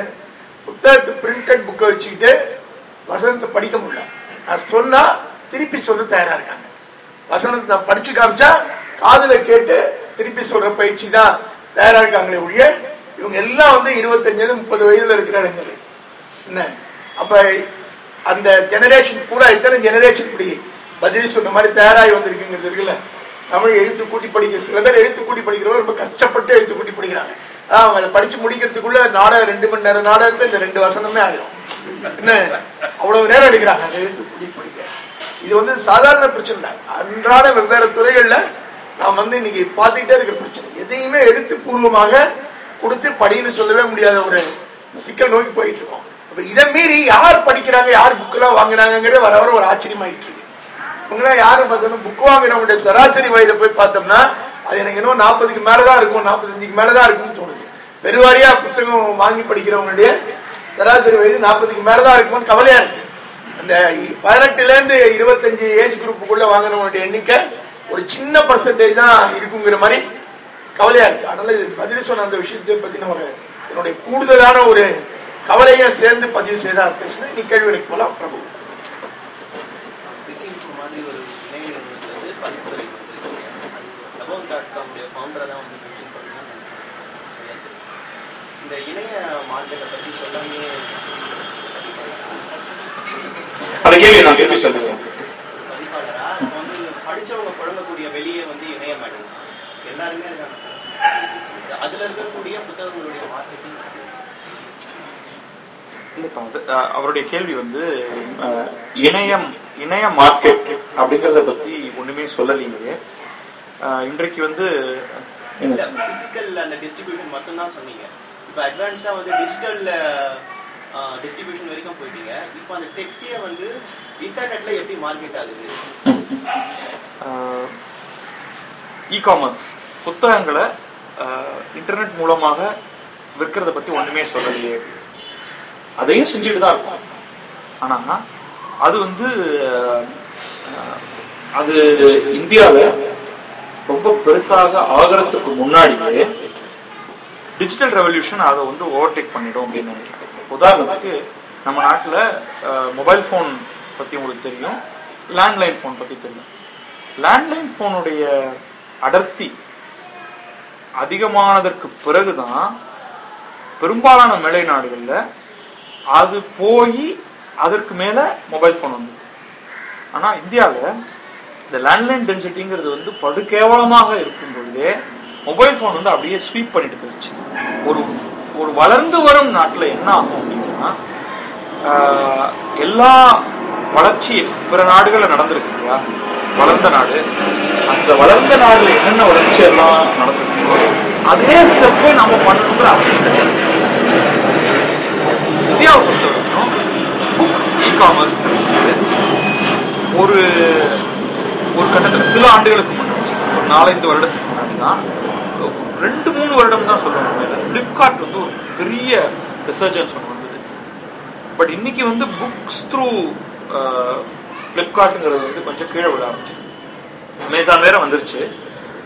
[SPEAKER 1] புத்தகத்து பிரிண்டட் புக்கை வச்சுக்கிட்டு வசனத்தை படிக்க முடியல. நான் சொன்னா திருப்பி சொல்ல தயாரா இருக்காங்க. வசனத்தை நான் படிச்சு காமிச்சா காதல கேட்டு திருப்பி சொல்ற பயிற்சி தான் தயாரா இருக்காங்களே ஒழிய இவங்க எல்லாம் வந்து இருபத்தஞ்சு முப்பது வயதுல இருக்கிற இளைஞர்கள். என்ன? அப்ப அந்த ஜெனரேஷன் பூரா எத்தனை ஜெனரேஷன் இப்படி பதில் சொன்ன மாதிரி தயாராகி வந்திருக்குங்கிறது இருக்குல்ல? தமிழ் எழுத்து கூட்டி படிக்கிற சில பேர் எழுத்து கூட்டி படிக்கிறவங்க ரொம்ப கஷ்டப்பட்டு எழுத்து கூட்டி படிக்கிறாங்க. அவங்க அதை படிச்சு முடிக்கிறதுக்குள்ள நாடகம் ரெண்டு மணி நேரம் நாடகத்துல இந்த ரெண்டு வசனமே ஆகிடும் என்ன? அவ்வளவு நேரம் எடுக்கிறாங்க. அந்த எழுத்து கூட்டி படிக்க. இது வந்து சாதாரண பிரச்சனை இல்லை. அன்றாட வெவ்வேறு துறைகள்ல நாம் வந்து இன்னைக்கு பார்த்துக்கிட்டே இருக்கிற பிரச்சனை. எதையுமே எழுத்து பூர்வமாக கொடுத்து படின்னு சொல்லவே முடியாத ஒரு சிக்கல் நோக்கி போயிட்டு இருக்கோம். அப்ப இதை மீறி யார் படிக்கிறாங்க யார் புக்கெல்லாம் வாங்குறாங்கிறது வர வர ஒரு ஆச்சரியமாயிட்டு இருக்கு. இவங்களாம் யாரும் பார்த்தோம்னா புக் வாங்குறவங்களுடைய சராசரி வயதை போய் பார்த்தோம்னா அது எனக்கு இன்னும் நாற்பதுக்கு மேலதான் இருக்கும் நாற்பத்தஞ்சுக்கு மேலதான் இருக்கும்னு தோணுது. பெருவாரியா புத்தகம் வாங்கி படிக்கிறவங்களுடைய சராசரி வயது நாற்பதுக்கு மேலதான் இருக்கும்னு கவலையா இருக்கு. அந்த பதினெட்டுல இருந்து இருபத்தஞ்சு ஏஜ் குரூப்புக்குள்ள வாங்கினவங்களுடைய எண்ணிக்கை ஒரு சின்ன பர்சன்டேஜ் தான் இருக்குங்கிற மாதிரி கவலையா இருக்கு. அதனால இது பதில் சொன்ன அந்த விஷயத்தை பத்தின ஒரு என்னுடைய கூடுதலான ஒரு கவலையும் சேர்ந்து பதிவு செய்தா பேசினேன். நீ கேள்விகளுக்கு போலாம். பிரபு.
[SPEAKER 3] மாதிரி ஒரு இருந்து பதிப்புரை வந்திருக்கீங்க லபோன் டாட் காமுடைய ஃபவுண்டரை தான் வந்து மென்ஷன் பண்ணீங்க இந்த இணைய மார்க்கெட்டை பத்தி சொல்லாமே
[SPEAKER 2] அந்த கேள்வி நான் திருப்பி சொல்றேன்
[SPEAKER 3] பதிப்பாளரா? இப்போ வந்து படிச்சவங்க புழங்கக்கூடிய வெளியே வந்து இணைய மாட்டேங்குது எல்லாருமே இருக்காங்க. அதுல இருக்கக்கூடிய புத்தகங்களுடைய மார்க்கெட்டிங்
[SPEAKER 2] அவருடைய கேள்வி வந்து இணையம் இணைய மார்க்கெட் அப்படிங்கறத பத்தி ஒண்ணுமே சொல்லலீங்க இன்றைக்கு வந்து
[SPEAKER 3] இல்ல பிசிக்கல் அந்த டிஸ்ட்ரிபியூஷன் மட்டும் தான் சொன்னீங்க. இப்போ அட்வான்ஸ்டா வந்து டிஜிட்டல் டிஸ்ட்ரிபியூஷன் வரைக்கும் போயிட்டீங்க. இப்போ அந்த டெக்ஸ்டைல வந்து இன்டர்நெட்ல எப்படி மார்க்கெட் ஆகுது?
[SPEAKER 2] இ காமர்ஸ் புத்தகங்களை இன்டர்நெட் மூலமாக விற்கிறத பத்தி ஒண்ணுமே சொல்லலையே. அதையும் செஞ்சுட்டு தான் இருக்கும். ஆனா அது வந்து அது இந்தியால ரொம்ப பெருசாக ஆகிறதுக்கு முன்னாடியே டிஜிட்டல் ரெவல்யூஷன் அதை வந்து ஓவர்டேக் பண்ணிடும் அப்படின்னு நினைக்கிறேன். உதாரணத்துக்கு நம்ம நாட்டில் மொபைல் ஃபோன் பற்றி உங்களுக்கு தெரியும் லேண்ட்லைன் ஃபோன் பற்றி தெரியும். லேண்ட்லைன் ஃபோனுடைய அடர்த்தி அதிகமானதற்கு பிறகுதான் பெரும்பாலான மேலை நாடுகளில் அது போய் அதற்கு மேலே மொபைல் ஃபோன் வந்து ஆனால் இந்தியாவில் இந்த லேண்ட்லைன் டென்சிட்டிங்கிறது வந்து படு கேவலமாக இருக்கும் பொழுதே மொபைல் ஃபோன் வந்து அப்படியே ஸ்வீப் பண்ணிட்டு போயிடுச்சு ஒரு ஒரு வளர்ந்து வரும் நாட்டில் என்ன ஆகும் அப்படின்னா எல்லா வளர்ச்சி பிற நாடுகளில் நடந்திருக்கு இல்லையா? வளர்ந்த நாடு. அந்த வளர்ந்த நாடுல என்னென்ன வளர்ச்சி எல்லாம் நடந்திருக்கோ அதே ஸ்டெப்பை நம்ம பண்ணணுங்கிற அவசியம் கிடையாது. இந்தியாவை பொறுத்த வரைக்கும் புக் இ காமர்ஸ் ஒரு ஒரு கட்டத்தில் சில ஆண்டுகளுக்கு முன்னாடி ஒரு நாலஞ்சு வருடத்துக்கு முன்னாடி தான் ரெண்டு மூணு வருடம் தான் சொல்லணும் ஃப்ளிப்கார்ட் வந்து ஒரு பெரிய ரிசர்ஜன்ஸ் ஒன்று வந்தது. பட் இன்னைக்கு வந்து புக்ஸ் த்ரூ ஃப்ளிப்கார்ட்டுங்கிறது வந்து கொஞ்சம் கீழே விட ஆரம்பிச்சு. அமேசான் வேற வந்துருச்சு.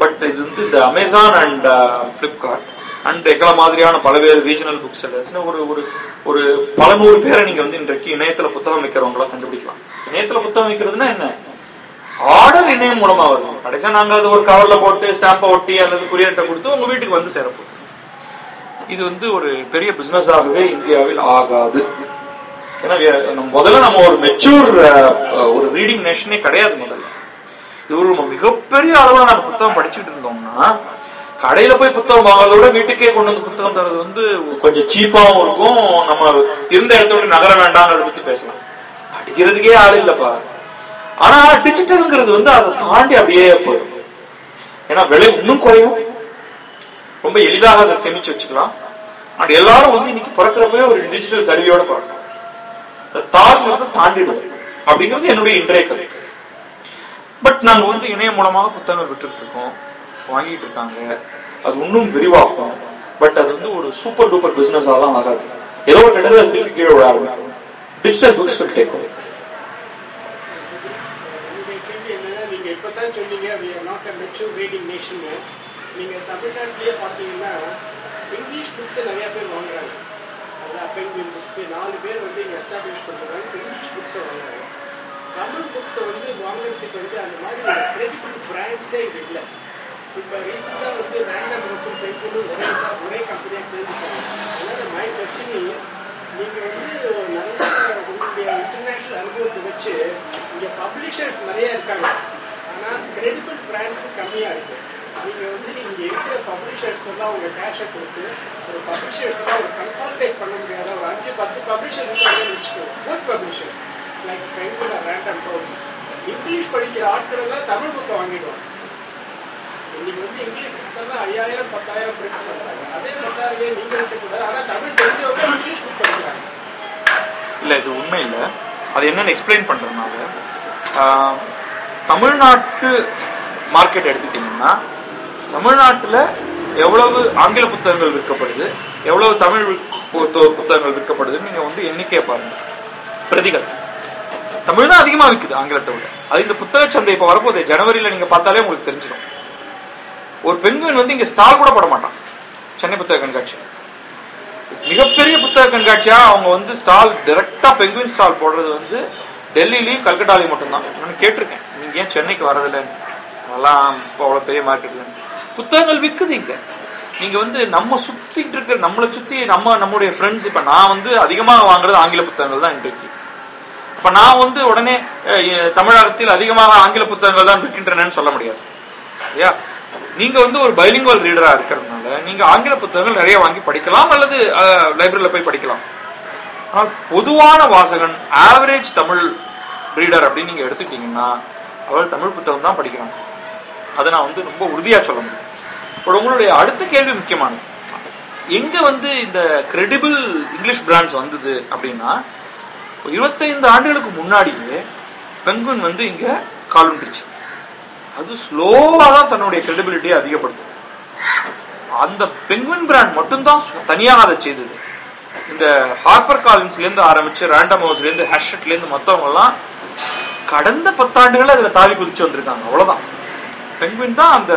[SPEAKER 2] பட் இது வந்து இந்த அமேசான் அண்ட் ஃப்ளிப்கார்ட் அண்ட் எங்களை மாதிரியான பல்வேறு ரீஜனல் புக் செல்லர்ஸ்னு ஒரு ஒரு ஒரு பல நூறு பேரை நீங்கள் வந்து இன்றைக்கு இணையத்தில் புத்தகம் வைக்கிறவங்களாம் கண்டுபிடிக்கலாம். இணையத்தில் புத்தகம் விற்கிறதுனா என்ன? ஆர்டர் இணையம் மூலமா வரும் கடைசியா நாங்க அது ஒரு கவர்ல போட்டு ஸ்டாம்ப ஒட்டி அல்லது குரியர்கிட்ட கொடுத்து உங்க வீட்டுக்கு வந்து சேரப்போம் இது வந்து ஒரு பெரிய பிசினஸாகவே இந்தியாவில் ஆகாது. ஏன்னா முதல்ல நம்ம ஒரு மெச்சூர் ஒரு ரீடிங் நேஷனே கிடையாது முதல்ல. இது ஒரு மிகப்பெரிய அளவுல நம்ம புத்தகம் படிச்சுட்டு இருந்தோம்னா கடையில போய் புத்தகம் வாங்குறத விட வீட்டுக்கே கொண்டு வந்து புத்தகம் தரது வந்து கொஞ்சம் சீப்பாவும் இருக்கும். நம்ம இருந்த இடத்த விட்டு நகர வேண்டாங்கிறத பத்தி பேசலாம். படிக்கிறதுக்கே ஆள் இல்லப்பா. ஆனா டிஜிட்டல்ங்கிறது வந்து அதை தாண்டி அப்படியே போயிடும். ஏன்னா விலை இன்னும் குறையும். ரொம்ப எளிதாக அதை சேமிச்சு வச்சுக்கலாம். அண்ட் எல்லாரும் வந்து இன்னைக்கு பிறக்கிறப்பவே ஒரு டிஜிட்டல் கருவியோட பிறக்கணும். தாழ்ங்கிறத தாண்டிடும். அப்படிங்கிறது என்னுடைய இன்றைய கருத்து. பட் நாங்க வந்து இணையம் மூலமாக புத்தகங்கள் விட்டுட்டு இருக்கோம் வாங்கிட்டு இருக்காங்க அது இன்னும் விரிவாக்கும். பட் அது வந்து ஒரு சூப்பர் டூப்பர் பிசினஸ் தான் ஆகாது. ஏதோ ஒரு இடத்துல திருப்பி கீழே விட ஆரம்பிக்கும் digital books take over over
[SPEAKER 4] என்னுடைய கேள்வி என்னன்னா நீங்க சொன்னீங்க we are not a mature reading தமிழ்நாட்டிலேயே பார்த்தீங்கன்னா இங்கிலீஷ் புக்ஸை நிறையா பேர் வாங்குறாங்க. அதான் பெங்குவின் புக்ஸு நாலு பேர் வந்து இங்கே எஸ்டாப்ளிஷ் பண்ணுறாங்க இங்கிலீஷ் புக்ஸை வாங்குறாங்க. தமிழ் புக்ஸை வந்து வாங்குறதுக்கு வந்து அந்த மாதிரி கிரெடிபிள் பிராண்ட்ஸே இது இல்லை. இப்போ ரீசெண்டாக வந்து ரேண்டம் ஹவுஸும் பெண்களும் ஒரே ஒரே கம்பெனியாக சேர்ந்துட்டாங்க. அதனால மை கொஸ்டின் இஸ் நீங்கள் வந்து நல்ல உங்களுடைய இன்டர்நேஷ்னல் அனுபவத்தை வச்சு இங்கே பப்ளிஷர்ஸ் நிறைய இருக்காங்க. ஆனால் கிரெடிபிள் பிராண்ட்ஸ் கம்மியாக இருக்குது நீங்கள் வந்து நீங்கள் இருக்கிற தான் உங்கள் கேஷை கொடுத்து ஒரு பப்ளிஷர்ஸ்லாம் ஒரு கன்சால்டேட் பண்ண முடியாத ஒரு அஞ்சு பத்து பப்ளிஷர் இருக்காங்கன்னு வச்சுக்கோங்க good publishers like Penguin Random House English படிக்கிற ஆட்கள் எல்லாம் தமிழ் புக்கை வாங்கிடுவாங்க. இன்னைக்கு வந்து இங்கிலீஷ் புக்ஸ் எல்லாம் ஐயாயிரம் பத்தாயிரம் பிரிண்ட் பண்ணுறாங்க அதே பத்தாயிரம் நீங்கள் இருக்கக்கூடாது ஆனால் தமிழ் தெரிஞ்சவங்க இங்கிலீஷ் புக் படிக்கிறாங்க.
[SPEAKER 2] இல்லை இது உண்மை இல்லை. அது என்னன்னு எக்ஸ்பிளைன் பண்ணுறதுனால தமிழ்நாட்டு மார்க்கெட் எடுத்துட்டீங்கன்னா தமிழ்நாட்டுல எவ்வளவு ஆங்கில புத்தகங்கள் விற்கப்படுது எவ்வளவு தமிழ் புத்தகங்கள் விற்கப்படுதுன்னு நீங்க வந்து எண்ணிக்கையை பாருங்க. பிரதிகள். தமிழ் தான் அதிகமா விற்குது ஆங்கிலத்தை விட. அது இந்த புத்தக சந்தை இப்ப வரப்போதே ஜனவரியில நீங்க பார்த்தாலே உங்களுக்கு தெரிஞ்சிடும். ஒரு பெண்குயின் வந்து இங்க ஸ்டால் கூட போட மாட்டான். சென்னை புத்தக கண்காட்சி. மிகப்பெரிய புத்தக கண்காட்சியா அவங்க வந்து ஸ்டால் டைரக்டா பெங்குவின் ஸ்டால் போடுறது வந்து டெல்லிலையும் கல்கட்டாலையும் மட்டும்தான். நான் கேட்டிருக்கேன். நீங்க ஏன் சென்னைக்கு வரதில்லைன்னு அதெல்லாம் இப்போ அவ்வளோ பெரிய மார்க்கெட்ல புத்தகங்கள் விற்குது இங்கே. நீங்கள் வந்து நம்ம சுற்றிட்டு இருக்கிற நம்மளை சுற்றி நம்ம நம்முடைய ஃப்ரெண்ட்ஸ் இப்போ நான் வந்து அதிகமாக வாங்குறது ஆங்கில புத்தகங்கள் தான் இன்றைக்கு. இப்போ நான் வந்து உடனே தமிழகத்தில் அதிகமாக ஆங்கில புத்தகங்கள் தான் விற்கின்றனன்னு சொல்ல முடியாது. இல்லையா நீங்கள் வந்து ஒரு பைலிங்குவல் ரீடராக இருக்கிறதுனால நீங்கள் ஆங்கில புத்தகங்கள் நிறைய வாங்கி படிக்கலாம் அல்லது லைப்ரரியில் போய் படிக்கலாம். ஆனால் பொதுவான வாசகன் ஆவரேஜ் தமிழ் ரீடர் அப்படின்னு நீங்கள் எடுத்துக்கிட்டீங்கன்னா அவள் தமிழ் புத்தகம் தான் படிக்கிறாங்க அதை நான் வந்து ரொம்ப உறுதியாக சொல்ல முடியும். இப்போ உங்களுடைய அடுத்த கேள்வி முக்கியமானது. எங்கே வந்து இந்த கிரெடிபிள் இங்கிலீஷ் பிராண்ட்ஸ் வந்தது அப்படின்னா இருபத்தைந்து ஆண்டுகளுக்கு முன்னாடியே பெங்குன் வந்து இங்கே காலுண்டுச்சு அது ஸ்லோவாக தான் தன்னுடைய கிரெடிபிலிட்டியை அதிகப்படுத்தும் அந்த பெங்குவின் பிராண்ட் மட்டும்தான் தனியாக அதை செய்தது. இந்த ஹார்பர் காலின்ஸ்லேருந்து ஆரம்பிச்சு ரேண்டம் ஹவுஸ்லேருந்து ஹேஷ்ட்ல மத்தவங்க எல்லாம் கடந்த பத்தாண்டுகள் அதுல தாவி குதிச்சு வந்திருக்காங்க. அவ்வளோதான் பெங்குவின் தான் அந்த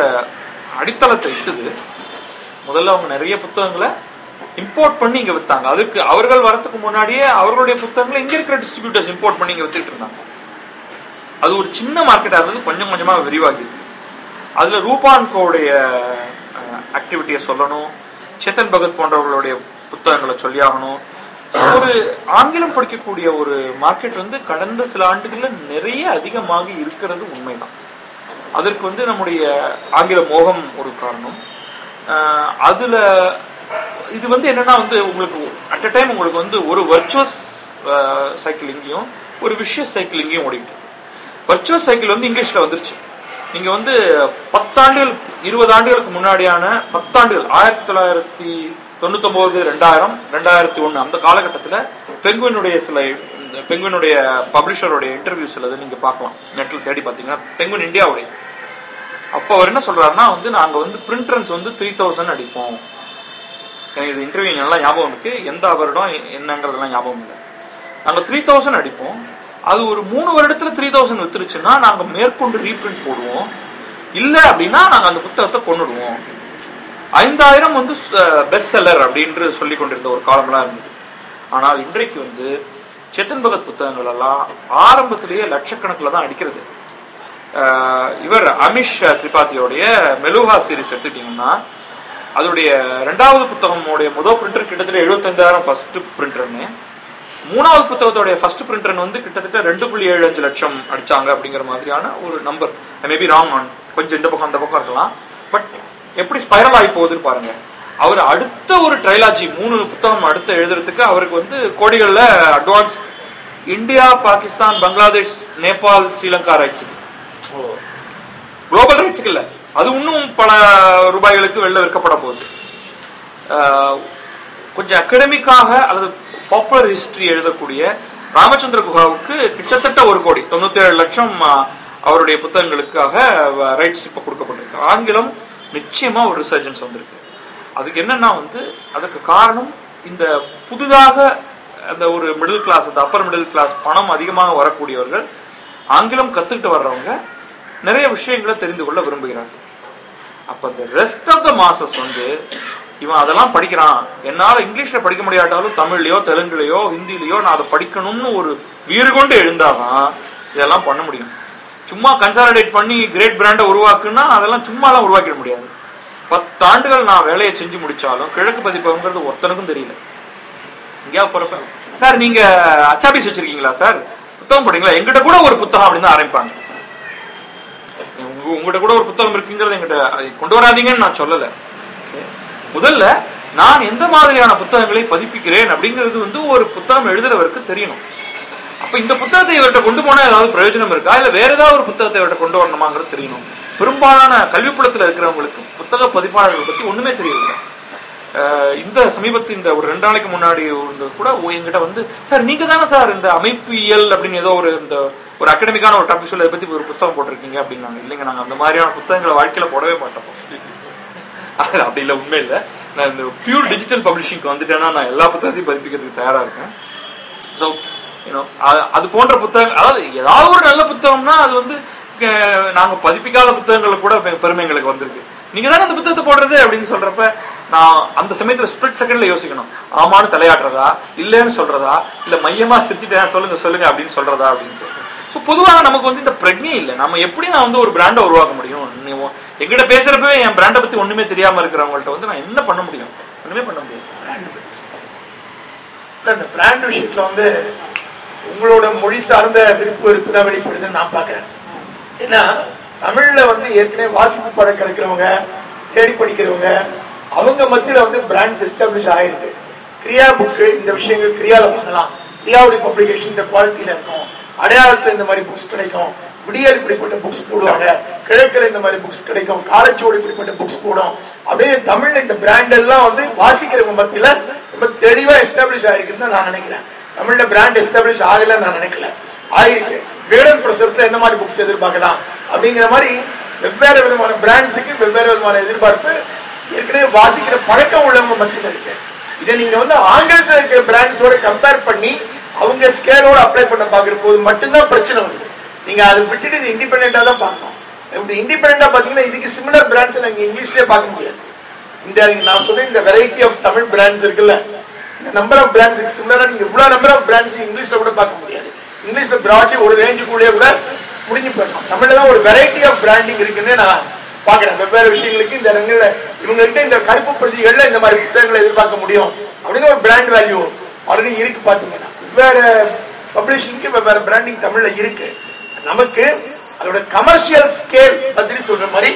[SPEAKER 2] அடித்தளத்தை இட்டுது. முதல்ல அவங்க நிறைய புத்தகங்களை இம்போர்ட் பண்ணி இங்க வித்தாங்க. அதுக்கு அவர்கள் வரத்துக்கு முன்னாடியே அவர்களுடைய புத்தகங்களை இங்க இருக்கிற டிஸ்ட்ரிபியூட்டர்ஸ் இம்போர்ட் பண்ணி இங்கே வித்துட்டு இருந்தாங்க. அது ஒரு சின்ன மார்க்கெட்டாக இருந்தது. கொஞ்சம் கொஞ்சமா விரிவாகிது அதுல ரூபான்கோடைய ஆக்டிவிட்டியை சொல்லணும். சேத்தன் பகத் போன்றவர்களுடைய புத்தகங்களை சொல்லியாகணும். ஒரு ஆங்கிலம் படிக்கக்கூடிய ஒரு மார்க்கெட் வந்து கடந்த சில ஆண்டுகள்ல நிறைய அதிகமாகி இருக்கிறது உண்மைதான். அதற்கு வந்து நம்முடைய ஆங்கில மோகம் ஒரு காரணம். அதுல இது வந்து என்னன்னா வந்து உங்களுக்கு அட் அ டைம் உங்களுக்கு வந்து ஒரு வர்ச்சுவஸ் சைக்கிள் இங்கேயும் ஒரு விஷய சைக்கிள் இங்கேயும் ஓடிட்டு வர்ச்சுவஸ் சைக்கிள் வந்து இங்கிலீஷ்ல வந்துருச்சு. நீங்க வந்து பத்தாண்டுகள் இருபது ஆண்டுகளுக்கு முன்னாடியான பத்தாண்டுகள் ஆயிரத்தி தொள்ளாயிரத்தி தொண்ணூத்தொன்பது ரெண்டாயிரம் ரெண்டாயிரத்தி ஒன்று அந்த காலகட்டத்தில் பெங்குவினுடைய சில பெங்குவினுடைய பப்ளிஷருடைய இன்டர்வியூ சிலது நீங்க பார்க்கலாம். நெட்டில் தேடி பார்த்தீங்கன்னா பெங்குவின் இந்தியாவுடைய. அப்போ அவர் என்ன சொல்றாருன்னா வந்து நாங்கள் வந்து பிரிண்டர்ஸ் வந்து த்ரீ தௌசண்ட் அடிப்போம். எனக்கு இது இன்டர்வியூ நல்லா ஞாபகம் இருக்கு. எந்த வருடம் என்னங்கிறதெல்லாம் ஞாபகம் இல்லை. நாங்கள் த்ரீ தௌசண்ட் அடிப்போம். அது ஒரு மூணு வருடத்துல த்ரீ தௌசண்ட் வித்துருச்சுன்னா நாங்கள் மேற்கொண்டு ரீப்ரிண்ட் போடுவோம். இல்லை அப்படின்னா நாங்கள் அந்த புத்தகத்தை கொண்டுடுவோம் ஐந்தாயிரம் வந்து பெஸ்ட் செல்லர் அப்படின்று சொல்லி கொண்டிருந்த ஒரு காலம்லாம் இருந்தது. ஆனால் இன்றைக்கு வந்து சேத்தன் பகத் புத்தகங்கள் எல்லாம் ஆரம்பத்திலேயே லட்சக்கணக்கில் தான் அடிக்கிறது. இவர் அமிஷ் திரிபாத்தியோடைய மெலுஹா சீரிஸ் எடுத்துட்டீங்கன்னா அதோடைய ரெண்டாவது புத்தகமுடைய முதல் பிரிண்டர் கிட்டத்தட்ட எழுபத்தஞ்சாயிரம் ஃபர்ஸ்ட் பிரிண்டர்னு மூணாவது புத்தகத்தோடைய ஃபர்ஸ்ட் பிரிண்டர் வந்து கிட்டத்தட்ட ரெண்டு புள்ளி ஏழு அஞ்சு லட்சம் அடிச்சாங்க அப்படிங்கிற மாதிரியான ஒரு நம்பர் மேபி ராங் ஆன் கொஞ்சம் இந்த பக்கம் அந்த பக்கம் இருக்கலாம். பட் எப்படி ஸ்பைரல் ஆகி போகுதுன்னு பாருங்க. அவர் அடுத்த ஒரு ட்ரைலாஜி மூணு புத்தகம் அடுத்து எழுதுறதுக்கு அவருக்கு வந்து கோடிகள்ல அட்வான்ஸ் இந்தியா பாகிஸ்தான் பங்களாதேஷ் நேபாள் ஸ்ரீலங்கா ரைட்ஸுக்கு குளோபல் ரைட்ஸுக்கு இல்ல. அது இன்னும் பல ரூபாய்களுக்கு வெளில விற்கப்பட போகுது. கொஞ்சம் அகடமிக்காக அல்லது பாப்புலர் ஹிஸ்டரி எழுதக்கூடிய ராமச்சந்திர குஹாவுக்கு கிட்டத்தட்ட ஒரு கோடி தொண்ணூத்தி ஏழு லட்சம் அவருடைய புத்தகங்களுக்காக ரைட்ஸ் இப்ப கொடுக்கப்பட்டிருக்கு. ஆங்கிலம் நிச்சயமாக ஒரு ரிசர்ஜன்ஸ் வந்திருக்கு. அதுக்கு என்னன்னா வந்து அதுக்கு காரணம் இந்த புதிதாக அந்த ஒரு மிடில் கிளாஸ் அந்த அப்பர் மிடில் கிளாஸ் பணம் அதிகமாக வரக்கூடியவர்கள் ஆங்கிலம் கற்றுக்கிட்டு வர்றவங்க நிறைய விஷயங்களை தெரிந்து கொள்ள விரும்புகிறாங்க அப்ப இந்த ரெஸ்ட் ஆஃப் த மாசஸ் வந்து இவன் அதெல்லாம் படிக்கிறான். என்னால் இங்கிலீஷ்ல படிக்க முடியாட்டாலும் தமிழ்லயோ தெலுங்குலயோ ஹிந்திலயோ நான் அதை படிக்கணும்னு ஒரு வீறு கொண்டு எழுந்தாதான் இதெல்லாம் பண்ண முடியும். சும்மா கன்சாலிடேட் பண்ணி கிரேட் பிராண்டை உருவாக்குன்னா அதெல்லாம் சும்மாலாம் உருவாக்கிட முடியாது. பத்தாண்டுகள் நான் வேலையை செஞ்சு முடிச்சாலும் கிழக்கு பதிப்பகங்கிறது ஒருத்தனுக்கும் தெரியல. எங்கேயா போறப்ப சார் நீங்க அச்சாபிஸ் வச்சிருக்கீங்களா சார்? புத்தகம் போடுறீங்களா எங்கிட்ட கூட ஒரு புத்தகம் அப்படின்னு தான் ஆரம்பிப்பாங்க. உங்ககிட்ட கூட ஒரு புத்தகம் இருக்குங்கிறது எங்கிட்ட கொண்டு வராதீங்கன்னு நான் சொல்லல. முதல்ல நான் எந்த மாதிரியான புத்தகங்களை பதிப்பிக்கிறேன் அப்படிங்கிறது வந்து ஒரு புத்தகம் எழுதுறவருக்கு தெரியணும். அப்ப இந்த புத்தகத்தை இவர்கிட்ட கொண்டு போனா ஏதாவது பிரயோஜனம் இருக்கா? இல்ல வேற ஏதாவது ஒரு புத்தகத்தை இவர்கிட்ட கொண்டு வரணுமாங்கிறது தெரியணும். பெரும்பாலான கல்விப்புலத்துல இருக்கிறவங்களுக்கு புத்தக பதிப்பாளர்கள் பத்தி ஒண்ணுமே தெரியல இந்த சமீபத்து இந்த ஒரு ரெண்டு நாளைக்கு முன்னாடி இருந்தது கூட எங்கிட்ட என்கிட்ட வந்து சார் நீங்க தானே சார் இந்த அமைப்பியல் அப்படின்னு ஏதோ ஒரு இந்த ஒரு அகடமிக்கான ஒரு டாபிக் சொல்லி அதை பத்தி ஒரு புத்தகம் போட்டிருக்கீங்க அப்படின்னாங்க. இல்லைங்க நாங்க அந்த மாதிரியான புத்தகங்களை வாழ்க்கையில போடவே மாட்டோம். அது அப்படி இல்லை உண்மை இல்லை. நான் இந்த பியூர் டிஜிட்டல் பப்ளிஷிங்க்கு வந்துட்டேன்னா நான் எல்லா புத்தகத்தையும் பதிப்பிக்கிறதுக்கு தயாரா இருக்கேன். ஸோ அது போன்ற புத்தகம் அதாவது ஏதாவது ஒரு நல்ல புத்தகம்னா அது வந்து நாங்க பதிப்பிக்காத புத்தகங்கள் கூட பெருமை எங்களுக்கு வந்திருக்கு. நீங்க தானே அந்த புத்தகத்தை போடுறது அப்படின்னு சொல்றப்ப நான் அந்த சமயத்துல ஸ்பிளிட் செகண்ட்ல யோசிக்கணும். ஆமான்னு தலையாட்டுறதா? இல்லைன்னு சொல்றதா? இல்ல மையமா சிரிச்சுட்டேன் சொல்லுங்க சொல்லுங்க அப்படின்னு சொல்றதா அப்படின்ட்டு. ஸோ பொதுவாக நமக்கு வந்து இந்த பிரஜை இல்லை. நம்ம எப்படி நான் வந்து ஒரு பிராண்டை உருவாக்க முடியும்? நீ பேசுறப்பவே என் பிராண்டை பத்தி ஒண்ணுமே தெரியாம இருக்கிறவங்கள்ட்ட வந்து நான் என்ன பண்ண முடியும்? ஒண்ணுமே பண்ண முடியாது.
[SPEAKER 1] பிராண்ட் பத்தி இந்த பிராண்ட் விஷயத்துல வந்து உங்களோட மொழி சார்ந்த விருப்பு வெறுப்பு தான் வெளிப்படுதுன்னு நான் பாக்குறேன் ஏன்னா தமிழ்ல வந்து ஏற்கனவே வாசிப்பு பழக்கம் இருக்கிறவங்க தேடி படிக்கிறவங்க அவங்க மத்தியில வந்து பிராண்ட்ஸ் எஸ்டாப்ளிஷ் ஆயிருக்கு. கிரியா புக்கு இந்த விஷயங்கள் கிரியால வாங்கலாம் கிரியாவுடைய பப்ளிகேஷன் இந்த குவாலிட்டியில இருக்கும். அடையாளத்துல இந்த மாதிரி புக்ஸ் கிடைக்கும். விடியல் இப்படிப்பட்ட புக்ஸ் போடுவாங்க. கிழக்கில் இந்த மாதிரி புக்ஸ் கிடைக்கும். காலச்சோடு இப்படிப்பட்ட புக்ஸ் போடும். அப்படியே தமிழ்ல இந்த பிராண்ட் எல்லாம் வந்து வாசிக்கிறவங்க மத்தியில ரொம்ப தெளிவா எஸ்டாப்ளிஷ் ஆயிருக்குன்னு தான் நான் நினைக்கிறேன். தமிழ்ல பிராண்ட் எஸ்டாப்ளிஷ் ஆகல நான் நினைக்கல. ஆயிருக்கு. வேடன் பிரசுரத்துல என்ன மாதிரி புக்ஸ் எதிர்பார்க்கலாம்? அப்படிங்கிற மாதிரி வெவ்வேறு விதமான பிராண்ட்ஸுக்கு வெவ்வேறு விதமான எதிர்பார்ப்பு ஏற்கனவே வாசிக்கிற பழக்கம் உள்ளவங்க மத்தியில் இருக்கு. இதை நீங்க வந்து ஆங்கிலத்தில் இருக்கிற பிராண்ட்ஸோட கம்பேர் பண்ணி அவங்க ஸ்கேலோட அப்ளை பண்ண பாக்குற போது மட்டும்தான் பிரச்சனை வருது. நீங்க அதை விட்டுட்டு இது இண்டிபெண்டா தான் பார்க்கணும். இப்படி இண்டிபெண்டா பாத்தீங்கன்னா இதுக்கு சிமிலர் பிராண்ட்ஸ் நீங்க இங்கிலீஷ்லயே பார்க்க முடியாது. இந்த நான் சொன்ன இந்த வெரைட்டி ஆஃப் தமிழ் பிராண்ட்ஸ் இருக்குல்ல இந்த நம்பர் ஆஃப் பிராண்ட்ஸ் சிமிலரா நீங்க இவ்வளவு நம்பர் ஆஃப் பிராண்ட்ஸ் இங்கிலீஷ்ல கூட பார்க்க முடியாது. இங்கிலீஷ்ல பிராட்லி ஒரு ரேஞ்சுக்குள்ளே கூட முடிஞ்சு போயிடலாம். தமிழ்ல தான் ஒரு வெரைட்டி ஆஃப் பிராண்டிங் இருக்குன்னு நான் பாக்குறேன் வெவ்வேறு விஷயங்களுக்கு இந்த இடங்கள்ல இவங்ககிட்ட இந்த கருப்பு பிரதிகள்ல இந்த மாதிரி புத்தகங்களை எதிர்பார்க்க முடியும் அப்படின்னு ஒரு பிராண்ட் வேல்யூ ஆல்ரெடி இருக்கு பாத்தீங்கன்னா வெவ்வேறு பப்ளிஷிங்க்கு வெவ்வேறு பிராண்டிங் தமிழ்ல இருக்கு. நமக்கு அதோட கமர்ஷியல் ஸ்கேல் பத்தி சொல்ற மாதிரி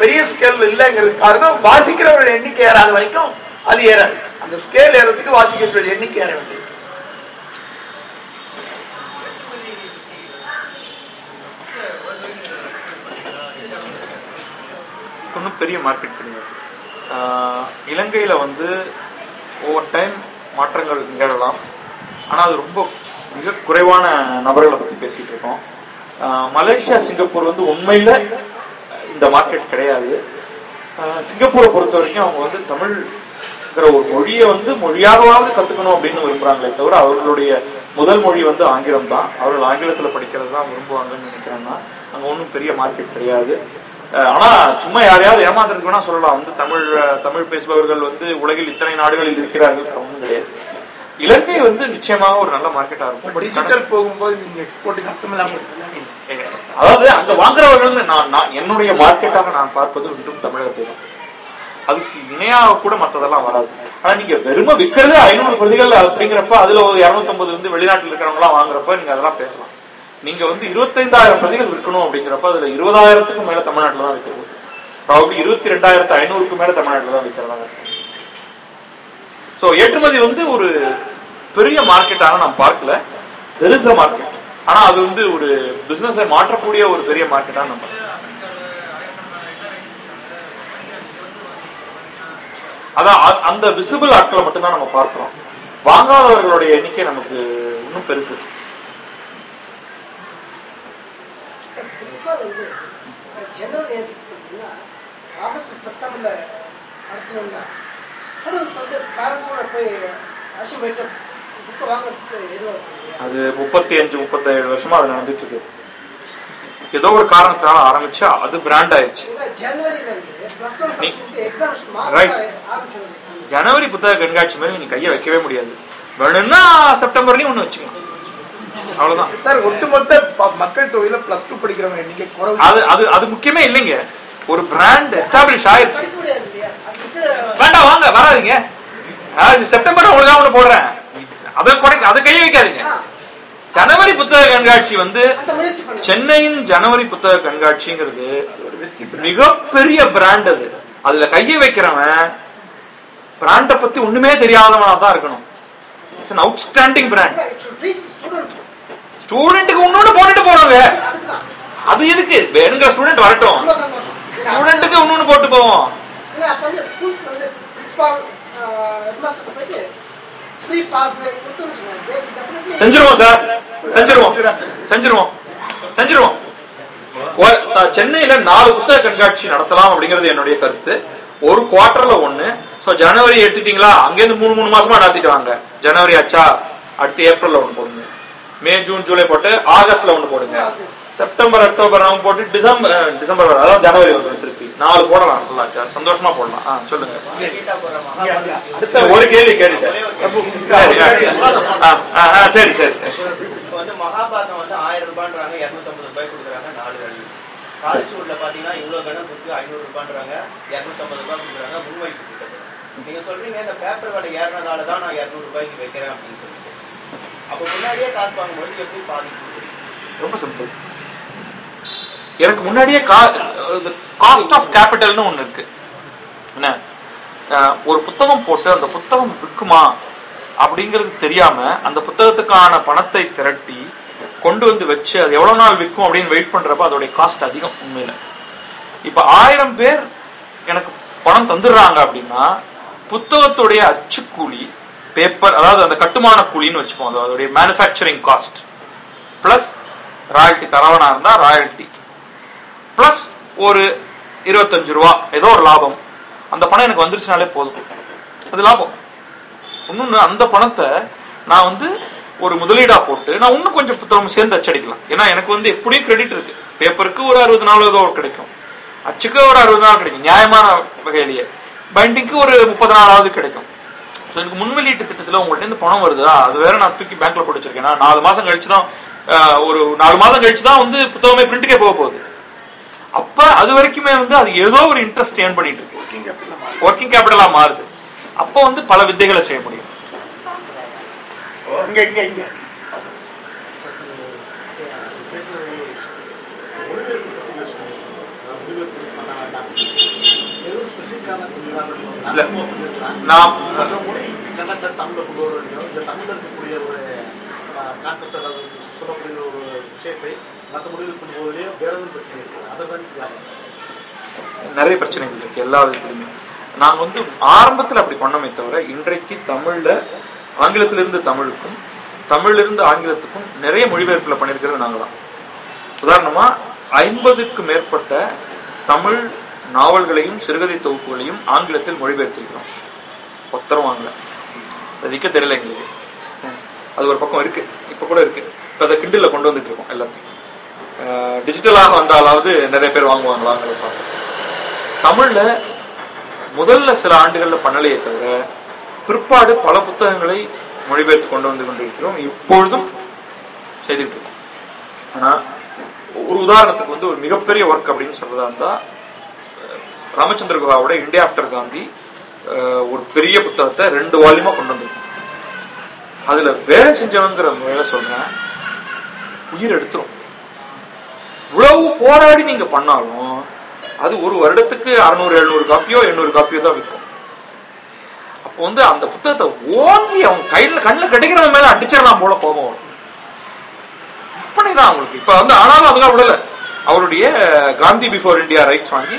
[SPEAKER 1] பெரிய ஸ்கேல் இல்லைங்கிறது காரணம் வாசிக்கிறவர்கள் எண்ணிக்கை ஏறாத வரைக்கும் அது ஏறாது. அந்த ஸ்கேல் ஏறதுக்கு வாசிக்கிறவர்கள் எண்ணிக்கை ஏற வேண்டியது
[SPEAKER 2] ஒன்றும் பெரிய மார்க்கெட் கிடையாது. இலங்கையில் இலங்கையில வந்து ஒவ்வொரு டைம் மாற்றங்கள் நிகழலாம். ஆனால் அது ரொம்ப மிக குறைவான நபர்களை பற்றி பேசிட்டு இருக்கோம். மலேசியா சிங்கப்பூர் வந்து உண்மையில இந்த மார்க்கெட் கிடையாது. சிங்கப்பூரை பொறுத்த வரைக்கும் அவங்க வந்து தமிழ் ஒரு மொழியை வந்து மொழியாகவாவது கத்துக்கணும் அப்படின்னு விரும்புறாங்களே தவிர அவர்களுடைய முதல் மொழி வந்து ஆங்கிலம் தான் அவர்கள் ஆங்கிலத்தில் படிக்கிறது தான் விரும்புவாங்கன்னு நினைக்கிறேன்னா அங்கே ஒன்றும் பெரிய மார்க்கெட் கிடையாது. ஆனா சும்மா யாரையாவது ஏமாத்துறதுக்கு வேணா சொல்லலாம். வந்து தமிழ் தமிழ் பேசுபவர்கள் வந்து உலகில் இத்தனை நாடுகளில் இருக்கிறார்கள் ஒன்றும் கிடையாது. இலங்கை வந்து நிச்சயமாக ஒரு நல்ல மார்க்கெட்டா இருக்கும்.
[SPEAKER 1] டிஜிட்டல் போகும்போது நீங்க எக்ஸ்போர்ட்டுக்கு அர்த்தம்
[SPEAKER 2] அதாவது அங்க வாங்குறவர்கள் நான் நான் என்னுடைய மார்க்கெட்டாக நான் பார்ப்பது இன்றும் தமிழகத்தை தான் அதுக்கு இணையாக கூட மத்ததெல்லாம் வராது. ஆனா நீங்க வெறும விற்கிறது ஐநூறு பிரதிகள் அப்படிங்கிறப்ப அதுல ஒரு இருநூத்தம்பது வந்து வெளிநாட்டுல இருக்கிறவங்க எல்லாம் வாங்குறப்ப நீங்க அதெல்லாம் பேசலாம். நீங்க வந்து இருபத்தைந்தாயிரம் பிரதிகள் விற்கணும் அப்படிங்கிறப்ப அதுல இருபதாயிரத்துக்கும் மேல தமிழ்நாட்டில் தான் விற்கிறது. ப்ராபப்ளி இருபத்தி ரெண்டாயிரத்து ஐநூறுக்கு மேல தமிழ்நாட்டில் தான் விற்கிறதா சோ ஏற்றுமதி வந்து ஒரு பெரிய மார்க்கெட்டாக நான் பார்க்கல. பெருச மார்க்கெட் ஆனா அது வந்து ஒரு பிசினஸை மாற்றக்கூடிய ஒரு பெரிய மார்க்கெட்டா நம்ம அதான் அந்த விசிபிள் ஆட்களை மட்டும்தான் நம்ம பார்க்கிறோம். வாங்காதவர்களுடைய எண்ணிக்கை நமக்கு இன்னும் பெருசு.
[SPEAKER 5] ஆகஸ்ட் ஸ்டூடெண்ட்ஸ் வந்து பேரண்ட்ஸோட போய் போயிட்டு புக்கை வாங்குறதுக்கு
[SPEAKER 2] அது முப்பத்தி அஞ்சு முப்பத்தேழு வருஷமா அது நடந்துட்டு இருக்கு. ஏதோ ஒரு காரணத்தால ஆரம்பிச்சா அது பிராண்ட் ஆயிடுச்சு ஜனவரி புத்தக கண்காட்சி மேல நீங்க கையை வைக்கவே முடியாது. வேணும்னா செப்டம்பர்லயும் ஒண்ணு வச்சுக்கலாம் அவ்வளவுதான்.
[SPEAKER 1] சார் ஒட்டுமொத்த ப- மக்கள் தொகையில பிளஸ் டூ படிக்கிறவங்க எண்ணிக்கை குறைவு.
[SPEAKER 2] அது அது அது முக்கியமே இல்லைங்க. ஒரு பிராண்ட் எஸ்டாப்ளிஷ் ஆயிருச்சு. வேண்டாம் வாங்க வராதீங்க. செப்டம்பர் ஒழுங்கா ஒண்ணு போடுறேன். அதை குறைக்க அதை கையை வைக்காதீங்க. ஜனவரி புத்தக கண்காட்சி வந்து சென்னையின் ஜனவரி புத்தக கண்காட்சிங்கிறது மிகப்பெரிய பிராண்ட் அது. அதுல கையை வைக்கிறவன் பிராண்ட பத்தி ஒண்ணுமே தெரியாதவனா தான் இருக்கணும். இட்ஸ் an அவுட்ஸ்டாண்டிங் பிராண்ட் ஸ்டூடெண்ட்டுக்கு ஒண்ணு போட்டுட்டு போறாங்க அது எதுக்கு? வேணுங்கிற ஸ்டூடெண்ட் வரட்டும். ஸ்டூடெண்ட்டுக்கு ஒண்ணு போட்டு போவோம்.
[SPEAKER 5] ஃப்ரீ பாஸ்
[SPEAKER 2] செஞ்சிருவோம் சார். செஞ்சிருவோம். செஞ்சிருவோம். செஞ்சிருவோம். சென்னையில நாலு புத்தக கண்காட்சி நடத்தலாம் அப்படிங்கிறது என்னுடைய கருத்து. ஒரு குவார்டர்ல ஒண்ணு. சோ ஜனவரி எடுத்துட்டீங்களா? அங்கேருந்து மூணு மூணு மாசமா நடத்திட்டு வாங்க. ஜனவரி ஆச்சா? அடுத்து ஏப்ரல்ல ஒண்ணு போடுங்க. மே ஜூன் ஜூலை போட்டு ஆகஸ்ட்ல ஒண்ணு போடுங்க. செப்டம்பர் அக்டோபர் நவம்பர் போட்டு டிசம்பர் டிசம்பர் வரும். அதாவது ஜனவரி வந்துடும் திருப்பி. நாலு போடலாம். நல்லா சந்தோஷமா போடலாம். ஆ சொல்லுங்க.
[SPEAKER 1] அடுத்த
[SPEAKER 2] ஒரு கேள்வி கேள்வி சார் சரி. சரி
[SPEAKER 3] வந்து மகாபாரதம் வந்து ஆயிரம் ரூபான்றாங்க இரநூத்தம்பது ரூபாய் கொடுக்குறாங்க நாலு வழி காலிச்சூர்ல பாத்தீங்கன்னா இவ்வளவு கொடுத்து ஐநூறு ரூபான்றாங்க இரநூத்தம்பது ரூபாய் கொடுக்குறாங்க முன்வைப்பு நீங்க சொல்றீங்க இந்த பேப்பர் விலை ஏறினதால தான் நான் இரநூறு ரூபாய்க்கு வைக்கிறேன் அப்படின்னு சொல்லிட்டு. அப்போ முன்னாடியே காசு வாங்கும்போது எப்படி பாதி கொடுக்குறீங்க
[SPEAKER 2] ரொம்ப சிம்பிள் எனக்கு முன்னாடியே காஸ்ட் ஆஃப் கேபிட்டல்னு ஒன்று இருக்கு. என்ன? ஒரு புத்தகம் போட்டு அந்த புத்தகம் விற்குமா அப்படிங்கிறது தெரியாம அந்த புத்தகத்துக்கான பணத்தை திரட்டி கொண்டு வந்து வச்சு அது எவ்வளவு நாள் விற்கும் அப்படின்னு வெயிட் பண்றப்ப அதோடைய காஸ்ட் அதிகம் உண்மையில. இப்ப ஆயிரம் பேர் எனக்கு பணம் தந்துடுறாங்க அப்படின்னா புத்தகத்துடைய அச்சுக்கூலி பேப்பர் அதாவது அந்த கட்டுமான கூலின்னு வச்சுப்போம் அதோடைய மேனுஃபேக்சரிங் காஸ்ட் பிளஸ் ராயல்ட்டி தரவனா இருந்தா ராயல்ட்டி பிளஸ் ஒரு இருபத்தஞ்சு ரூபா ஏதோ ஒரு லாபம். அந்த பணம் எனக்கு வந்துருச்சுனாலே போதும். அது லாபம். இன்னொன்று அந்த பணத்தை நான் வந்து ஒரு முதலீடாக போட்டு நான் இன்னும் கொஞ்சம் புத்தகம் சேர்ந்து அச்சடிக்கலாம். ஏன்னா எனக்கு வந்து எப்படியும் கிரெடிட் இருக்கு. பேப்பருக்கு ஒரு அறுபது நாள் ஏதோ கிடைக்கும். அச்சுக்கு ஒரு அறுபது நாள் கிடைக்கும். நியாயமான வகையிலேயே. பைண்டிங்க்கு ஒரு முப்பது நாளாவது கிடைக்கும். ஸோ எனக்கு முன்வெளியீட்டு திட்டத்தில் உங்கள்கிட்ட இருந்து பணம் வருதா? அது வேற நான் தூக்கி பேங்க்ல போட்டு வச்சிருக்கேன். நான் நாலு மாதம் கழிச்சு தான் ஒரு நாலு மாதம் கழிச்சு தான் வந்து புத்தகமே பிரிண்ட்டுக்கே போக போகுது. அப்ப அது வரைக்குமே வந்து அது ஏதோ ஒரு இன்ட்ரெஸ்ட் ஏர்ன் பண்ணிட்டு இருக்கு.
[SPEAKER 1] ஒர்க்கிங் கேபிட்டல்
[SPEAKER 2] மாறுது. அப்போ வந்து பல வித்தைகளை செய்ய முடியும்.
[SPEAKER 1] இங்க இங்க
[SPEAKER 6] மற்ற முடிவு கொண்டு வேற எதுவும் பிரச்சனை இருக்குது அதை தான்
[SPEAKER 2] நிறைய பிரச்சனைகள் இருக்கு. எல்லா விதத்துலையுமே நாங்கள் வந்து ஆரம்பத்தில் அப்படி பண்ணோமே தவிர இன்றைக்கு தமிழில் ஆங்கிலத்திலிருந்து தமிழுக்கும் தமிழிலிருந்து ஆங்கிலத்துக்கும் நிறைய மொழிபெயர்ப்பில் பண்ணியிருக்கிறது நாங்கள் தான் உதாரணமாக ஐம்பதுக்கு மேற்பட்ட தமிழ் நாவல்களையும் சிறுகதை தொகுப்புகளையும் ஆங்கிலத்தில் மொழிபெயர்த்திருக்கிறோம். ஒத்தரம் வாங்கல. அது விற்க தெரியல எங்களுக்கு. அது ஒரு பக்கம் இருக்கு. இப்போ கூட இருக்கு. இப்போ அதை கிண்டில் கொண்டு வந்துட்டு இருக்கோம் எல்லாத்தையும். டிஜிட்டலாக வந்தாலாவது நிறைய பேர் வாங்குவாங்களாங்கிற பார்ப்போம். தமிழில் முதல்ல சில ஆண்டுகளில் பண்ணலையே தவிர பிற்பாடு பல புத்தகங்களை மொழிபெயர்த்து கொண்டு வந்து கொண்டிருக்கிறோம். இப்பொழுதும் செய்துட்டு இருக்கோம். ஆனால் ஒரு உதாரணத்துக்கு வந்து ஒரு மிகப்பெரிய ஒர்க் அப்படின்னு சொல்றதா இருந்தால் ராமச்சந்திர குஹாவோட இந்தியா ஆஃப்டர் காந்தி ஒரு பெரிய புத்தகத்தை ரெண்டு வால்யூமா கொண்டு வந்திருக்கோம். அதுல வேலை செஞ்சவங்கிற முறையில சொல்றேன் உயிர் எடுத்துரும். இவ்வளவு போராடி நீங்க பண்ணாலும் அது ஒரு வருடத்துக்கு அறுநூறு எழுநூறு காப்பியோ எண்ணூறு காப்பியோ தான் விற்கும். அப்போ வந்து அந்த புத்தகத்தை ஓங்கி அவன் கையில் கண்ணில் கிடைக்கிறவன் மேல அடிச்சிடலாம் போல கோபம் வரும். விற்பனை தான் அவங்களுக்கு. இப்போ வந்து ஆனாலும் அதெல்லாம் விடல. அவருடைய காந்தி பிஃபோர் இந்தியா ரைட்ஸ் வாங்கி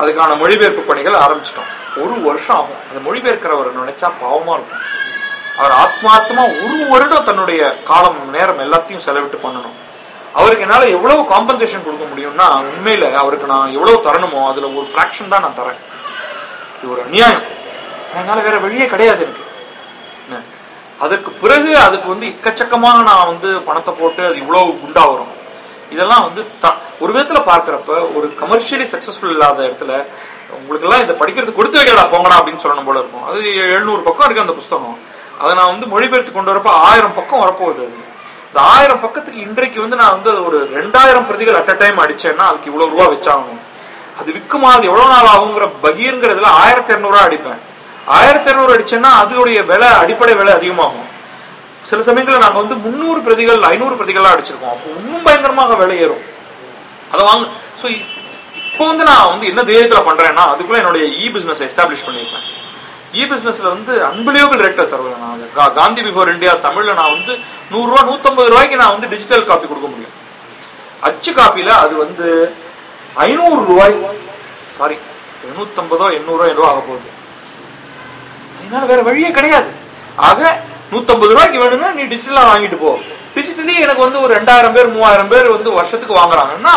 [SPEAKER 2] அதுக்கான மொழிபெயர்ப்பு பணிகள் ஆரம்பிச்சிட்டோம். ஒரு வருஷம் ஆகும். அந்த மொழிபெயர்க்கிறவர் நினைச்சா பாவமா இருக்கும். அவர் ஆத்மாத்மா ஒரு வருடம் தன்னுடைய காலம் நேரம் எல்லாத்தையும் செலவிட்டு பண்ணணும். அவருக்கு என்னால் எவ்வளவு காம்பன்சேஷன் கொடுக்க முடியும்னா உண்மையில் அவருக்கு நான் எவ்வளவு தரணுமோ அதில் ஒரு ஃபிராக்ஷன் தான் நான் தரேன். இது ஒரு அநியாயம். என்னால் வேற வழியே கிடையாது எனக்கு. அதற்கு பிறகு அதுக்கு வந்து எக்கச்சக்கமாக நான் வந்து பணத்தை போட்டு அது இவ்வளோ குண்டா வரும். இதெல்லாம் வந்து த- ஒரு விதத்தில் பார்க்குறப்ப ஒரு கமர்ஷியலி சக்ஸஸ்ஃபுல் இல்லாத இடத்துல உங்களுக்கெல்லாம் இதை படிக்கிறதுக்கு கொடுத்து வைக்கடா போங்கடா அப்படின்னு சொல்லணும் போல இருக்கும். அது எழுநூறு பக்கம் இருக்கு அந்த புஸ்தகம். அதை நான் வந்து மொழிபெயர்த்து கொண்டு வரப்போ ஆயிரம் பக்கம் வரப்போகுது அது. இந்த ஆயிரம் பக்கத்துக்கு இன்றைக்கு வந்து நான் வந்து ஒரு ரெண்டாயிரம் பிரதிகள் அட் அ டைம் அடிச்சேன்னா அதுக்கு இவ்வளவு ரூபா வச்சாகணும். அது விற்குமா அது எவ்வளவு நாள் ஆகுங்கிற பகீர்ங்கிறதுல ஆயிரத்தி இரநூறுவா அடிப்பேன். ஆயிரத்தி இரநூறு அடிச்சேன்னா அதோடைய விலை அடிப்படை விலை அதிகமாகும். சில சமயங்களில் நாங்க வந்து முந்நூறு பிரதிகள் ஐநூறு பிரதிகள்லாம் அடிச்சிருக்கோம். அப்போ இன்னும் பயங்கரமாக விலை ஏறும். அதை வாங்க ஸோ இப்போ வந்து நான் வந்து என்ன தைரியத்தில் பண்றேன்னா அதுக்குள்ள என்னுடைய இ பிசினஸ் எஸ்டாப்ளிஷ் பண்ணியிருப்பேன். இ பிசினஸ்ல வந்து அன்பிலியபிள் ரேட்ல தருவேன் நான் கா- காந்தி பிஃபோர் இந்தியா தமிழ்ல நான் வந்து நூறு ரூபா நூத்தம்பது ரூபாய்க்கு நான் வந்து டிஜிட்டல் காப்பி கொடுக்க முடியும். அச்சு காப்பியில அது வந்து ஐநூறு ரூபாய். சாரி எண்ணூத்தம்பதோ எண்ணூறோ என்னவோ ஆக போகுது. அதனால வேற வழியே கிடையாது. ஆக நூத்தம்பது ரூபாய்க்கு வேணும்னா நீ டிஜிட்டலா வாங்கிட்டு போ. டிஜிட்டலி எனக்கு வந்து ஒரு ரெண்டாயிரம் பேர் மூவாயிரம் பேர் வந்து வருஷத்துக்கு வாங்குறாங்கன்னா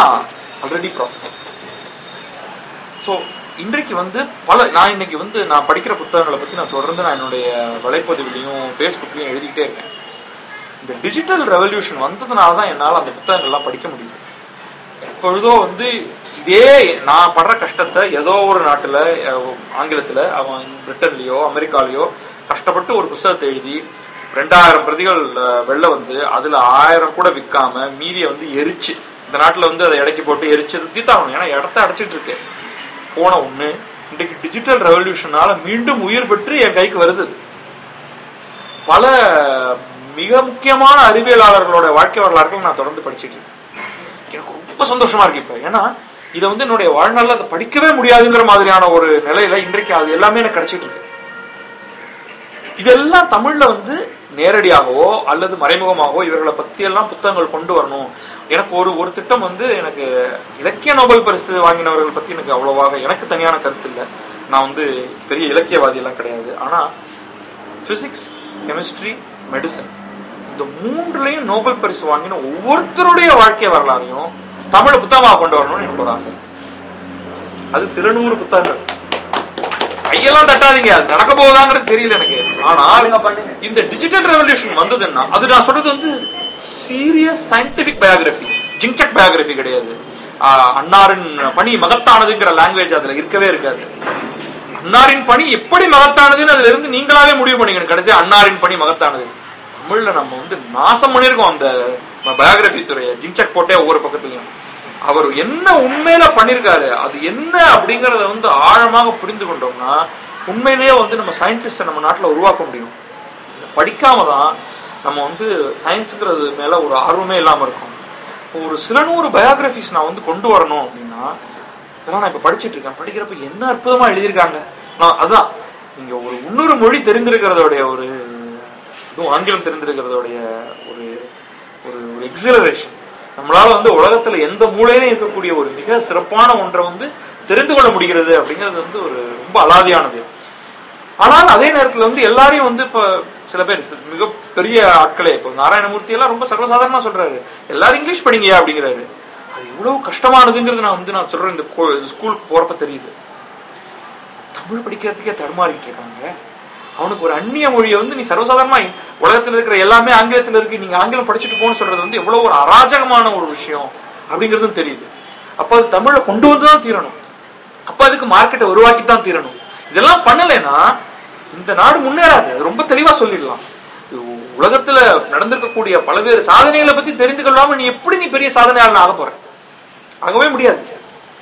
[SPEAKER 2] ஆல்ரெடி ப்ராஃபிட் ஸோ இன்றைக்கு வந்து பல நான் இன்னைக்கு வந்து நான் படிக்கிற புத்தகங்களை பத்தி நான் தொடர்ந்து நான் என்னுடைய வலைப்பதிவுலையும் ஃபேஸ்புக்லையும் எழுதிக்கிட்டே இருக்கேன். இந்த டிஜிட்டல் ரெவல்யூஷன் வந்ததுனால தான் என்னால் அந்த புத்தகங்கள்லாம் படிக்க முடியுது. எப்பொழுதோ வந்து இதே நான் படுற கஷ்டத்தை ஏதோ ஒரு நாட்டில் ஆங்கிலத்தில் அவன் பிரிட்டன்லேயோ அமெரிக்காலேயோ கஷ்டப்பட்டு ஒரு புத்தகத்தை எழுதி ரெண்டாயிரம் பிரதிகள் வெளில வந்து அதில் ஆயிரம் கூட விற்காம மீதியை வந்து எரிச்சு இந்த நாட்டில் வந்து அதை இடைக்கு போட்டு எரிச்சு தீத்தாகணும் ஏன்னா இடத்த அடைச்சிட்டு இருக்கு. போன ஒண்ணு. இன்றைக்கு டிஜிட்டல் ரெவல்யூஷனால மீண்டும் உயிர் பெற்று என் கைக்கு வருது பல மிக முக்கியமான அறிவியலாளர்களோட வாழ்க்கை வரலாறுகள் நான் தொடர்ந்து படிச்சிட்டு இருக்கேன். எனக்கு ரொம்ப சந்தோஷமா இருக்கு இப்ப. ஏன்னா இதை வந்து என்னுடைய வாழ்நாளில் அதை படிக்கவே முடியாதுங்கிற மாதிரியான ஒரு நிலையில இன்றைக்கு அது எல்லாமே எனக்கு கிடைச்சிட்டு இருக்கு. இதெல்லாம் தமிழ்ல வந்து நேரடியாகவோ அல்லது மறைமுகமாகவோ இவர்களை பத்தி எல்லாம் புத்தகங்கள் கொண்டு வரணும். எனக்கு ஒரு ஒரு திட்டம் வந்து எனக்கு இலக்கிய நோபல் பரிசு வாங்கினவர்கள் பத்தி எனக்கு அவ்வளவாக எனக்கு தனியான கருத்து இல்லை நான் வந்து பெரிய இலக்கியவாதி எல்லாம் கிடையாது. ஆனா பிசிக்ஸ் கெமிஸ்ட்ரி மெடிசன் இந்த மூன்றுலயும் நோபல் பரிசு வாங்கின ஒவ்வொருத்தருடைய வாழ்க்கை வரலாறையும் தமிழ் புத்தகமாக கொண்டு வரணும்னு எனக்கு ஒரு ஆசை. அது சில நூறு புத்தகங்கள். கையெல்லாம் தட்டாதீங்க. அது நடக்க போகுதாங்கிறது தெரியல எனக்கு. ஆனால் இந்த டிஜிட்டல் ரெவல்யூஷன் வந்ததுன்னா அது நான் சொல்றது வந்து சீரியஸ் சயின்டிபிக் பயோகிராஃபி ஜிங்சக் பயோகிராஃபி கிடையாது. அன்னாரின் பணி மகத்தானதுங்கிற லாங்குவேஜ் அதுல இருக்கவே இருக்காது. அன்னாரின் பணி எப்படி மகத்தானதுன்னு அதுல இருந்து நீங்களாவே முடிவு பண்ணிக்கணும். கடைசி அன்னாரின் பணி மகத்தானது. தமிழ்ல நம்ம வந்து நாசம் பண்ணிருக்கோம் அந்த பயோகிராஃபி துறையை. ஜிங்சக் போட்டே ஒவ்வொரு பக்கத்துலயும். அவர் என்ன உண்மையில பண்ணிருக்காரு? அது என்ன அப்படிங்கறத வந்து ஆழமாக புரிந்து கொண்டோம்னா உண்மையிலேயே வந்து நம்ம சயின்டிஸ்ட நம்ம நாட்டுல உருவாக்க முடியும். படிக்காம தான் நம்ம வந்து சயின்ஸுங்கிறது மேலே ஒரு ஆர்வமே இல்லாமல் இருக்கும். இப்போ ஒரு சில நூறு பயோகிராஃபிஸ் நான் வந்து கொண்டு வரணும் அப்படின்னா இதெல்லாம் நான் இப்போ படிச்சிட்டு இருக்கேன். படிக்கிறப்ப என்ன அற்புதமாக எழுதியிருக்காங்க? நான் அதுதான் நீங்கள் ஒரு இன்னொரு மொழி தெரிந்திருக்கிறதோடைய ஒரு இதுவும் ஆங்கிலம் தெரிந்திருக்கிறதோடைய ஒரு ஒரு ஒரு எக்ஸிலரேஷன் நம்மளால் வந்து உலகத்தில் எந்த மூலையிலும் இருக்கக்கூடிய ஒரு மிக சிறப்பான ஒன்றை வந்து தெரிந்து கொள்ள முடிகிறது அப்படிங்கிறது வந்து ஒரு ரொம்ப அலாதியானது. ஆனால் அதே நேரத்தில் வந்து எல்லாரையும் வந்து இப்போ சில பேர் மிக பெரிய ஆட்களே இப்போ நாராயணமூர்த்தி எல்லாம் ரொம்ப சர்வசாதாரணமா சொல்றாரு. எல்லாரும் இங்கிலீஷ் படிங்கயா அப்படிங்கிறாரு. அது எவ்வளவு கஷ்டமானதுங்கிறது நான் வந்து நான் சொல்றேன் இந்த ஸ்கூலுக்கு போறப்ப தெரியுது. தமிழ் படிக்கிறதுக்கே தடுமாறிட்டு இருக்காங்க. அவனுக்கு ஒரு அந்நிய மொழியை வந்து நீ சர்வசாதாரணமா உலகத்துல இருக்கிற எல்லாமே ஆங்கிலத்துல இருக்கு நீங்க ஆங்கிலம் படிச்சுட்டு போன்னு சொல்றது வந்து எவ்வளவு ஒரு அராஜகமான ஒரு விஷயம் அப்படிங்கிறதும் தெரியுது. அப்ப அது தமிழை கொண்டு வந்து தான் தீரணும். அப்ப அதுக்கு மார்க்கெட்டை உருவாக்கி தான் தீரணும். இதெல்லாம் பண்ணலைன்னா இந்த நாடு முன்னேறாது. ரொம்ப தெளிவா சொல்லிடலாம். உலகத்துல நடந்திருக்கக்கூடிய பல்வேறு சாதனைகளை பத்தி தெரிந்து கொள்ளாம நீ எப்படி நீ பெரிய சாதனையாளன் ஆக போற? ஆகவே முடியாது.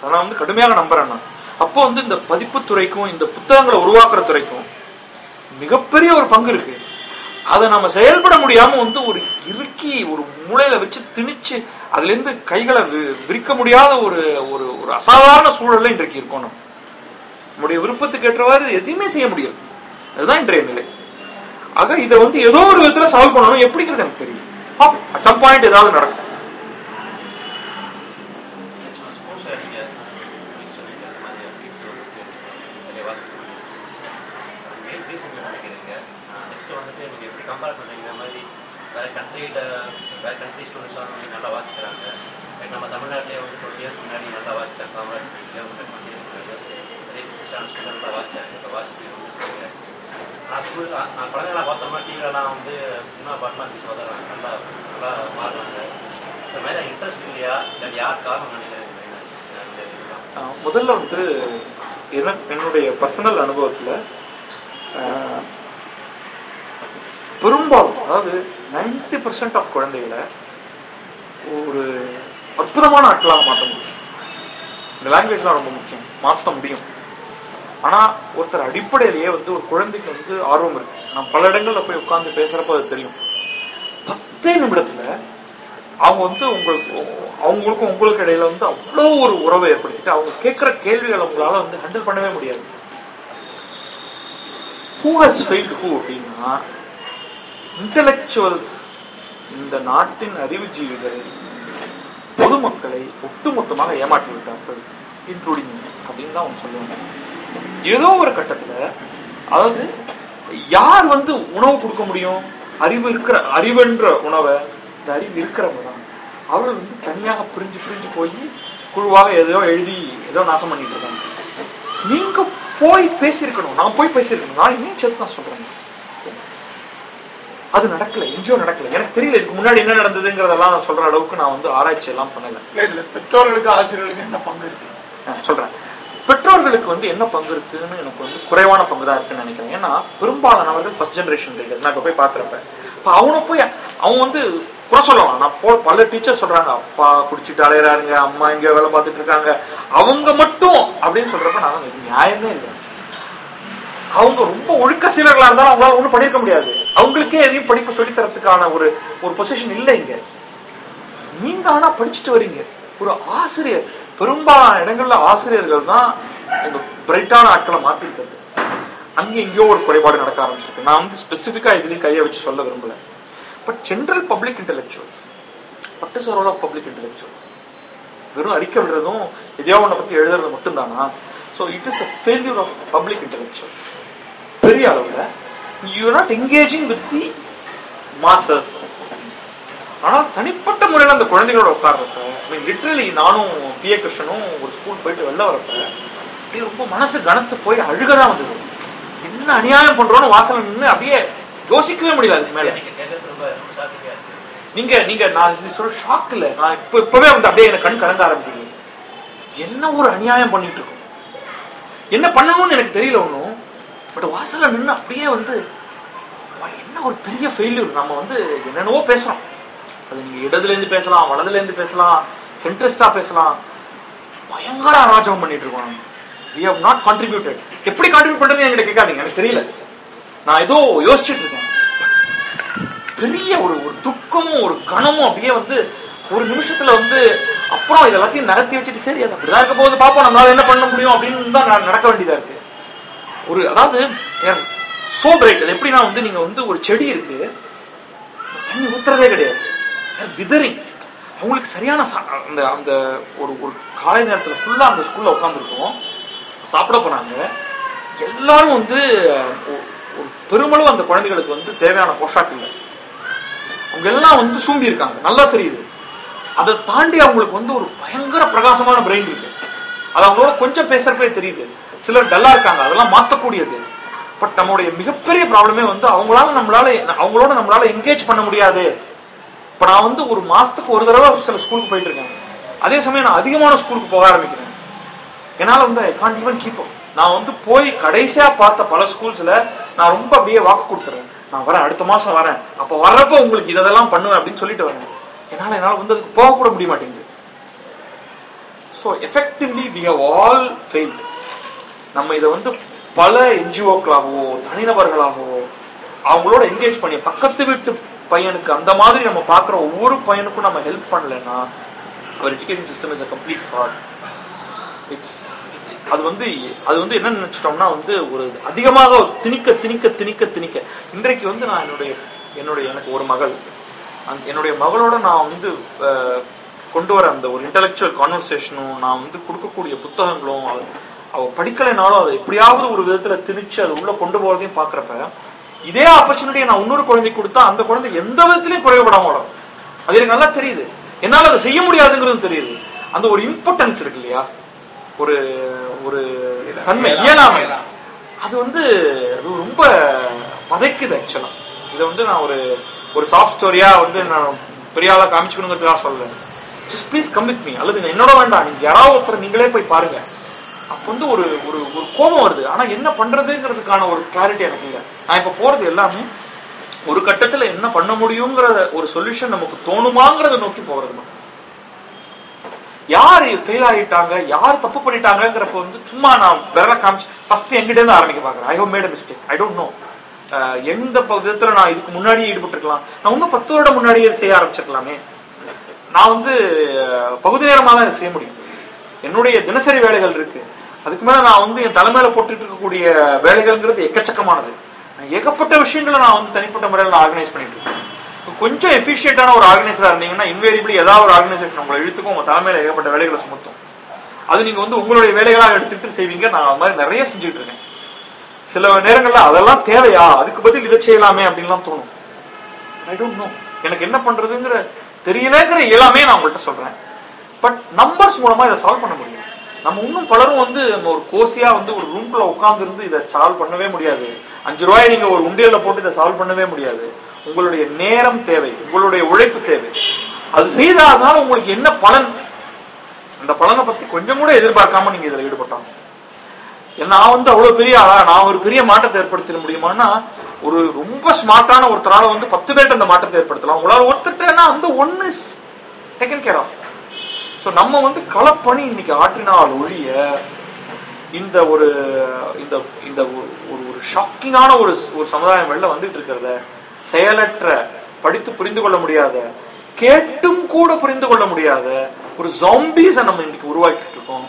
[SPEAKER 2] அதை நான் வந்து கடுமையாக நம்புறேன் நான். அப்போ வந்து இந்த பதிப்பு துறைக்கும் இந்த புத்தகங்களை உருவாக்குற துறைக்கும் மிகப்பெரிய ஒரு பங்கு இருக்கு. அதை நம்ம செயல்பட முடியாம வந்து ஒரு இறுக்கி ஒரு மூளையில வச்சு திணிச்சு அதுல இருந்து கைகளை வி- விரிக்க முடியாத ஒரு ஒரு ஒரு அசாதாரண சூழல்ல இன்றைக்கு இருக்கணும் நம்முடைய விருப்பத்துக்கு ஏற்றவாறு எதையுமே செய்ய முடியாது. அதுதான் இன்றைய நிலை. ஆக இதை வந்து ஏதோ ஒரு விதத்துல சால்வ் பண்ணணும் எப்படிங்கிறது எனக்கு தெரியும் பார்ப்போம். அட் சம் பாயிண்ட் ஏதாவது நடக்கும்.
[SPEAKER 3] ஸ்போர்ட்ஸ் அப்படின்னு நினைக்கிறீங்க நெக்ஸ்ட் வந்துட்டு எப்படி கம்பேர் இந்த மாதிரி கண்ட்ரி நல்லா வாசிக்கிறாங்க நம்ம வந்து முன்னாடி நல்லா வாசித்தாங்க நான் ஸ்கூல் நான் குழந்தைங்கள பார்த்தோம்னா டிவிலலாம் வந்து சினிமா பாட்டுலாம் இருந்துச்சு வதறாங்க நல்லா நல்லா மாறுறாங்க இந்த மாதிரி இன்ட்ரெஸ்ட் இல்லையா? இல்லை யார் காரணம் நினைக்கிறேன்.
[SPEAKER 2] முதல்ல வந்து எனக்கு என்னுடைய பர்சனல் அனுபவத்தில் பெரும்பாலும் அதாவது 90% பர்சன்ட் ஆஃப் குழந்தைகளை ஒரு அற்புதமான ஆட்களாக மாற்ற முடியும். இந்த லாங்குவேஜ்லாம் ரொம்ப முக்கியம். மாற்ற முடியும். ஆனா ஒருத்தர் அடிப்படையிலேயே வந்து ஒரு குழந்தைக்கு வந்து ஆர்வம் இருக்கு. நான் பல இடங்கள்ல போய் உட்கார்ந்து பேசுறப்ப அது தெரியும். பத்தே நிமிடத்துல அவங்க வந்து உங்களுக்கு அவங்களுக்கும் உங்களுக்கு இடையில வந்து அவ்வளோ ஒரு உறவை ஏற்படுத்திட்டு அவங்க கேட்குற கேள்விகளை உங்களால வந்து ஹேண்டில் பண்ணவே முடியாது. ஹூ ஹஸ் ஃபெயில்டு ஹூ அப்படின்னா இன்டலெக்சுவல்ஸ் இந்த நாட்டின் அறிவுஜீவிகள் பொதுமக்களை ஒட்டுமொத்தமாக ஏமாற்றி விட்டார்கள் இன்க்ளூடிங் அப்படின்னு தான் அவங்க சொல்லுவாங்க. ஏதோ ஒரு கட்டத்துல அதாவது யார் வந்து உணவு கொடுக்க முடியும்? அறிவு இருக்கிற அறிவுன்ற உணவை இந்த அறிவு இருக்கிறவங்க தான். அவர்கள் வந்து தனியாக பிரிஞ்சு பிரிஞ்சு போய் குழுவாக ஏதோ எழுதி ஏதோ நாசம் பண்ணிட்டு இருக்காங்க. நீங்க போய் பேசியிருக்கணும். நான் போய் பேசியிருக்கணும். நான் இன்னும் சேர்த்து நான் சொல்றேன். அது நடக்கல. எங்கேயோ நடக்கல. எனக்கு தெரியல இதுக்கு முன்னாடி என்ன நடந்ததுங்கிறதெல்லாம் நான் சொல்ற அளவுக்கு நான் வந்து ஆராய்ச்சி எல்லாம் பண்ணல.
[SPEAKER 1] இதுல பெற்றோர்களுக்கு ஆசிரியர்களுக்கு என்ன பங்கு இருக்கு?
[SPEAKER 2] சொல்றேன். பெற்றோர்களுக்கு வந்து என்ன பங்கு இருக்குன்னு எனக்கு வந்து குறைவான பங்கு தான் இருக்குன்னு நினைக்கிறேன். ஏன்னா பெரும்பாலானவர்கள் ஃபர்ஸ்ட் ஜென்ரேஷன் ரீடர்ஸ் நான் இப்போ போய் பார்க்குறப்ப இப்போ அவனை போய் அவன் வந்து குறை சொல்லலாம். நான் போ பல டீச்சர் சொல்றாங்க அப்பா குடிச்சிட்டு அலையிறாருங்க அம்மா இங்கே வேலை பார்த்துட்டு இருக்காங்க. அவங்க மட்டும் அப்படின்னு சொல்றப்ப நான் நியாயமே இல்லை. அவங்க ரொம்ப ஒழுக்க சீலர்களா இருந்தாலும் அவங்களால ஒன்றும் பண்ணிருக்க முடியாது. அவங்களுக்கே எதையும் படிப்பு சொல்லித் தரத்துக்கான ஒரு ஒரு பொசிஷன் இல்லை இங்க. நீங்க ஆனா படிச்சுட்டு வரீங்க. ஒரு ஆசிரியர் பெரும்பாலான இடங்கள்ல ஆசிரியர்கள் தான் உங்க பிரைட்டான ஆட்களை மாத்திருக்கிறது அங்க எங்கேயோ ஒரு குறைபாடு நடக்க ஆரம்பிச்சிருக்கு. நான் வந்து ஸ்பெசிஃபிக்காக இதுலயும் கையை வச்சு சொல்ல விரும்பல. But general public intellectuals but is role of public intellectuals வெறும் அறிக்கை விடுறதும் எதையோ ஒன்றை பத்தி எழுதுறது மட்டும்தானா? So it is a failure of public intellectuals பெரிய அளவில் you not engaging with the masses ஆனால் தனிப்பட்ட முறையில் அந்த குழந்தைகளோட உட்கார்றப்ப மீன் லிட்ரலி நானும் பி ஏ கிருஷ்ணனும் ஒரு ஸ்கூல் போயிட்டு வெளில வரப்ப அப்படியே ரொம்ப மனசு கனத்து போய் அழுகதான் வந்தது. என்ன அநியாயம் பண்றோம்னு வாசல் நின்று அப்படியே யோசிக்கவே முடியல அதுக்கு மேல.
[SPEAKER 3] நீங்க
[SPEAKER 2] நீங்க நான் சொல்ல ஷாக் இல்ல. நான் இப்ப இப்பவே வந்து அப்படியே எனக்கு கண் கலங்க ஆரம்பிக்குது. என்ன ஒரு அநியாயம் பண்ணிட்டு இருக்கோம்? என்ன பண்ணணும்னு எனக்கு தெரியல ஒன்றும் பட் வாசல்ல நின்று அப்படியே வந்து "அப்பா, என்ன ஒரு பெரிய ஃபெயில்யூர் நம்ம வந்து என்னென்னவோ பேசுறோம். அது நீங்க இடதுல இருந்து பேசலாம் வலதுல இருந்து பேசலாம் சென்ட்ரிஸ்டா பேசலாம். பயங்கர அராஜகம் பண்ணிட்டு இருக்கோம் நம்ம வி ஹவ் நாட் கான்ட்ரிபியூட்டட் எப்படி கான்ட்ரிபியூட் பண்றதுன்னு என்கிட்ட கேட்காதீங்க. எனக்கு தெரியல. நான் ஏதோ யோசிச்சுட்டு இருக்கேன். பெரிய ஒரு ஒரு துக்கமும் ஒரு கனமும் அப்படியே வந்து ஒரு நிமிஷத்துல வந்து அப்புறம் இதெல்லாத்தையும் எல்லாத்தையும் வச்சுட்டு சரி அது அப்படிதான் இருக்க போது பார்ப்போம் நம்மளால என்ன பண்ண முடியும் அப்படின்னு தான் நடக்க வேண்டியதா இருக்கு. ஒரு அதாவது சோ பிரைட் அது எப்படின்னா வந்து நீங்க வந்து ஒரு செடி இருக்கு. தண்ணி ஊத்துறதே கிடையாது. விதறி? அவங்களுக்கு சரியான சா- அந்த அந்த ஒரு ஒரு காலை நேரத்தில் ஃபுல்லாக அந்த ஸ்கூலில் உட்காந்துருக்கோம் சாப்பிட போனாங்க. எல்லாரும் வந்து ஒரு பெருமளவு அந்த குழந்தைகளுக்கு வந்து தேவையான போஷாக்கு இல்லை. அவங்க எல்லாம் வந்து சூம்பி இருக்காங்க. நல்லா தெரியுது. அதை தாண்டி அவங்களுக்கு வந்து ஒரு பயங்கர பிரகாசமான பிரெயின் இருக்கு. அது அவங்களோட கொஞ்சம் பேசுறப்பே தெரியுது. சிலர் டல்லா இருக்காங்க. அதெல்லாம் மாற்றக்கூடியது பட் நம்மளுடைய மிகப்பெரிய ப்ராப்ளமே வந்து அவங்களால நம்மளால அவங்களோட நம்மளால என்கேஜ் பண்ண முடியாது. இப்போ நான் வந்து ஒரு மாதத்துக்கு ஒரு தடவை சில ஸ்கூலுக்கு போயிட்டு இருக்கேன். அதே சமயம் நான் அதிகமான ஸ்கூலுக்கு போக ஆரம்பிக்கிறேன். என்னால் வந்து ஐ கான்ட் ஈவன் கீப் நான் வந்து போய் கடைசியாக பார்த்த பல ஸ்கூல்ஸில் நான் ரொம்ப அப்படியே வாக்கு கொடுத்துறேன் நான் வரேன் அடுத்த மாதம் வரேன். அப்போ வர்றப்போ உங்களுக்கு இதெல்லாம் பண்ணுவேன் அப்படின்னு சொல்லிட்டு வரேன். என்னால் என்னால் வந்து அதுக்கு போக கூட முடிய மாட்டேங்குது. So effectively we have all fail நம்ம இதை வந்து பல என்ஜிஓக்களாகவோ தனிநபர்களாகவோ அவங்களோட என்கேஜ் பண்ணி பக்கத்து வீட்டு பையனுக்கு அந்த மாதிரி நம்ம பார்க்குற ஒவ்வொரு பையனுக்கும் நம்ம ஹெல்ப் பண்ணலைன்னா அவர் education system is a complete fraud it's அது வந்து அது வந்து என்ன நினச்சிட்டோம்னா வந்து ஒரு அதிகமாக திணிக்க திணிக்க திணிக்க திணிக்க. இன்றைக்கு வந்து நான் என்னுடைய என்னுடைய எனக்கு ஒரு மகள். அந் என்னுடைய மகளோட நான் வந்து கொண்டு வர அந்த ஒரு இன்டலெக்சுவல் கான்வர்சேஷனும் நான் வந்து கொடுக்கக்கூடிய புத்தகங்களும் அவள் படிக்கலைனாலும் அதை எப்படியாவது ஒரு விதத்தில் திணிச்சு அது உள்ளே கொண்டு போகிறதையும் பார்க்குறப்ப இதே ஆப்பர்ச்சுனிட்டியை நான் இன்னொரு குழந்தைக்கு கொடுத்தா அந்த குழந்தை எந்த விதத்திலையும் குறைவுபடாம வளரும். அது எனக்கு நல்லா தெரியுது. என்னால அதை செய்ய முடியாதுங்கிறது தெரியுது. அந்த ஒரு இம்பார்ட்டன்ஸ் இருக்கு இல்லையா? ஒரு ஒரு தன்மை இயலாமை. அது வந்து அது ரொம்ப பதைக்குது ஆக்சுவலா இதை வந்து நான் ஒரு ஒரு சாஃப்ட் ஸ்டோரியா வந்து நான் பெரிய ஆளா காமிச்சுக்கணுங்கிறதுக்காக சொல்லல just please come with me அல்லது என்னோட வேண்டாம். நீங்க யாராவது ஒருத்தர் நீங்களே போய் பாருங்க. அப்போ வந்து ஒரு ஒரு ஒரு கோபம் வருது. ஆனா என்ன பண்றதுங்கிறதுக்கான ஒரு கிளாரிட்டி எனக்கு இல்லை. நான் இப்ப போறது எல்லாமே ஒரு கட்டத்துல என்ன பண்ண முடியுங்கிற ஒரு சொல்யூஷன் நமக்கு தோணுமாங்கிறத நோக்கி போறது மட்டும். யார் ஃபெயில் ஆகிட்டாங்க யார் தப்பு பண்ணிட்டாங்கிறப்ப வந்து சும்மா நான் விரல காமிச்சு ஃபர்ஸ்ட் எங்கிட்டே இருந்து ஆரம்பிக்க பார்க்குறேன் I have made mistake I don't know எந்த விதத்தில் விதத்துல நான் இதுக்கு முன்னாடியே ஈடுபட்டிருக்கலாம். நான் இன்னும் பத்து வருடம் முன்னாடியே செய்ய ஆரம்பிச்சிருக்கலாமே. நான் வந்து பகுதி நேரமா தான் இதை செய்ய முடியும். என்னுடைய தினசரி வேலைகள் இருக்கு. அதுக்கு மேல நான் வந்து என் தலைமையில போட்டுட்டு இருக்கக்கூடிய வேலைகள்ங்கிறது எக்கச்சக்கமானது. ஏகப்பட்ட விஷயங்களை நான் வந்து தனிப்பட்ட முறையில் நான் ஆர்கனைஸ் பண்ணிட்டு இருக்கேன். கொஞ்சம் எஃபிஷியன்டான ஒரு ஆர்கனைசரா இருந்தீங்கன்னா இன்வேரிபிளி ஏதாவது ஒரு ஆர்கனைசேஷன் உங்களை இழுத்துக்கும் உங்க தலைமையில ஏகப்பட்ட வேலைகளை சுமத்தும். அது நீங்க வந்து உங்களுடைய வேலைகளாக எடுத்துட்டு செய்வீங்க. நான் அது மாதிரி நிறைய செஞ்சுட்டு இருக்கேன். சில நேரங்கள்ல அதெல்லாம் தேவையா? அதுக்கு பதில் இதை செய்யலாமே அப்படின்லாம் தோணும். ஐ டோன்ட் நோ எனக்கு என்ன பண்றதுங்கிற தெரியலங்கிற எல்லாமே நான் உங்கள்கிட்ட சொல்றேன். பட் நம்பர்ஸ் மூலமாக இதை சால்வ் பண்ண முடியும். நம்ம இன்னும் பலரும் வந்து நம்ம ஒரு கோசியாக வந்து ஒரு ரூம்குள்ளே உட்காந்துருந்து இதை சால்வ் பண்ணவே முடியாது. அஞ்சு ரூபாய் நீங்கள் ஒரு உண்டியலில் போட்டு இதை சால்வ் பண்ணவே முடியாது. உங்களுடைய நேரம் தேவை உங்களுடைய உழைப்பு தேவை. அது செய்தாதான் உங்களுக்கு என்ன பலன்? அந்த பலனை பற்றி கொஞ்சம் கூட எதிர்பார்க்காம நீங்கள் இதில் ஈடுபட்டாங்க. நான் வந்து அவ்வளோ பெரிய ஆளா? நான் ஒரு பெரிய மாற்றத்தை ஏற்படுத்திட முடியுமான்னா ஒரு ரொம்ப ஸ்மார்ட்டான ஒருத்தரால வந்து பத்து பேர்ட்ட அந்த மாற்றத்தை ஏற்படுத்தலாம். உங்களால் ஒருத்தட்டேன்னா அந்த ஒன்று டேக்கன் கேர் ஆஃப் ஸோ நம்ம வந்து களப்பணி இன்னைக்கு ஆற்றினால் ஒழிய இந்த ஒரு இந்த இந்த ஒரு ஒரு- ஒரு ஷாக்கிங்கான ஒரு ஒரு சமுதாயம் வெளில வந்துட்டு இருக்கிறத செயலற்ற படித்து புரிந்து கொள்ள முடியாத கேட்டும் கூட புரிந்து கொள்ள முடியாத ஒரு ஜாம்பீஸை நம்ம இன்னைக்கு உருவாக்கிட்டு இருக்கோம்.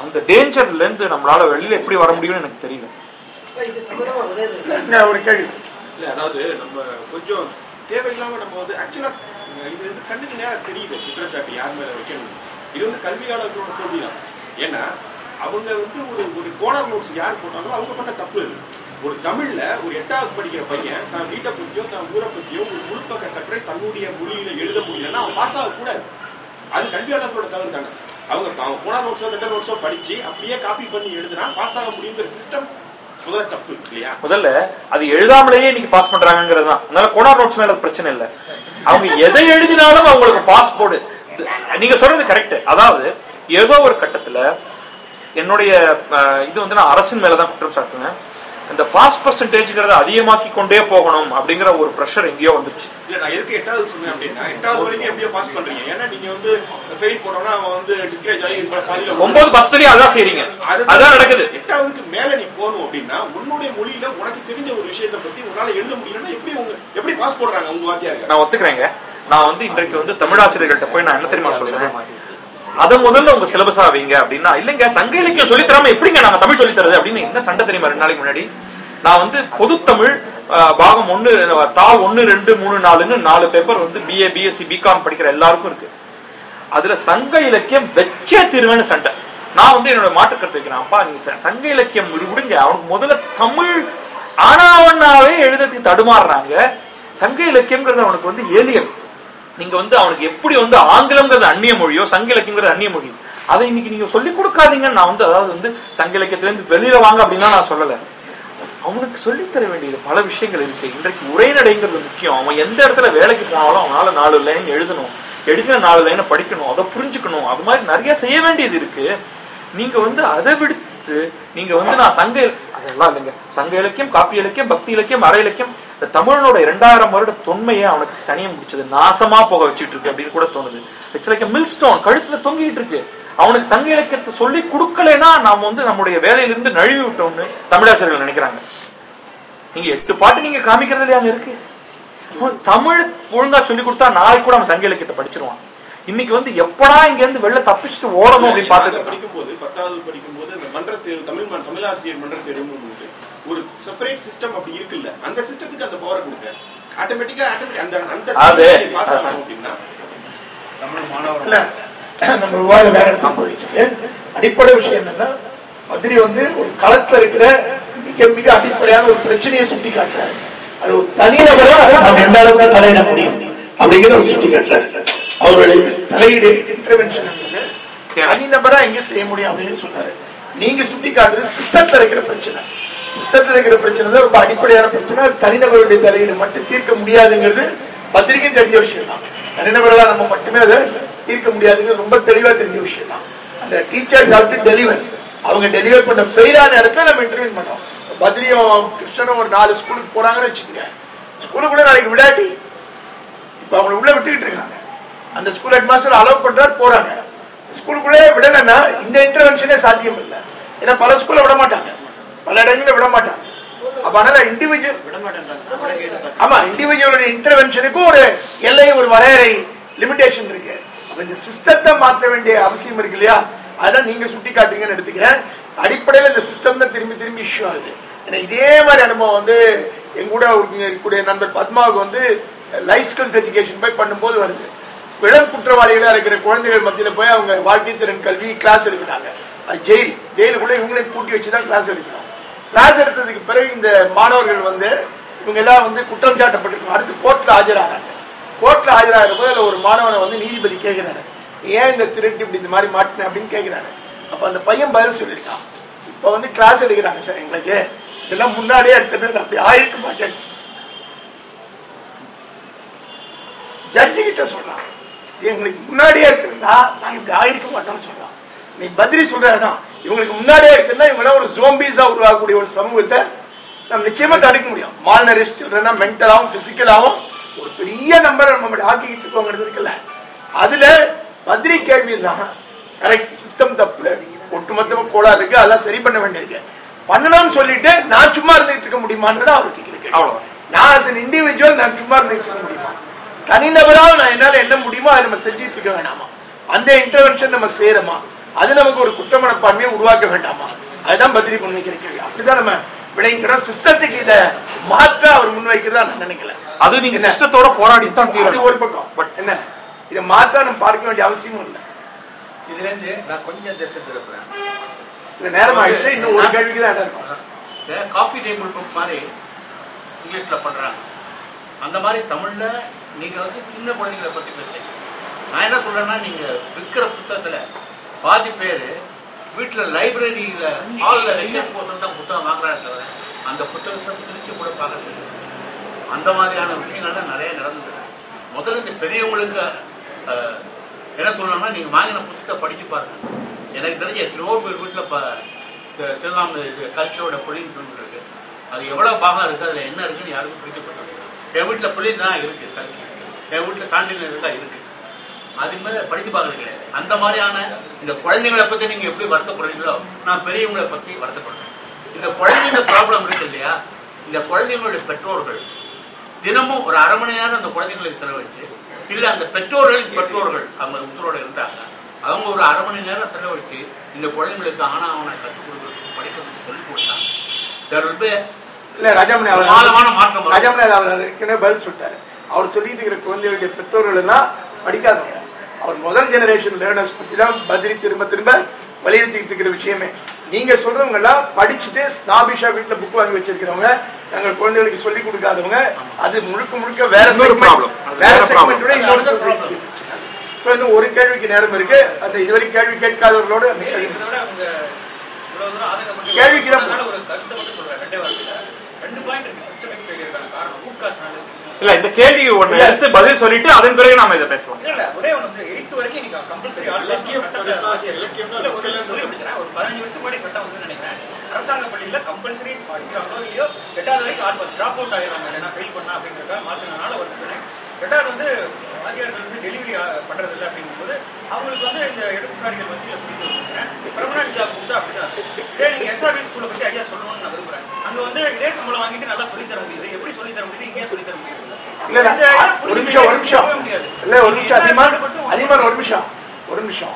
[SPEAKER 2] அந்த டேஞ்சர்ல இருந்து நம்மளால வெளியில எப்படி வர முடியும்னு எனக்கு தெரியல.
[SPEAKER 5] ஒரு
[SPEAKER 1] கேள்வி.
[SPEAKER 7] இல்ல அதாவது நம்ம கொஞ்சம் தேவையில்லாம நம்ம வந்து ஆக்சுவலா இது வந்து கண்ணுக்கு நேரம் தெரியுது குற்றச்சாட்டு யார் மேல வைக்கணும் இது வந்து கல்வியாளர்களோட தோல்வி தான் ஏன்னா அவங்க வந்து ஒரு ஒரு கோனர் நோட்ஸ் யார் போட்டாங்களோ அவங்க பண்ண தப்பு இது ஒரு தமிழ்ல ஒரு எட்டாவது படிக்கிற பையன் தான் வீட்டை பத்தியோ தன் ஊரை பத்தியோ ஒரு முழுப்பக்க கட்டுரை தன்னுடைய மொழியில எழுத முடியலன்னா அவன் பாஸ் ஆகக்கூடாது அது கல்வியாளர்களோட தவறு தானே. அவங்க அவங்க கோனர் நோட்ஸோ லெட்டர் நோட்ஸோ படிச்சு அப்படியே காப்பி பண்ணி எழுதுனா பாஸ் ஆக முடியுங்கிற சிஸ்டம் முதல்ல தப்பு இல்லையா?
[SPEAKER 2] முதல்ல அது எழுதாமலேயே இன்னைக்கு பாஸ் பண்றாங்கிறது தான். அதனால கோனார் நோட்ஸ் மேல பிரச்சனை இல்லை. அவங்க எதை எழுதினாலும் அவங்களுக்கு பாஸ்போர்ட் நீங்க சொல்றது கரெக்ட் அதாவது ஏதோ ஒரு கட்டத்துல என்னுடைய இது வந்து நான் அரசின் மேலதான் குற்றம் சாட்டுவேன் இந்த பாஸ் பர்சன்டேஜ்ங்கிறத அதிகமாக்கி கொண்டே போகணும் அப்படிங்கிற ஒரு ப்ரெஷர் எங்கேயோ வந்துருச்சு.
[SPEAKER 7] இல்ல நான் எதுக்கு எட்டாவது சொன்னேன் அப்படின்னா எட்டாவது வரைக்கும் எப்படியோ பாஸ் பண்றீங்க. ஏன்னா நீங்க வந்து ஃபெயில் போனோம்னா அவன் வந்து டிஸ்கரேஜ் ஆகி
[SPEAKER 2] ஒன்பது பத்துலயும் அதான் செய்றீங்க. அதான் நடக்குது.
[SPEAKER 7] எட்டாவதுக்கு மேல நீ போகணும் அப்படின்னா உன்னுடைய மொழியில உனக்கு தெரிஞ்ச ஒரு விஷயத்தை பத்தி உன்னால எழுத முடியலன்னா எப்படி உங்க எப்படி பாஸ் போடுறாங்க உங்க வாத்தியாருங்க
[SPEAKER 2] நான் ஒத்துக்கிறேங்க. நான் வந்து இன்றைக்கு வந்து தமிழாசிரியர்கள்ட்ட போய் நான் என்ன தெரியுமா சொல்றேன்? அதை முதல்ல உங்க சிலபஸா வைங்க அப்படின்னா இல்லைங்க சங்க இலக்கியம் சொல்லித் தராம எப்படிங்க நாங்க தமிழ் சொல்லித் தரது அப்படின்னு என்ன சண்டை தெரியுமா ரெண்டு நாளைக்கு முன்னாடி? நான் வந்து பொதுத்தமிழ் அஹ், பாகம் ஒன்னு தா ஒன்னு ரெண்டு மூணு நாலுன்னு நாலு பேப்பர் வந்து பிஏ பிஎஸ்சி பிகாம் படிக்கிற எல்லாருக்கும் இருக்கு. அதுல சங்க இலக்கியம் வெச்சே தீர்வேன்னு சண்டை. நான் வந்து என்னோட மாற்று கருத்து வைக்கிறேன். அப்பா நீங்க சங்க இலக்கியம் விடுங்க. அவனுக்கு முதல்ல தமிழ் ஆனாவண்ணாவே எழுதுறதுக்கு தடுமாறுறாங்க. சங்க இலக்கியம்ங்கிறது அவனுக்கு வந்து ஏலியன். நீங்க வந்து அவனுக்கு எப்படி வந்து ஆங்கிலம்ங்கிறது அந்நிய மொழியோ சங்க இலக்கியங்கிறது அந்நிய மொழி அதை இன்னைக்கு நீங்க சொல்லி கொடுக்காதீங்கன்னு நான் வந்து அதாவது வந்து சங்க இலக்கியத்துல இருந்து வெளியில வாங்க அப்படின்னா நான் சொல்லல. அவனுக்கு சொல்லித் தர வேண்டியது பல விஷயங்கள் இருக்கு. இன்றைக்கு உரைநடைங்கிறது முக்கியம். அவன் எந்த இடத்துல வேலைக்கு போனாலும் அவனால நாலு லைன் எழுதணும். எழுதின நாலு லைனை படிக்கணும். அதை புரிஞ்சுக்கணும். அது மாதிரி நிறைய செய்ய வேண்டியது இருக்கு. நீங்க வந்து அதை விடுத்து நீங்க வந்து நான் சங்க அதெல்லாம் இல்லைங்க. சங்க இலக்கியம் காப்பி இலக்கியம் பக்தி இலக்கியம் அரை இலக்கியம் இந்த தமிழனோட இரண்டாயிரம் வருட தொன்மையை அவனுக்கு சனியம் முடிச்சது. நாசமா போக வச்சுட்டு இருக்கு அப்படின்னு கூட தோணுது. இட்ஸ் லைக் மில் ஸ்டோன் கழுத்துல தொங்கிட்டு இருக்கு. அவனுக்கு சங்க இலக்கியத்தை சொல்லி கொடுக்கலைன்னா நாம வந்து நம்முடைய வேலையிலிருந்து நழுவி விட்டோம்னு தமிழாசிரியர்கள் நினைக்கிறாங்க. நீங்க எட்டு பாட்டு நீங்க காமிக்கிறதுல அங்க இருக்கு? தமிழ் ஒழுங்கா சொல்லி கொடுத்தா நாளைக்கு கூட அவன் சங்க இலக்கியத்தை படிச்சிருவான். இன்னைக்கு வந்து எப்படா இங்க இருந்து வெளில தப்பிச்சுட்டு ஓடணும் அப்படின்னு பாத்துட்டு
[SPEAKER 7] படிக்கும்போது பத்தாவது படிக்கும்போது அந்த மன்ற தேர்வு தமிழ் தமிழாசிரியர் மன்ற தேர்வுன்னு உண்டு. ஒரு செப்பரேட் சிஸ்டம் அப்படி இருக்குல்ல. அந்த சிஸ்டத்துக்கு அந்த பவரை கொடுங்க. ஆட்டோமேட்டிக்கா அந்த அந்த
[SPEAKER 2] அது-
[SPEAKER 7] பாஸ் ஆகணும் அப்படின்னா.
[SPEAKER 6] தமிழ் மாணவர்.
[SPEAKER 1] இல்ல நம்ம விவாதம் வேற இடத்துக்கு போயிட்டு அடிப்படை விஷயம் என்னன்னா மதுரை வந்து ஒரு களத்துல இருக்கிற மிக மிக அடிப்படையான ஒரு பிரச்சனையை சுட்டி காட்டுறாரு அது ஒரு தனிநபரா நம்ம எந்த அளவுக்கு தலையிட முடியும் அப்படிங்கிற ஒரு சுட்டி காட்டுறாரு அவருடைய தலையீடு இன்டர்வென்ஷன் தனிநபரா எங்க செய்ய முடியும் அப்படின்னு சொன்னாரு நீங்க சுட்டி காட்டுறது சிஸ்டத்துல இருக்கிற பிரச்சனை. சிஸ்டத்துல இருக்கிற பிரச்சனை தான் ரொம்ப அடிப்படையான பிரச்சனை. தனிநபருடைய தலையீடு மட்டும் தீர்க்க முடியாதுங்கிறது பத்திரிக்கையும் தெரிஞ்ச விஷயம் தான் தனிநபர்களா நம்ம மட்டுமே அதை தீர்க்க முடியாதுங்கிறது ரொம்ப தெளிவா தெரிஞ்ச விஷயம் தான் அந்த டீச்சர்ஸ் ஹாவ் டு டெலிவர் அவங்க டெலிவர் பண்ண ஃபெயிலான இடத்துல நம்ம இன்டர்வியூ பண்ணோம். பத்ரியும் கிருஷ்ணனும் ஒரு நாலு ஸ்கூலுக்கு போறாங்கன்னு வச்சுக்கோங்க. ஸ்கூலுக்கு கூட நாளைக்கு விடாட்டி இப்ப அவங்களை உள்ள விட்டுக்கிட்டு இருக்காங்க. அந்த ஸ்கூல் ஹெட் மாஸ்டர் அலோவ் பண்றாரு போறாங்க. ஸ்கூலுக்குள்ளே விடலைன்னா இந்த இன்டர்வென்ஷனே சாத்தியம் இல்லை ஏன்னா பல ஸ்கூல்ல விட மாட்டாங்க பல இடங்களில் விட மாட்டாங்க அப்ப அதனால இண்டிவிஜுவல் ஆமா இண்டிவிஜுவலுடைய இன்டர்வென்ஷனுக்கும் ஒரு எல்லை ஒரு வரையறை லிமிடேஷன் இருக்கு. அப்ப இந்த சிஸ்டத்தை மாற்ற வேண்டிய அவசியம் இருக்கு இல்லையா? அதான் நீங்க சுட்டி காட்டுறீங்கன்னு எடுத்துக்கிறேன். அடிப்படையில் இந்த சிஸ்டம் தான் திரும்பி திரும்பி இஷ்யூ ஆகுது. ஏன்னா இதே மாதிரி அனுபவம் வந்து எங்கூட இருக்கக்கூடிய நண்பர் பத்மாவுக்கு வந்து லைஃப் ஸ்கில்ஸ் எஜுகேஷன் போய் பண்ணும்போது வருது. இளம் குற்றவாளிகளா இருக்கிற குழந்தைகள் மத்தியில போய் அவங்க வாழ்க்கை திறன் கல்வி கிளாஸ் எடுக்கிறாங்க. அது ஜெயில் ஜெயிலுக்குள்ள இவங்களையும் பூட்டி வச்சு தான் கிளாஸ் எடுக்கிறோம் கிளாஸ் எடுத்ததுக்கு பிறகு இந்த மாணவர்கள் வந்து இவங்க எல்லாம் வந்து குற்றம் சாட்டப்பட்டிருக்கோம் அடுத்து கோர்ட்ல ஆஜராகிறாங்க. கோர்ட்ல ஆஜராகிற போது அதுல ஒரு மாணவனை வந்து நீதிபதி கேட்கிறாரு ஏன் இந்த திருட்டு இப்படி இந்த மாதிரி மாட்டின அப்படின்னு கேட்கிறாரு அப்ப அந்த பையன் பதில் சொல்லியிருக்கான். இப்ப வந்து கிளாஸ் எடுக்கிறாங்க சார் எங்களுக்கு. இதெல்லாம் முன்னாடியே எடுத்துட்டு அப்படி ஆயிருக்க மாட்டேன் ஜட்ஜி கிட்ட சொல்றான். எங்களுக்கு முன்னாடியே எடுத்திருந்தா நாங்க இப்படி ஆயிருக்க மாட்டோம்னு சொல்றான். நீ பத்ரி சொல்றதுதான். இவங்களுக்கு முன்னாடியே எடுத்திருந்தா இவங்கள ஒரு ஜோம்பீஸா உருவாகக்கூடிய ஒரு சமூகத்தை நம்ம நிச்சயமா தடுக்க முடியும். மால்நரிஷ் சில்ட்ரனா மென்டலாவும் பிசிக்கலாவும் ஒரு பெரிய நம்பரை நம்ம ஆக்கிக்கிட்டு இருக்கோங்கிறது இருக்குல்ல. அதுல பத்ரி கேள்வி தான் கரெக்ட் சிஸ்டம் தப்பு. ஒட்டுமொத்தமா கோளாறு இருக்கு. அதெல்லாம் சரி பண்ண வேண்டியிருக்கு. பண்ணணும்னு சொல்லிட்டு நான் சும்மா இருந்துட்டு இருக்க முடியுமான்றது அவர் கேட்கிறேன்
[SPEAKER 2] அவ்வளவுதான்.
[SPEAKER 1] நான் an individual நான் சும்மா இருந்துட்டு இருக்க முடியுமா. தனிநபரா நான் என்னால என்ன முடியுமோ அதை நம்ம செஞ்சுட்டு இருக்க வேண்டாமா அந்த இன்டர்வென்ஷன் நம்ம செய்யறோமா? அது நமக்கு ஒரு குற்ற மனப்பான்மையை உருவாக்க வேண்டாமா? அதுதான் பத்ரி முன்வைக்கிற கேள்வி. அப்படிதான் நம்ம விளங்கிக்கணும் சிஸ்டத்துக்கு இத மாற்ற அவர் முன்வைக்கிறதா நான் நினைக்கல.
[SPEAKER 2] அது நீங்க? சிஸ்டத்தோட போராடி தான்
[SPEAKER 1] ஒரு பக்கம். பட் என்ன? இதை மாற்ற நம்ம பார்க்க வேண்டிய அவசியமும் இல்லை.
[SPEAKER 6] இதுல இருந்து நான் கொஞ்சம் திசை திருப்புறேன்
[SPEAKER 1] இது நேரம் ஆயிடுச்சு. இன்னும் ஒரு கேள்விக்கு தான் இடம் இருக்கும்.
[SPEAKER 6] காஃபி டேபிள் புக் மாதிரி இங்கிலீஷ்ல பண்றாங்க. அந்த மாதிரி தமிழ்ல நீங்கள் வந்து சின்ன குழந்தைங்களை பற்றி பேசுறீங்க நான் என்ன சொல்கிறேன்னா நீங்கள் விற்கிற புத்தகத்தில் பாதி பேர் வீட்டில் லைப்ரரியில் ஹாலில் ரெக்கேட் போட்டு தான் புத்தகம் வாங்குறாங்க தவிர அந்த புத்தகத்தை திருச்சி கூட பார்க்கறது அந்த மாதிரியான விஷயங்கள்லாம் நிறைய நடந்தது முதல்ல இந்த பெரியவங்களுக்கு என்ன சொல்லணும்னா நீங்கள் வாங்கின புத்தகத்தை படித்து பாருங்க. எனக்கு தெரிஞ்ச எத்தனையோ பேர் வீட்டில் ப சிவகாம இது கல்கியோட புள்ளின்னு இருக்கு. அது எவ்வளோ பாகம் இருக்குது அதில் என்ன இருக்குன்னு யாருக்கும் பிடிக்கப்பட்டது என் வீட்டுல புள்ளி தான் இருக்கு. கல்வி என் வீட்டில் காண்டில் இருக்கா. இருக்கு அது மேல படித்து பார்க்கறது கிடையாது. அந்த மாதிரியான இந்த குழந்தைங்களை பத்தி நீங்க எப்படி வருத்தப்படுறீங்களோ நான் பெரியவங்களை பத்தி வருத்தப்படுறேன். இந்த குழந்தைங்க ப்ராப்ளம் இருக்கு இல்லையா? இந்த குழந்தைங்களுடைய பெற்றோர்கள் தினமும் ஒரு அரை மணி நேரம் அந்த குழந்தைங்களுக்கு செலவழித்து இல்லை அந்த பெற்றோர்களின் பெற்றோர்கள் அவங்க உத்தரோட இருந்தாங்க அவங்க ஒரு அரை மணி நேரம் செலவழித்து இந்த குழந்தைங்களுக்கு ஆனா அவனை கற்றுக் கொடுக்கறதுக்கு படிக்கிறதுக்கு சொல்லிக் கொடுத்தாங்க There
[SPEAKER 1] இல்ல ராஜாமணி அவர். ராஜாமணி அவர் ஏற்கனவே பதில் சொல்லிட்டாரு. அவர் சொல்லிட்டு இருக்கிற குழந்தைகளுடைய பெற்றோர்கள் எல்லாம் படிக்காதவங்க. அவர் முதல் ஜெனரேஷன் லேர்னர்ஸ் பத்தி தான் பதிரி திரும்ப திரும்ப வலியுறுத்திட்டு இருக்கிற விஷயமே. நீங்க சொல்றவங்க எல்லாம் படிச்சுட்டு ஸ்னாபிஷா வீட்டுல புக் வாங்கி வச்சிருக்கிறவங்க தங்கள் குழந்தைகளுக்கு சொல்லி கொடுக்காதவங்க அது முழுக்க முழுக்க வேற.
[SPEAKER 2] அது
[SPEAKER 1] வேற. செக்மெண்டோட இன்னொரு சொசைட்டி ஸோ இன்னும் ஒரு கேள்விக்கு நேரம் இருக்கு. அந்த இதுவரை கேள்வி கேட்காதவர்களோடு அந்த கேள்வி கேள்விக்கு தான்
[SPEAKER 2] இல்ல இந்த கேள்வி ஒண்ணு எடுத்து பதில் சொல்லிட்டு அதன் பிறகு நாம இதை பேசலாம்
[SPEAKER 8] ஒரே வந்து எயித்து வரைக்கும் நீங்க கம்பல்சரி ஒரு பதினஞ்சு வருஷம் முன்னாடி சட்டம் வந்து நினைக்கிறேன். அரசாங்க பள்ளியில கம்பல்சரி படிக்கிறாங்களோ இல்லையோ எட்டாவது வரைக்கும் ஆள் டிராப் அவுட் ஆகிறாங்க என்ன ஃபெயில் பண்ணா அப்படிங்கிறத மாத்தினால பிரச்சனை. ரெண்டாவது வந்து வாத்தியார்கள் வந்து டெலிவரி பண்றது இல்லை அப்படிங்கும்போது அவங்களுக்கு வந்து இந்த இடதுசாரிகள் மத்தியில் சொல்லி கொடுக்குறேன் பெர்மனன்ட் ஜாப் கொடுத்தா அப்படிதான் இதே நீங்க எஸ்ஆர்பி ஸ்கூலை பத்தி ஐடியா சொல்லணும்னு நான் விரும்புறேன் அங்க வந்து இதே சம்பளம் வாங்கிட்டு நல்லா சொல்லி தர முடியுது. எப்படி சொல்லி தர முடியுது? இங்கே சொல்லி தர முடியுது.
[SPEAKER 1] இல்ல
[SPEAKER 8] இதை
[SPEAKER 1] ஒரு நிமிஷம் ஒரு நிமிஷம்.
[SPEAKER 8] புரிஞ்சுக்கவே முடியாது.
[SPEAKER 1] இல்ல ஒரு நிமிஷம். அதிகமா அதிகமா ஒரு நிமிஷம். ஒரு நிமிஷம்.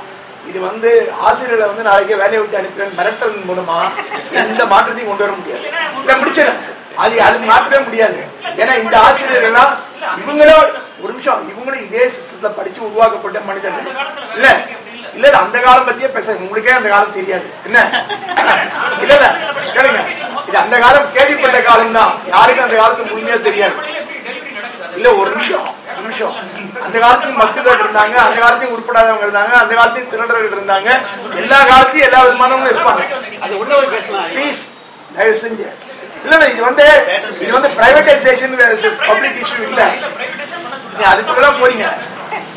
[SPEAKER 1] இது வந்து ஆசிரியர்களை வந்து நாளைக்கே வேலையை விட்டு அனுப்புறேன். மிரட்டல் மூலமா எந்த மாற்றத்தையும் கொண்டு வர முடியாது. இல்ல முடிச்சிடறேன் அது அது மாற்றவே முடியாது. ஏன்னா இந்த ஆசிரியர்கள் எல்லாம் இவங்களும் ஒரு நிமிஷம். இவங்களும் இதே சிஸ்டத்துல படிச்சு உருவாக்கப்பட்ட மனிதர்கள். இல்ல. இல்ல இல்ல அந்த காலம் பத்தியே பேச உங்களுக்கே அந்த காலம் தெரியாது. என்ன? இல்ல இல்ல கேளுங்க. இது அந்த காலம் கேள்விப்பட்ட காலம் தான் யாருக்கும் அந்த காலத்து முழுமையா தெரியாது. இல்ல ஒரு நிமிஷம் ஒரு நிமிஷம். அந்த காலத்துலயும் மக்கள் இருந்தாங்க அந்த காலத்தையும் உருப்படாதவங்க இருந்தாங்க அந்த காலத்தையும் திருடர்கள் இருந்தாங்க. எல்லா காலத்தையும் எல்லா விதமானவங்களும் இருப்பாங்க.
[SPEAKER 3] அது உள்ள போய் பேசலாம்.
[SPEAKER 1] ப்ளீஸ் தயவு செஞ்சு. இல்ல இது வந்து இது வந்து பிரைவேடைசேஷன் பப்ளிக் இஷ்யூ இல்ல. நீ அதுக்குள்ளதான் போறீங்க.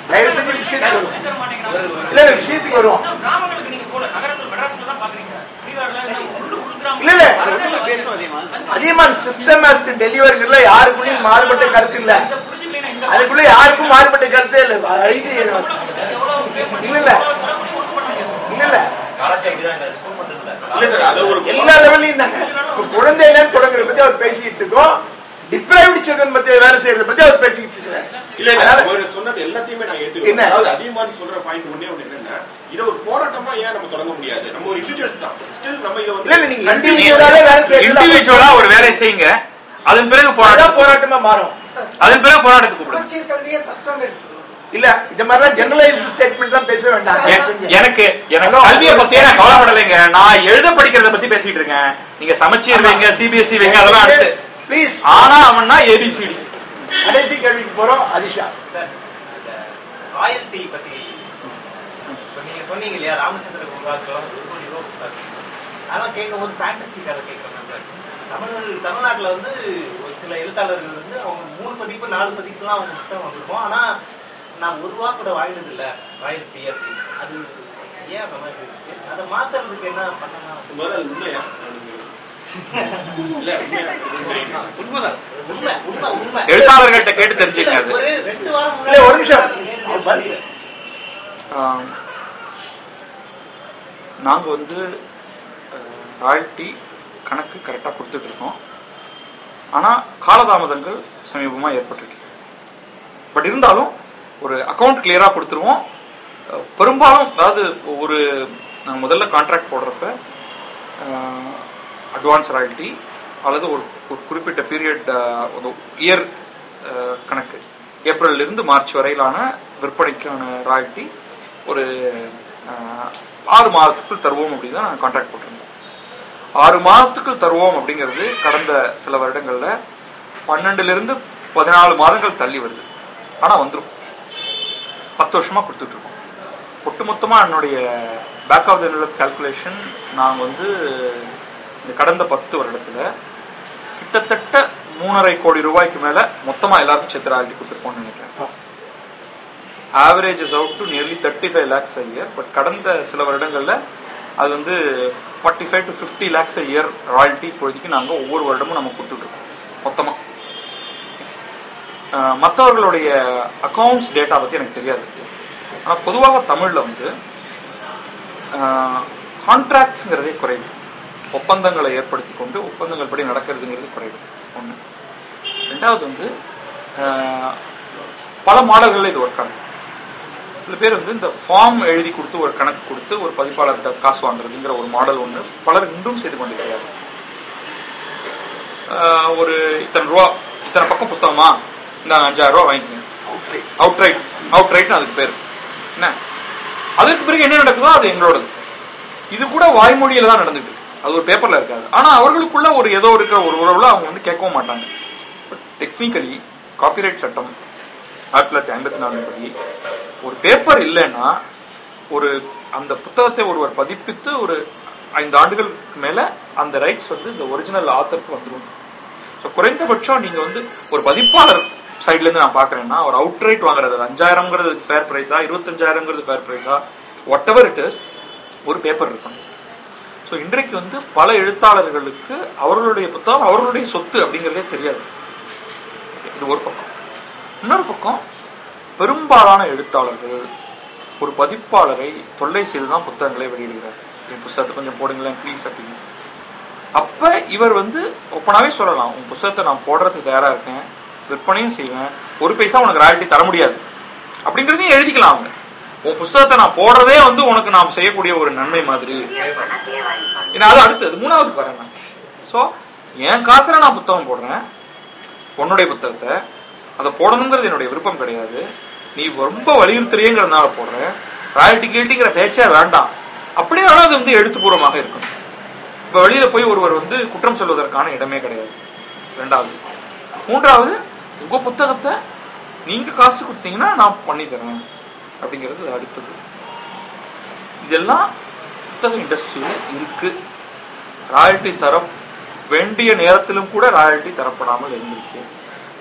[SPEAKER 1] தயவு செஞ்சு விஷயத்துக்கு வருவோம். இல்ல இல்ல விஷயத்துக்கு வருவோம். இல்ல இல்ல
[SPEAKER 3] அதே மாதிரி
[SPEAKER 1] அதிகமா. சிஸ்டம் ஹாஸ் டு டெலிவர்ங்கிறதுல யாருக்குள்ளயும் மாறுபட்ட கருத்து இல்ல. அதுக்குள்ள யாருக்கும் மாறுபட்ட கருத்தே இல்ல. இல்ல இல்ல. இல்ல இல்ல.
[SPEAKER 7] இல்ல சார் அது ஒரு
[SPEAKER 1] எல்லா லெவல்லையும் தாங்க. குழந்தையில தொடங்குறத பத்தி அவர் பேசிட்டு இருக்கோம். டிப்ரைவ்டு சில்ட்ரன் பத்தி வேலை செய்யறத பத்தி அவர் பேசிட்டு இருக்காரு
[SPEAKER 7] இல்ல சொன்னது எல்லாத்தையுமே நான்
[SPEAKER 1] என்ன?
[SPEAKER 7] ஏத்துக்கிறேன் அதாவது அதிகமான சொல்ற பாயிண்ட் ஒண்ணே ஒண்ணு என்னன்னா இத ஒரு போராட்டமா ஏன் நம்ம தொடங்க முடியாது? நம்ம ஒரு இண்டிவிஜுவல்ஸ் தான். ஸ்டில் நம்ம இத
[SPEAKER 1] இல்ல நீங்க இண்டிவிஜுவலாவே வேலை செய்யறது
[SPEAKER 2] இண்டிவிஜுவலா ஒரு வேலையை செய்யுங்க. அதன் பிறகு போராட்டம்.
[SPEAKER 1] போராட்டமா மாறும்.
[SPEAKER 2] அதன் பிறகு போராட்டத்துக்கு கூப்பிடுங்க
[SPEAKER 1] இல்ல இந்த மாதிரிலாம் ஜெனரலைஸ் ஸ்டேட்மெண்ட் தான் பேச வேண்டாம்.
[SPEAKER 2] எனக்கு எனக்கு கல்வியை பத்தியே நான் கவலைப்படலைங்க. நான் எழுத படிக்கிறத பத்தி பேசிட்டு இருக்கேன். நீங்க சமச்சீர் வைங்க சிபிஎஸ்சி வைங்க அதெல்லாம் அடுத்து.
[SPEAKER 1] ப்ளீஸ்
[SPEAKER 2] ஆனா அவன்னா ஏபிசிடி
[SPEAKER 1] கடைசி கேள்விக்கு போறோம் அதிஷா.
[SPEAKER 3] ராயல்டி பத்தி இப்ப நீங்க சொன்னீங்க இல்லையா ராமச்சந்திர உருவாக்கம் ஒரு கோடி ரூபா. அதெல்லாம் கேட்கும் போது ஃபேண்டசி கதை சார். தமிழ் தமிழ்நாட்டுல வந்து ஒரு சில எழுத்தாளர்கள் வந்து அவங்க மூணு பதிப்பு நாலு பதிப்புலாம் அவங்க புத்தகம் வந்திருக்கும். ஆனா நான் ஒரு ரூபா கூட வாங்கினது இல்ல ராயல்டி அப்படின்னு. அது ஏன் அந்த மாதிரி இருக்கு? அதை மாத்துறதுக்கு என்ன பண்ணலாம்
[SPEAKER 7] முதல் உண்மையா?
[SPEAKER 2] எழுத்தாளர்கள்ட்ட கேட்டு தெரிஞ்சுக்கங்க அது.
[SPEAKER 3] ஒரு ரெண்டு வாரம்
[SPEAKER 1] இல்ல
[SPEAKER 3] முன்னாடி
[SPEAKER 1] ஒரு நிமிஷம்.
[SPEAKER 2] நாங்க வந்து ராயல்டி கணக்கு கரெக்டா கொடுத்துட்டு இருக்கோம். ஆனா காலதாமதங்கள் சமீபமா ஏற்பட்டிருக்கு. பட் இருந்தாலும் ஒரு அக்கவுண்ட் கிளியரா கொடுத்துருவோம். பெரும்பாலும் அதாவது ஒரு முதல்ல கான்ட்ராக்ட் போடுறப்ப அட்வான்ஸ் ராயல்ட்டி அல்லது ஒரு ஒரு குறிப்பிட்ட பீரியட் ஒரு இயர் கணக்கு. ஏப்ரல் இருந்து மார்ச் வரையிலான விற்பனைக்கான ராயல்ட்டி ஒரு ஆறு மாதத்துக்குள் தருவோம் அப்படின்னு தான் கான்ட்ராக்ட் போட்டிருந்தோம் ஆறு மாதத்துக்குள் தருவோம் அப்படிங்கிறது கடந்த சில வருடங்களில் பன்னெண்டுலேருந்து பதினாலு மாதங்கள் தள்ளி வருது. ஆனால் வந்துரும். பத்து வருஷமாக கொடுத்துட்ருக்கோம். ஒட்டுமொத்தமாக என்னுடைய பேக் ஆஃப் த கால்குலேஷன் நாங்கள் வந்து இந்த கடந்த பத்து வருடத்துல கிட்டத்தட்ட மூணரை கோடி ரூபாய்க்கு மேல மொத்தமா எல்லாருக்கும் சேர்த்து ராயல்ட்டி கொடுத்துருப்போம்னு நினைக்கிறேன். Average is out to nearly thirty five lakhs year but கடந்த சில வருடங்கள்ல அது வந்து forty five to fifty lakhs year royalty இப்போதைக்கு நாங்கள் ஒவ்வொரு வருடமும் நம்ம கொடுத்துட்ருக்கோம் மொத்தமாக மற்றவர்களுடைய அக்கவுண்ட்ஸ் டேட்டா பற்றி எனக்கு தெரியாது. ஆனால் பொதுவாக தமிழில் வந்து கான்ட்ராக்ட்ஸுங்கிறதே குறைவு. ஒப்பந்தங்களை ஏற்படுத்தி கொண்டு ஒப்பந்தங்கள் படி நடக்கிறதுங்கிறது குறைவு. ஒன்று ரெண்டாவது வந்து பல மாடல்களில் இது ஒர்க் ஆகும் சில பேர் வந்து இந்த ஃபார்ம் எழுதி கொடுத்து ஒரு கணக்கு கொடுத்து ஒரு பதிப்பாளர்கிட்ட காசு வாங்குறதுங்கிற ஒரு மாடல் ஒன்று பலர் இன்றும் செய்து கொண்டிருக்கிறார்கள் ஆஹ், ஒரு இத்தனை ரூபா இத்தனை பக்கம் புஸ்தகமா இந்த அஞ்சாயிரம் ரூபா வாங்கிக்கங்க. அவுட் ரைட் அவுட் ரைட்னு அதுக்கு பேர். என்ன? அதுக்கு பிறகு என்ன நடக்குதோ அது எங்களோடது. இது கூட வாய்மொழியில தான் நடந்துட்டு. அது ஒரு பேப்பர்ல இருக்காது. ஆனா அவர்களுக்குள்ள ஒரு ஏதோ இருக்கிற ஒரு உறவுல அவங்க வந்து கேட்கவும் மாட்டாங்க. பட் டெக்னிக்கலி காப்பிரைட் சட்டம் ஆயிரத்தி தொள்ளாயிரத்தி ஐம்பத்தி நாலு படி ஒரு பேப்பர் இல்லைன்னா ஒரு அந்த புத்தகத்தை ஒருவர் பதிப்பித்து ஒரு ஐந்து ஆண்டுகளுக்கு மேல அந்த ரைட்ஸ் வந்து இந்த ஒரிஜினல் ஆத்தருக்கு வந்துடும் ஸோ குறைந்தபட்சம் நீங்க வந்து ஒரு பதிப்பாளர் சைட்ல இருந்து நான் பாக்குறேன்னா ஒரு அவுட் ரைட் வாங்குறது அது அஞ்சாயிரம்ங்கிறது ஃபேர் ப்ரைஸா இருபத்தஞ்சாயிரங்கிறது ஃபேர் ப்ரைஸா வாட் எவர் இட் இஸ் ஒரு பேப்பர் இருக்கணும் ஸோ இன்றைக்கு வந்து பல எழுத்தாளர்களுக்கு அவர்களுடைய புத்தகம் அவர்களுடைய சொத்து அப்படிங்கிறதே தெரியாது. இது ஒரு பக்கம். இன்னொரு பக்கம் பெரும்பாலான எழுத்தாளர்கள் ஒரு பதிப்பாளரை தொல்லை செய்து தான் புத்தகங்களை வெளியிடுகிறார். என் புத்தகத்தை கொஞ்சம் போடுங்களேன் ப்ளீஸ் அப்படின்னு. அப்ப இவர் வந்து ஒப்பனாவே சொல்லலாம் உன் புத்தகத்தை நான் போடுறதுக்கு தயாராக இருக்கேன் விற்பனையும் செய்வேன் ஒரு பைசா உனக்கு ராயல்ட்டி தர முடியாது. அப்படிங்கிறதையும் எழுதிக்கலாம் அவங்க. உன் புத்தகத்தை நான் போடுறதே வந்து உனக்கு நாம் செய்யக்கூடிய ஒரு நன்மை மாதிரி. ஏன்னா அது அடுத்தது மூணாவது பாருங்க நான். ஸோ என் காசுல நான் புத்தகம் போடுறேன். உன்னுடைய புத்தகத்தை. அதை போடணுங்கிறது என்னுடைய விருப்பம் கிடையாது. நீ ரொம்ப வலியுறுத்துறியங்கிறதுனால போடுறேன். ராயல்ட்டி கீழ்ட்டிங்கிற பேச்சே வேண்டாம். அப்படினாலும் அது வந்து எழுத்துப்பூர்வமாக இருக்கும். இப்போ வெளியில போய் ஒருவர் வந்து குற்றம் சொல்வதற்கான இடமே கிடையாது. ரெண்டாவது. மூன்றாவது உங்க புத்தகத்தை நீங்க காசு கொடுத்தீங்கன்னா நான் பண்ணி தரேன் அப்படிங்கிறது அடுத்தது. இதெல்லாம் புத்தக இண்டஸ்ட்ரியில இருக்கு. ராயல்டி தர வேண்டிய நேரத்திலும் கூட ராயல்டி தரப்படாமல் இருந்திருக்கு.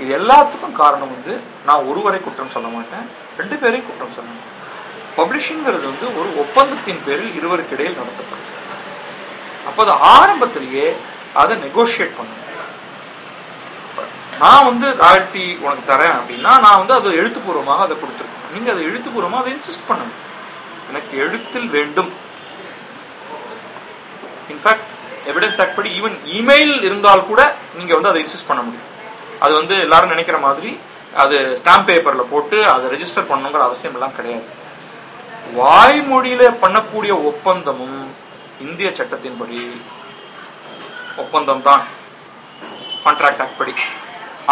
[SPEAKER 2] இது எல்லாத்துக்கும் காரணம் வந்து நான் ஒருவரை குற்றம் சொல்ல மாட்டேன் ரெண்டு பேரையும் குற்றம் சொல்ல மாட்டேன். பப்ளிஷிங்கிறது வந்து ஒரு ஒப்பந்தத்தின் பேரில் இருவருக்கு இடையில் நடத்தப்படும் அப்போ அது ஆரம்பத்திலேயே அதை நெகோஷியேட் பண்ணணும். நான் வந்து ராயல்ட்டி உனக்கு தரேன் அப்படின்னா நான் வந்து அதை எழுத்துப்பூர்வமாக அதை கொடுத்துருக்கேன். நீங்கள் அதை எழுத்துப்பூர்வமாக அதை இன்சிஸ்ட் பண்ணணும் எனக்கு எழுத்தில் வேண்டும். இன்ஃபேக்ட் எவிடன்ஸ் ஆக்ட் படி ஈவன் இமெயில் இருந்தால் கூட நீங்கள் வந்து அதை இன்சிஸ்ட் பண்ண முடியும். அது வந்து எல்லாரும் நினைக்கிற மாதிரி அது ஸ்டாம்ப் பேப்பரில் போட்டு அதை ரெஜிஸ்டர் பண்ணணுங்கிற அவசியம் எல்லாம் கிடையாது. வாய்மொழியில பண்ணக்கூடிய ஒப்பந்தமும் இந்திய சட்டத்தின்படி ஒப்பந்தம் தான் கான்ட்ராக்ட் ஆக்ட் படி.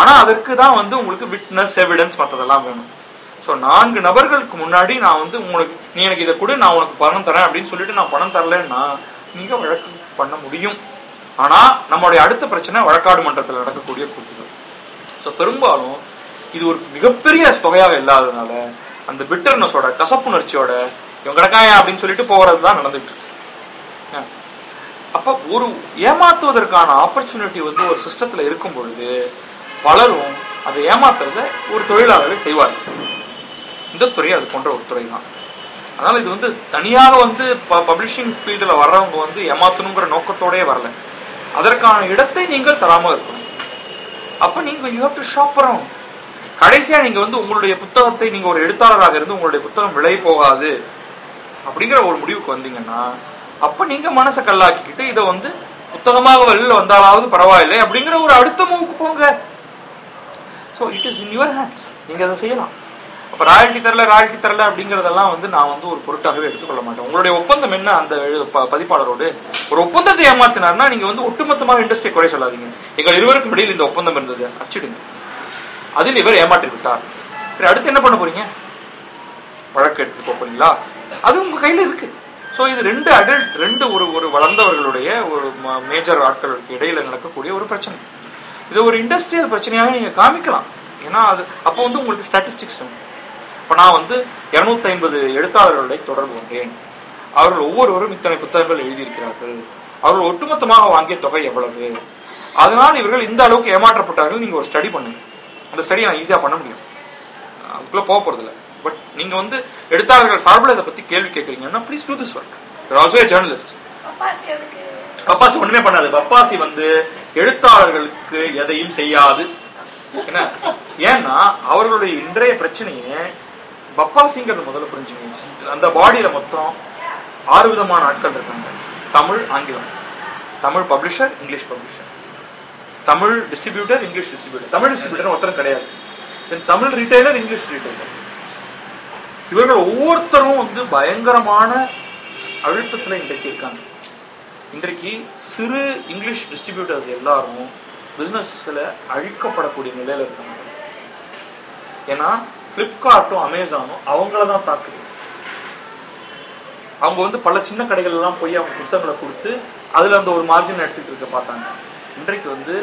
[SPEAKER 2] ஆனா அதற்கு தான் வந்து உங்களுக்கு விட்னஸ் எவிடன்ஸ் மற்றதெல்லாம் வேணும். ஸோ நான்கு நபர்களுக்கு முன்னாடி நான் வந்து உங்களுக்கு நீ எனக்கு இதை கொடு நான் உனக்கு பணம் தரேன் அப்படின்னு சொல்லிட்டு நான் பணம் தரலன்னா நீங்க வழக்கு பண்ண முடியும். ஆனா நம்மளுடைய அடுத்த பிரச்சனை வழக்காடு மன்றத்தில் நடக்கக்கூடிய கூத்துகள் ஸோ பெரும்பாலும் இது ஒரு மிகப்பெரிய தொகையாக இல்லாததுனால அந்த பிட்டர்னஸோட கசப்புணர்ச்சியோட இவன் கிடக்காயா அப்படின்னு சொல்லிட்டு போகிறது தான் நடந்துட்டு இருக்கு. ஏன்? அப்ப ஒரு ஏமாத்துவதற்கான ஆப்பர்ச்சுனிட்டி வந்து ஒரு சிஸ்டத்துல இருக்கும் பொழுது பலரும் அதை ஏமாத்துறத ஒரு தொழிலாளரை செய்வார் இந்த துறை அது போன்ற ஒரு துறை தான் அதனால இது வந்து தனியாக வந்து பப்ளிஷிங் ஃபீல்டில் வர்றவங்க வந்து ஏமாத்தணுங்கிற நோக்கத்தோடயே வரல. அதற்கான இடத்தை நீங்கள் தராமல் இருக்கணும். அப்போ நீங்கள் you have to shop around கடைசியா நீங்கள் வந்து உங்களுடைய புத்தகத்தை நீங்கள் ஒரு எழுத்தாளராக இருந்து உங்களுடைய புத்தகம் விலை போகாது அப்படிங்கிற ஒரு முடிவுக்கு வந்தீங்கன்னா அப்போ நீங்கள் மனசை கல்லாக்கிக்கிட்டு இதை வந்து புத்தகமாக வெளியில் வந்தாலாவது பரவாயில்லை அப்படிங்கிற ஒரு அடுத்த மூவுக்கு போங்க. So it is in your hands நீங்க அதை செய்யலாம். அப்போ ராயல்ட்டி தரல ராயல்ட்டி தரல அப்படிங்கிறதெல்லாம் வந்து நான் வந்து ஒரு பொருட்டாகவே எடுத்துக்கொள்ள மாட்டேன். உங்களுடைய ஒப்பந்தம் என்ன அந்த எழு- பதிப்பாளரோடு? ஒரு ஒப்பந்தத்தை ஏமாத்தினார்னா நீங்க வந்து ஒட்டுமொத்தமாக இண்டஸ்ட்ரி குறை சொல்லாதீங்க. எங்கள் இருவருக்கும் இடையில் இந்த ஒப்பந்தம் இருந்தது. அச்சிடுங்க. அதில் இவர் ஏமாற்றி விட்டார். சரி அடுத்து என்ன பண்ண போறீங்க? வழக்கு எடுத்துட்டு போறீங்களா? அது உங்க கையில இருக்கு. சோ இது ரெண்டு அடல்ட் ரெண்டு ஒரு ஒரு வளர்ந்தவர்களுடைய ஒரு மேஜர் ஆட்களுக்கு இடையில நடக்கக்கூடிய ஒரு பிரச்சனை. இது ஒரு இண்டஸ்ட்ரியல் பிரச்சனையாக நீங்கள் காமிக்கலாம். ஏன்னா அது அப்போ வந்து உங்களுக்கு ஸ்டாட்டிஸ்டிக்ஸ் இப்போ நான் வந்து 250 ஐம்பது எழுத்தாளர்களை தொடர்பு கொண்டேன். அவர்கள் ஒவ்வொருவரும் இத்தனை புத்தகங்கள் எழுதியிருக்கிறார்கள். அவர்கள் ஒட்டுமொத்தமாக வாங்கிய தொகை எவ்வளவு? அதனால் இவர்கள் இந்த அளவுக்கு ஏமாற்றப்பட்டார்கள். நீங்கள் ஒரு ஸ்டடி பண்ணுங்க. அந்த ஸ்டடி நான் ஈஸியாக பண்ண முடியும். அதுக்குள்ளே போக போகிறது இல்லை பட் நீங்கள் வந்து எழுத்தாளர்கள் சார்பில் இதை பற்றி கேள்வி கேட்குறீங்கன்னா please do this work also journalist
[SPEAKER 9] BAPASI
[SPEAKER 2] ஒண்ணுமே பண்ணாது. பப்பாசி வந்து எழுத்தாளர்களுக்கு எதையும் செய்யாது. என்ன? ஏன்னா அவர்களுடைய இன்றைய பிரச்சனையே பப்பாசிங்கிறது முதல்ல புரிஞ்சுங்க. அந்த பாடியில மொத்தம் ஆறு விதமான ஆட்கள் இருக்காங்க. தமிழ் ஆங்கிலம். Tamil publisher English publisher Tamil distributor English distributor Tamil distributor ஒருத்தரும் கிடையாது. தமிழ் ரீட்டைலர் இங்கிலீஷ் ரீட்டைலர் இவர்கள் ஒவ்வொருத்தரும் வந்து பயங்கரமான அழுத்தத்துல இன்றைக்கு இருக்காங்க. இன்றைக்கு சிறு இங்கிலீஷ் டிஸ்ட்ரிபியூட்டர்ஸ் எல்லாரும் பிஸ்னஸில் அழிக்கப்படக்கூடிய நிலையில் இருக்காங்க. ஏன்னா ஃப்ளிப்கார்ட்டும் அமேசானும் அவங்கள தான் தாக்குது. அவங்க வந்து பல சின்ன கடைகள் எல்லாம் போய் அவங்க புத்தகங்களை கொடுத்து அதுல அந்த ஒரு மார்ஜின் எடுத்துகிட்டு இருக்க பார்த்தாங்க. இன்றைக்கு வந்து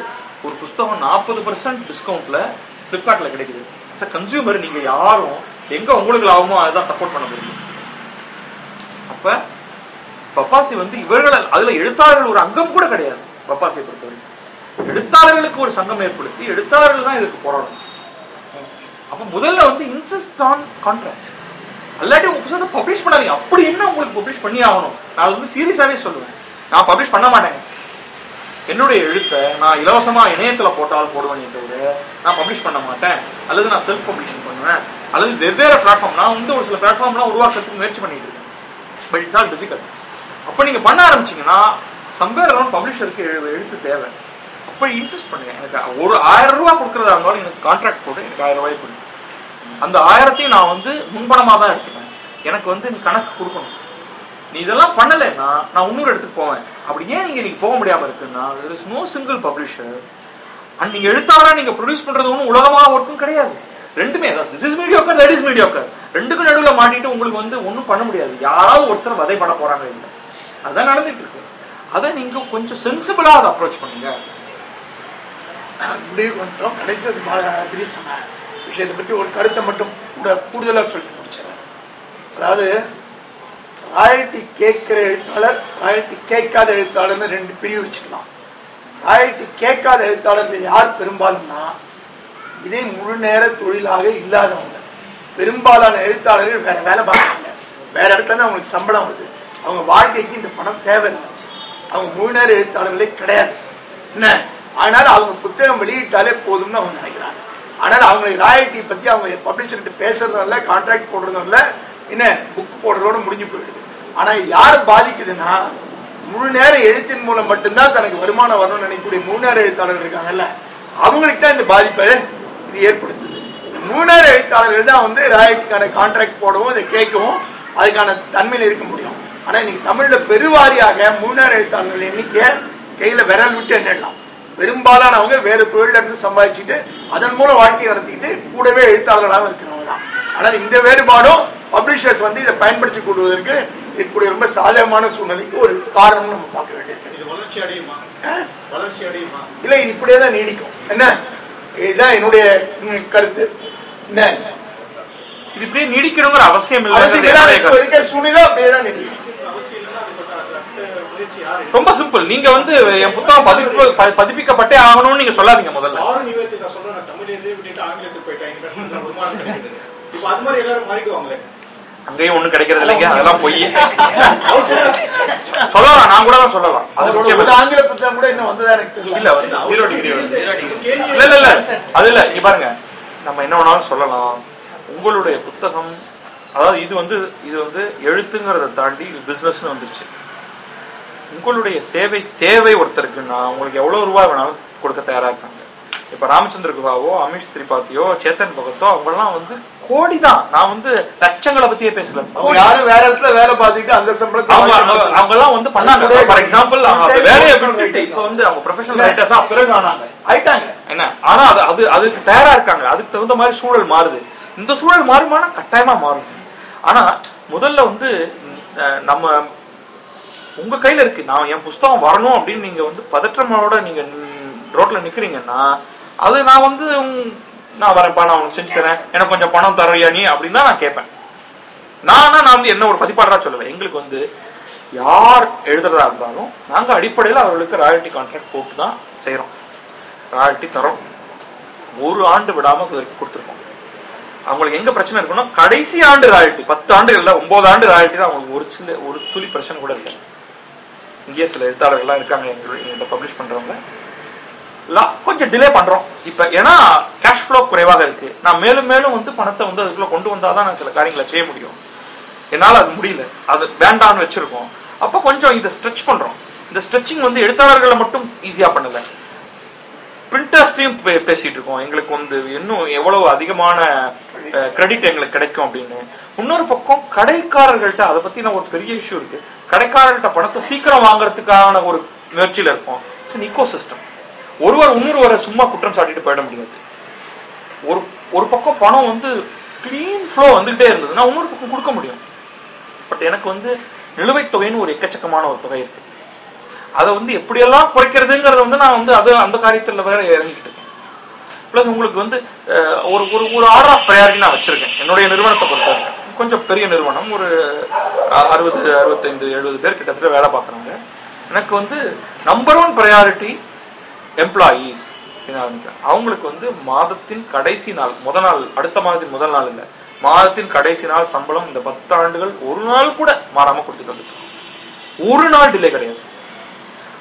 [SPEAKER 2] ஒரு புஸ்தகம் நாற்பது பர்சன்ட் டிஸ்கவுண்ட்ல ஃப்ளிப்கார்ட்டில் கிடைக்குது. அஸ் கன்சியூமர் நீங்க யாரும் எங்க உங்களுக்கு லாபமோ அதான் சப்போர்ட் பண்ண முடியும். அப்ப பப்பாசி வந்து இவர்கள் அதுல எழுத்தாளர்கள் ஒரு அங்கம் கூட கிடையாது பப்பாசியை பொறுத்தவரை எழுத்தாளர்களுக்கு ஒரு சங்கம் ஏற்படுத்தி எழுத்தாளர்கள் தான் இதுக்கு போராடணும். அப்ப முதல்ல வந்து இன்சிஸ்ட் ஆன் கான்ட்ராக்ட் அல்லாட்டி உங்க புத்தகத்தை பப்ளிஷ் பண்ணாதீங்க. அப்படி என்ன உங்களுக்கு பப்ளிஷ் பண்ணி ஆகணும்? நான் வந்து சீரியஸாவே சொல்லுவேன். நான் பப்ளிஷ் பண்ண மாட்டேங்க என்னுடைய எழுத்தை நான் இலவசமா இணையத்துல போட்டாலும் போடுவேன் தவிர நான் பப்ளிஷ் பண்ண மாட்டேன். அல்லது நான் செல்ஃப் பப்ளிஷிங் பண்ணுவேன். அல்லது வெவ்வேறு பிளாட்ஃபார்ம் நான் வந்து ஒரு சில பிளாட்ஃபார்ம்லாம் உருவாக்குறதுக்கு முயற்சி பண்ணிட்டு இருக்கேன். பட் இட்ஸ் ஆல் டிஃபிகல்ட் அப்போ நீங்கள் பண்ண ஆரம்பிச்சிங்கன்னா சம்வேர் அரௌண்ட் பப்ளிஷருக்கு எழுத்து தேவை. அப்போ இன்சிஸ்ட் பண்ணுங்க. எனக்கு ஒரு ஆயிரம் ரூபா கொடுக்குறதா இருந்தாலும் எனக்கு கான்ட்ராக்ட் போட்டு எனக்கு ஆயிரம் ரூபாய் கொடு. அந்த ஆயிரத்தையும் நான் வந்து முன்பணமாக தான் எடுத்துப்பேன். எனக்கு வந்து நீ கணக்கு கொடுக்கணும். நீ இதெல்லாம் பண்ணலைன்னா நான் இன்னொரு இடத்துக்கு போவேன். அப்படி ஏன் நீங்கள் இன்னைக்கு போக முடியாமல் இருக்குன்னா there is no single publisher and நீங்கள் எழுத்தாளராக நீங்கள் ப்ரொடியூஸ் பண்ணுறது ஒன்றும் உலகமாக ஒர்க்கும் கிடையாது. ரெண்டுமே this is mediocre that is mediocre ரெண்டுக்கும் நடுவில் மாட்டிட்டு உங்களுக்கு வந்து ஒன்றும் பண்ண முடியாது. யாராவது ஒருத்தர் வதை பண்ண போகிறாங்க இல்லை. அதான் நடந்துட்டு இருக்கு. அதை நீங்க கொஞ்சம் சென்சிபிளா அதை அப்ரோச் பண்ணுங்க.
[SPEAKER 1] முடிவு பண்ணிட்டோம் கடைசி மாதிரி சொன்ன விஷயத்தை பற்றி ஒரு கருத்தை மட்டும் கூட கூடுதலாக சொல்லி முடிச்சிடறேன். அதாவது ராயல்ட்டி கேட்கிற எழுத்தாளர் ராயல்ட்டி கேட்காத எழுத்தாளர்னு ரெண்டு பிரிவு வச்சுக்கலாம். ராயல்ட்டி கேட்காத எழுத்தாளர்கள் யார் பெரும்பாலும்னா இதே முழு நேர தொழிலாக இல்லாதவங்க. பெரும்பாலான எழுத்தாளர்கள் வேற வேலை பார்க்குறாங்க. வேற இடத்துல அவங்களுக்கு சம்பளம் வருது. அவங்க வாழ்க்கைக்கு இந்த பணம் தேவையில்லை. அவங்க முழு நேர எழுத்தாளர்களே கிடையாது. என்ன? அதனால அவங்க புத்தகம் வெளியிட்டாலே போதும்னு அவங்க நினைக்கிறாங்க. ஆனால் அவங்களுக்கு ராயல்ட்டி பத்தி அவங்க பப்ளிஷர்கிட்ட பேசுறதும் இல்லை கான்ட்ராக்ட் போடுறதும் இல்லை என்ன புக் போடுறதோட முடிஞ்சு போயிடுது. ஆனா யார் பாதிக்குதுன்னா முழு நேர எழுத்தின் மூலம் மட்டும்தான் தனக்கு வருமானம் வரணும்னு நினைக்கக்கூடிய முழு நேர எழுத்தாளர்கள் இருக்காங்கல்ல அவங்களுக்கு தான் இந்த பாதிப்பை இது ஏற்படுத்துது. இந்த முழு நேர எழுத்தாளர்கள் தான் வந்து ராயல்ட்டிக்கான கான்ட்ராக்ட் போடவும் இதை கேட்கவும் அதுக்கான தன்மையில் இருக்க முடியும். ஆனா இன்னைக்கு தமிழ்ல பெருவாரியாக முழு நேர எழுத்தாளர்கள் எண்ணிக்கை கையில விரல் விட்டு எண்ணலாம் பெரும்பாலானவங்க வேற தொழில இருந்து சம்பாதிச்சுட்டு அதன் மூலம் வாழ்க்கையை நடத்திக்கிட்டு கூடவே எழுத்தாளர்களாக இருக்கிறவங்க தான். ஆனால் இந்த வேறுபாடும் பப்ளிஷர்ஸ் வந்து இதை பயன்படுத்தி கொள்வதற்கு இருக்கக்கூடிய ரொம்ப சாதகமான சூழ்நிலைக்கு ஒரு காரணம் நம்ம பார்க்க வேண்டியிருக்கு.
[SPEAKER 7] இது வளர்ச்சி அடையுமா? வளர்ச்சி அடையுமா?
[SPEAKER 1] இல்ல இது இப்படியே தான் நீடிக்கும். என்ன? இதுதான் என்னுடைய கருத்து. என்ன?
[SPEAKER 2] இது இப்படியே நீடிக்கணுங்கிற அவசியம் இல்லை
[SPEAKER 1] சூழ்நிலை அப்படியே தான் நீடிக்கும்
[SPEAKER 7] அவசியம் இல்லைன்னா அதுக்கான முயற்சி யாரு
[SPEAKER 2] ரொம்ப சிம்பிள் நீங்க வந்து என் புத்தகம் பதிப்பு பதிப்பிக்கப்பட்டே ஆகணும்னு நீங்க சொல்லாதீங்க முதல்ல. அங்கேயும் ஒண்ணும் கிடைக்கிறது இல்லைங்க. அதெல்லாம் பொய். சொல்லலாம். நான் கூட தான் சொல்லலாம். அது
[SPEAKER 1] ஆங்கில புத்தகம் கூட இன்னும் வந்ததா எனக்கு
[SPEAKER 2] இல்ல வந்து. ஜீரோ டிகிரி இல்ல இல்ல. இல்ல அது இல்ல. இங்க பாருங்க. நம்ம என்ன வேணாலும் சொல்லலாம். உங்களுடைய புத்தகம் அதாவது இது வந்து இது வந்து எழுத்துங்கிறத தாண்டி பிசினஸ்னு வந்துருச்சு. உங்களுடைய சேவை தேவை ஒருத்தருக்குன்னா உங்களுக்கு எவ்வளவு ரூபாய் வேணாலும் கொடுக்க தயாரா இருக்காங்க இப்ப ராமச்சந்திர குஹாவோ அமிஷ் திரிபாத்தியோ சேத்தன் பகத்தோ அவங்கெல்லாம் வந்து கோடி தான் நான் வந்து லட்சங்களை பத்தியே பேசல.
[SPEAKER 1] அவங்க. யாரும் வேற இடத்துல வேலை பார்த்துக்கிட்டு அந்த சம்பளத்தை
[SPEAKER 2] அவங்க அவங்க எல்லாம் வந்து பண்ணாங்க. ஃபார் எக்ஸாம்பிள் அவங்க வேலையை விட்டுட்டு இப்ப வந்து அவங்க ப்ரொஃபஷனல் ரைட்டர்ஸா பிறகு ஆனாங்க.
[SPEAKER 1] ஆயிட்டாங்க.
[SPEAKER 2] என்ன? ஆனா அது அது அதுக்கு தயாரா இருக்காங்க அதுக்கு தகுந்த மாதிரி சூழல் மாறுது. இந்த சூழல் மாறுமானா கட்டாயமா மாறும். ஆனா முதல்ல வந்து நம்ம உங்க கையில இருக்கு. நான் என் புஸ்தகம் வரணும் அப்படின்னு நீங்க வந்து பதற்றமோட நீங்க ரோட்ல நிக்கிறீங்கன்னா அது நான் வந்து நான் வரேன்ப்பா நான் உனக்கு செஞ்சு தரேன். எனக்கு கொஞ்சம் பணம் தரையா நீ? அப்படின்னு தான் நான் கேட்பேன். நானா நான் வந்து என்ன ஒரு பதிப்பாளரா சொல்லல. எங்களுக்கு வந்து யார் எழுதுறதா இருந்தாலும் நாங்க அடிப்படையில் அவர்களுக்கு ராயல்டி கான்ட்ராக்ட் போட்டு தான் செய்யறோம் ராயல்டி தரோம் ஒரு ஆண்டு விடாம கொடுத்துருக்கோம். அவங்களுக்கு எங்க பிரச்சனை இருக்குன்னா கடைசி ஆண்டு ராயல்டி பத்து ஆண்டுகள்ல ஒன்பது ஆண்டு ராயல்டி தான் அவங்களுக்கு ஒரு சில ஒரு துளி பிரச்சனை கூட இல்லை. இங்கேயே சில எழுத்தாளர்கள்லாம் இருக்காங்க எங்களுக்கு பப்ளிஷ் பண்ணுறவங்க கொஞ்சம் டிலே பண்றோம். இப்போ ஏன்னா கேஷ் ஃப்ளோ குறைவாக இருக்கு. நான் மேலும் மேலும் வந்து பணத்தை வந்து அதுக்குள்ளே கொண்டு வந்தாதான் நான் சில காரியங்களை செய்ய முடியும். என்னால் அது முடியல. அது வேண்டான்னு வச்சிருக்கோம். அப்போ கொஞ்சம் இதை ஸ்ட்ரெச் பண்ணுறோம் இந்த ஸ்ட்ரெச்சிங் வந்து எழுத்தாளர்களை மட்டும் ஈஸியாக பண்ணலை. பிரிண்டர்ஸ்டையும் பேசிட்டு இருக்கோம் எங்களுக்கு வந்து இன்னும் எவ்வளவு அதிகமான கிரெடிட் எங்களுக்கு கிடைக்கும் அப்படின்னு. இன்னொரு பக்கம் கடைக்காரர்கள்ட்ட அதை பத்தின ஒரு பெரிய இஷ்யூ இருக்கு. கடைக்காரர்கள்ட்ட பணத்தை சீக்கிரம் வாங்குறதுக்கான ஒரு முயற்சியில இருக்கும். இட்ஸ் இக்கோ சிஸ்டம் ஒருவர் இன்னொருவரை சும்மா குற்றம் சாட்டிட்டு போயிட முடியாது. ஒரு ஒரு பக்கம் பணம் வந்து க்ளீன் ஃப்ளோ வந்துகிட்டே இருந்ததுன்னா இன்னொரு பக்கம் கொடுக்க முடியும். பட் எனக்கு வந்து நிலுவைத் தொகைன்னு ஒரு எக்கச்சக்கமான ஒரு தொகை இருக்கு. அதை வந்து எப்படியெல்லாம் குறைக்கிறதுங்கிறத வந்து நான் வந்து அது அந்த காரியத்தில் வேற இறங்கிக்கிட்டு இருக்கேன். ப்ளஸ் உங்களுக்கு வந்து ஒரு ஒரு ஒரு ஆர்டர் ஆஃப் ப்ரையாரிட்டி நான் வச்சிருக்கேன். என்னுடைய நிறுவனத்தை பொறுத்தவரை. கொஞ்சம் பெரிய நிறுவனம் ஒரு அறுபது அறுபத்தைந்து எழுபது பேர் கிட்டத்தட்ட வேலை பார்க்குறாங்க எனக்கு வந்து நம்பர் ஒன் ப்ரையாரிட்டி எம்ப்ளாயீஸ் அவங்களுக்கு வந்து மாதத்தின் கடைசி நாள் முத நாள் அடுத்த மாதத்தின் முதல் நாள் இல்லை. மாதத்தின் கடைசி நாள் சம்பளம் இந்த பத்து ஆண்டுகள் ஒரு நாள் கூட மாறாம கொடுத்துட்டு வந்துட்டு ஒரு நாள் டிலே கிடையாது.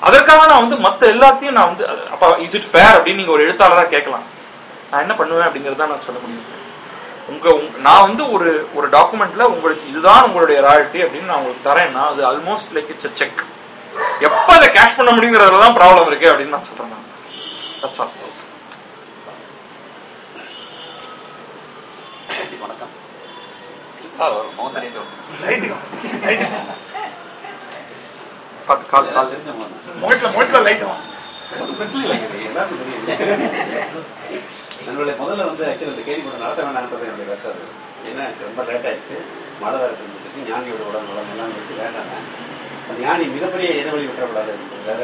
[SPEAKER 2] அதற்காக நான் வந்து மத்த எல்லாத்தையும் நான் வந்து அப்ப இஸ் இட் ஃபேர் அப்படின்னு நீங்க ஒரு எழுத்தாளரா கேட்கலாம். நான் என்ன பண்ணுவேன் அப்படிங்கறத நான் சொல்ல முடியும். உங்க உங்க- நான் வந்து ஒரு ஒரு டாக்குமெண்ட்ல உங்களுக்கு இதுதான் உங்களுடைய ராயல்ட்டி அப்படின்னு நான் உங்களுக்கு தரேன்னா அது ஆல்மோஸ்ட் லைக் இட்ஸ் செக் எப்ப அதை கேஷ் பண்ண முடியுங்கிறதுல தான் ப்ராப்ளம் இருக்கு அப்படின்னு நான் சொல்றேன் நான்.
[SPEAKER 9] வணக்கம்.
[SPEAKER 2] பார்த்து கால் கால்
[SPEAKER 1] முகத்துல முகத்துல லைட்
[SPEAKER 9] என்னுடைய முதல்ல வந்து ஆக்சுவலி இந்த கேள்வி கூட நடத்த வேண்டாம்ன்றது என்னுடைய கருத்து. என்ன ரொம்ப லேட் ஆயிடுச்சு. மழை வேறு இருந்துட்டு ஞானியோட உடல் நலம் எல்லாம் வச்சு வேண்டாங்க அந்த ஞானி மிகப்பெரிய இடைவெளி விட்டுறக்கூடாது வேற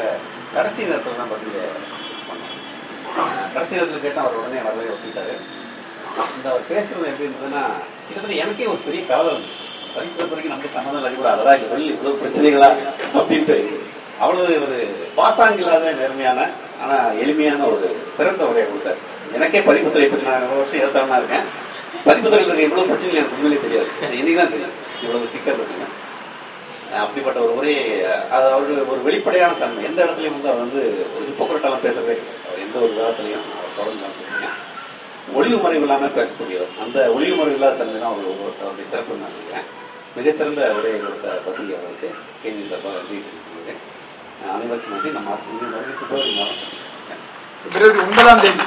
[SPEAKER 9] கடைசி நேரத்தில் தான் பண்ணோம் கடைசி நேரத்தில் கேட்டால் அவர் உடனே வரவே ஒப்பிட்டாரு இந்த அவர் பேசுறது எப்படி இருந்ததுன்னா கிட்டத்தட்ட எனக்கே ஒரு பெரிய கவலை இருந்துச்சு. படிக்கிற வரைக்கும் நமக்கு சம்மந்தம் இல்லை கூட அதெல்லாம் இங்க சொல்லி இவ்வளவு பிரச்சனைகளா அப்படின்ட்டு அவ்வளவு ஒரு பாசாங்க இல்லாத நேர்மையான ஆனா எளிமையான ஒரு சிறந்த உரையை கொடுத்தார். எனக்கே பதிப்புத்துறை பற்றி நான் வருஷம் எழுத்தாளனா இருக்கேன். பதிப்புத்துறையில் இருக்க எவ்வளவு பிரச்சனை எனக்கு உண்மையிலே தெரியாது. இன்னைக்கு தான் தெரியும். இவ்வளவு சிக்கல் இருக்குங்க. அப்படிப்பட்ட ஒரு உரையை அது அவரு ஒரு வெளிப்படையான தன்மை. எந்த இடத்துலையும் வந்து அவர் வந்து ஒரு ஹிப்போக்ரட்டாலாம் பேசுறதே அவர் எந்த ஒரு விதத்திலையும் அவர் தொடர்ந்து வந்துருக்கீங்க ஒளிவு மறைவு இல்லாமல் பேசக்கூடியவர். அந்த ஒளிவு மறைவு இல்லாத தன்மை தான் அவர் அவருடைய சிறப்பு நான் நினைக்கிறேன். மிகச்சிறந்த உரையை கொடுத்த பகுதி அவருக்கு கேள்வி சார்பாக நன்றி தெரிவித்துக்கிறேன் அனைவருக்கும் நன்றி. நம்ம பிப்ரவரி மாதம்
[SPEAKER 1] பிப்ரவரி ஒன்பதாம் தேதி.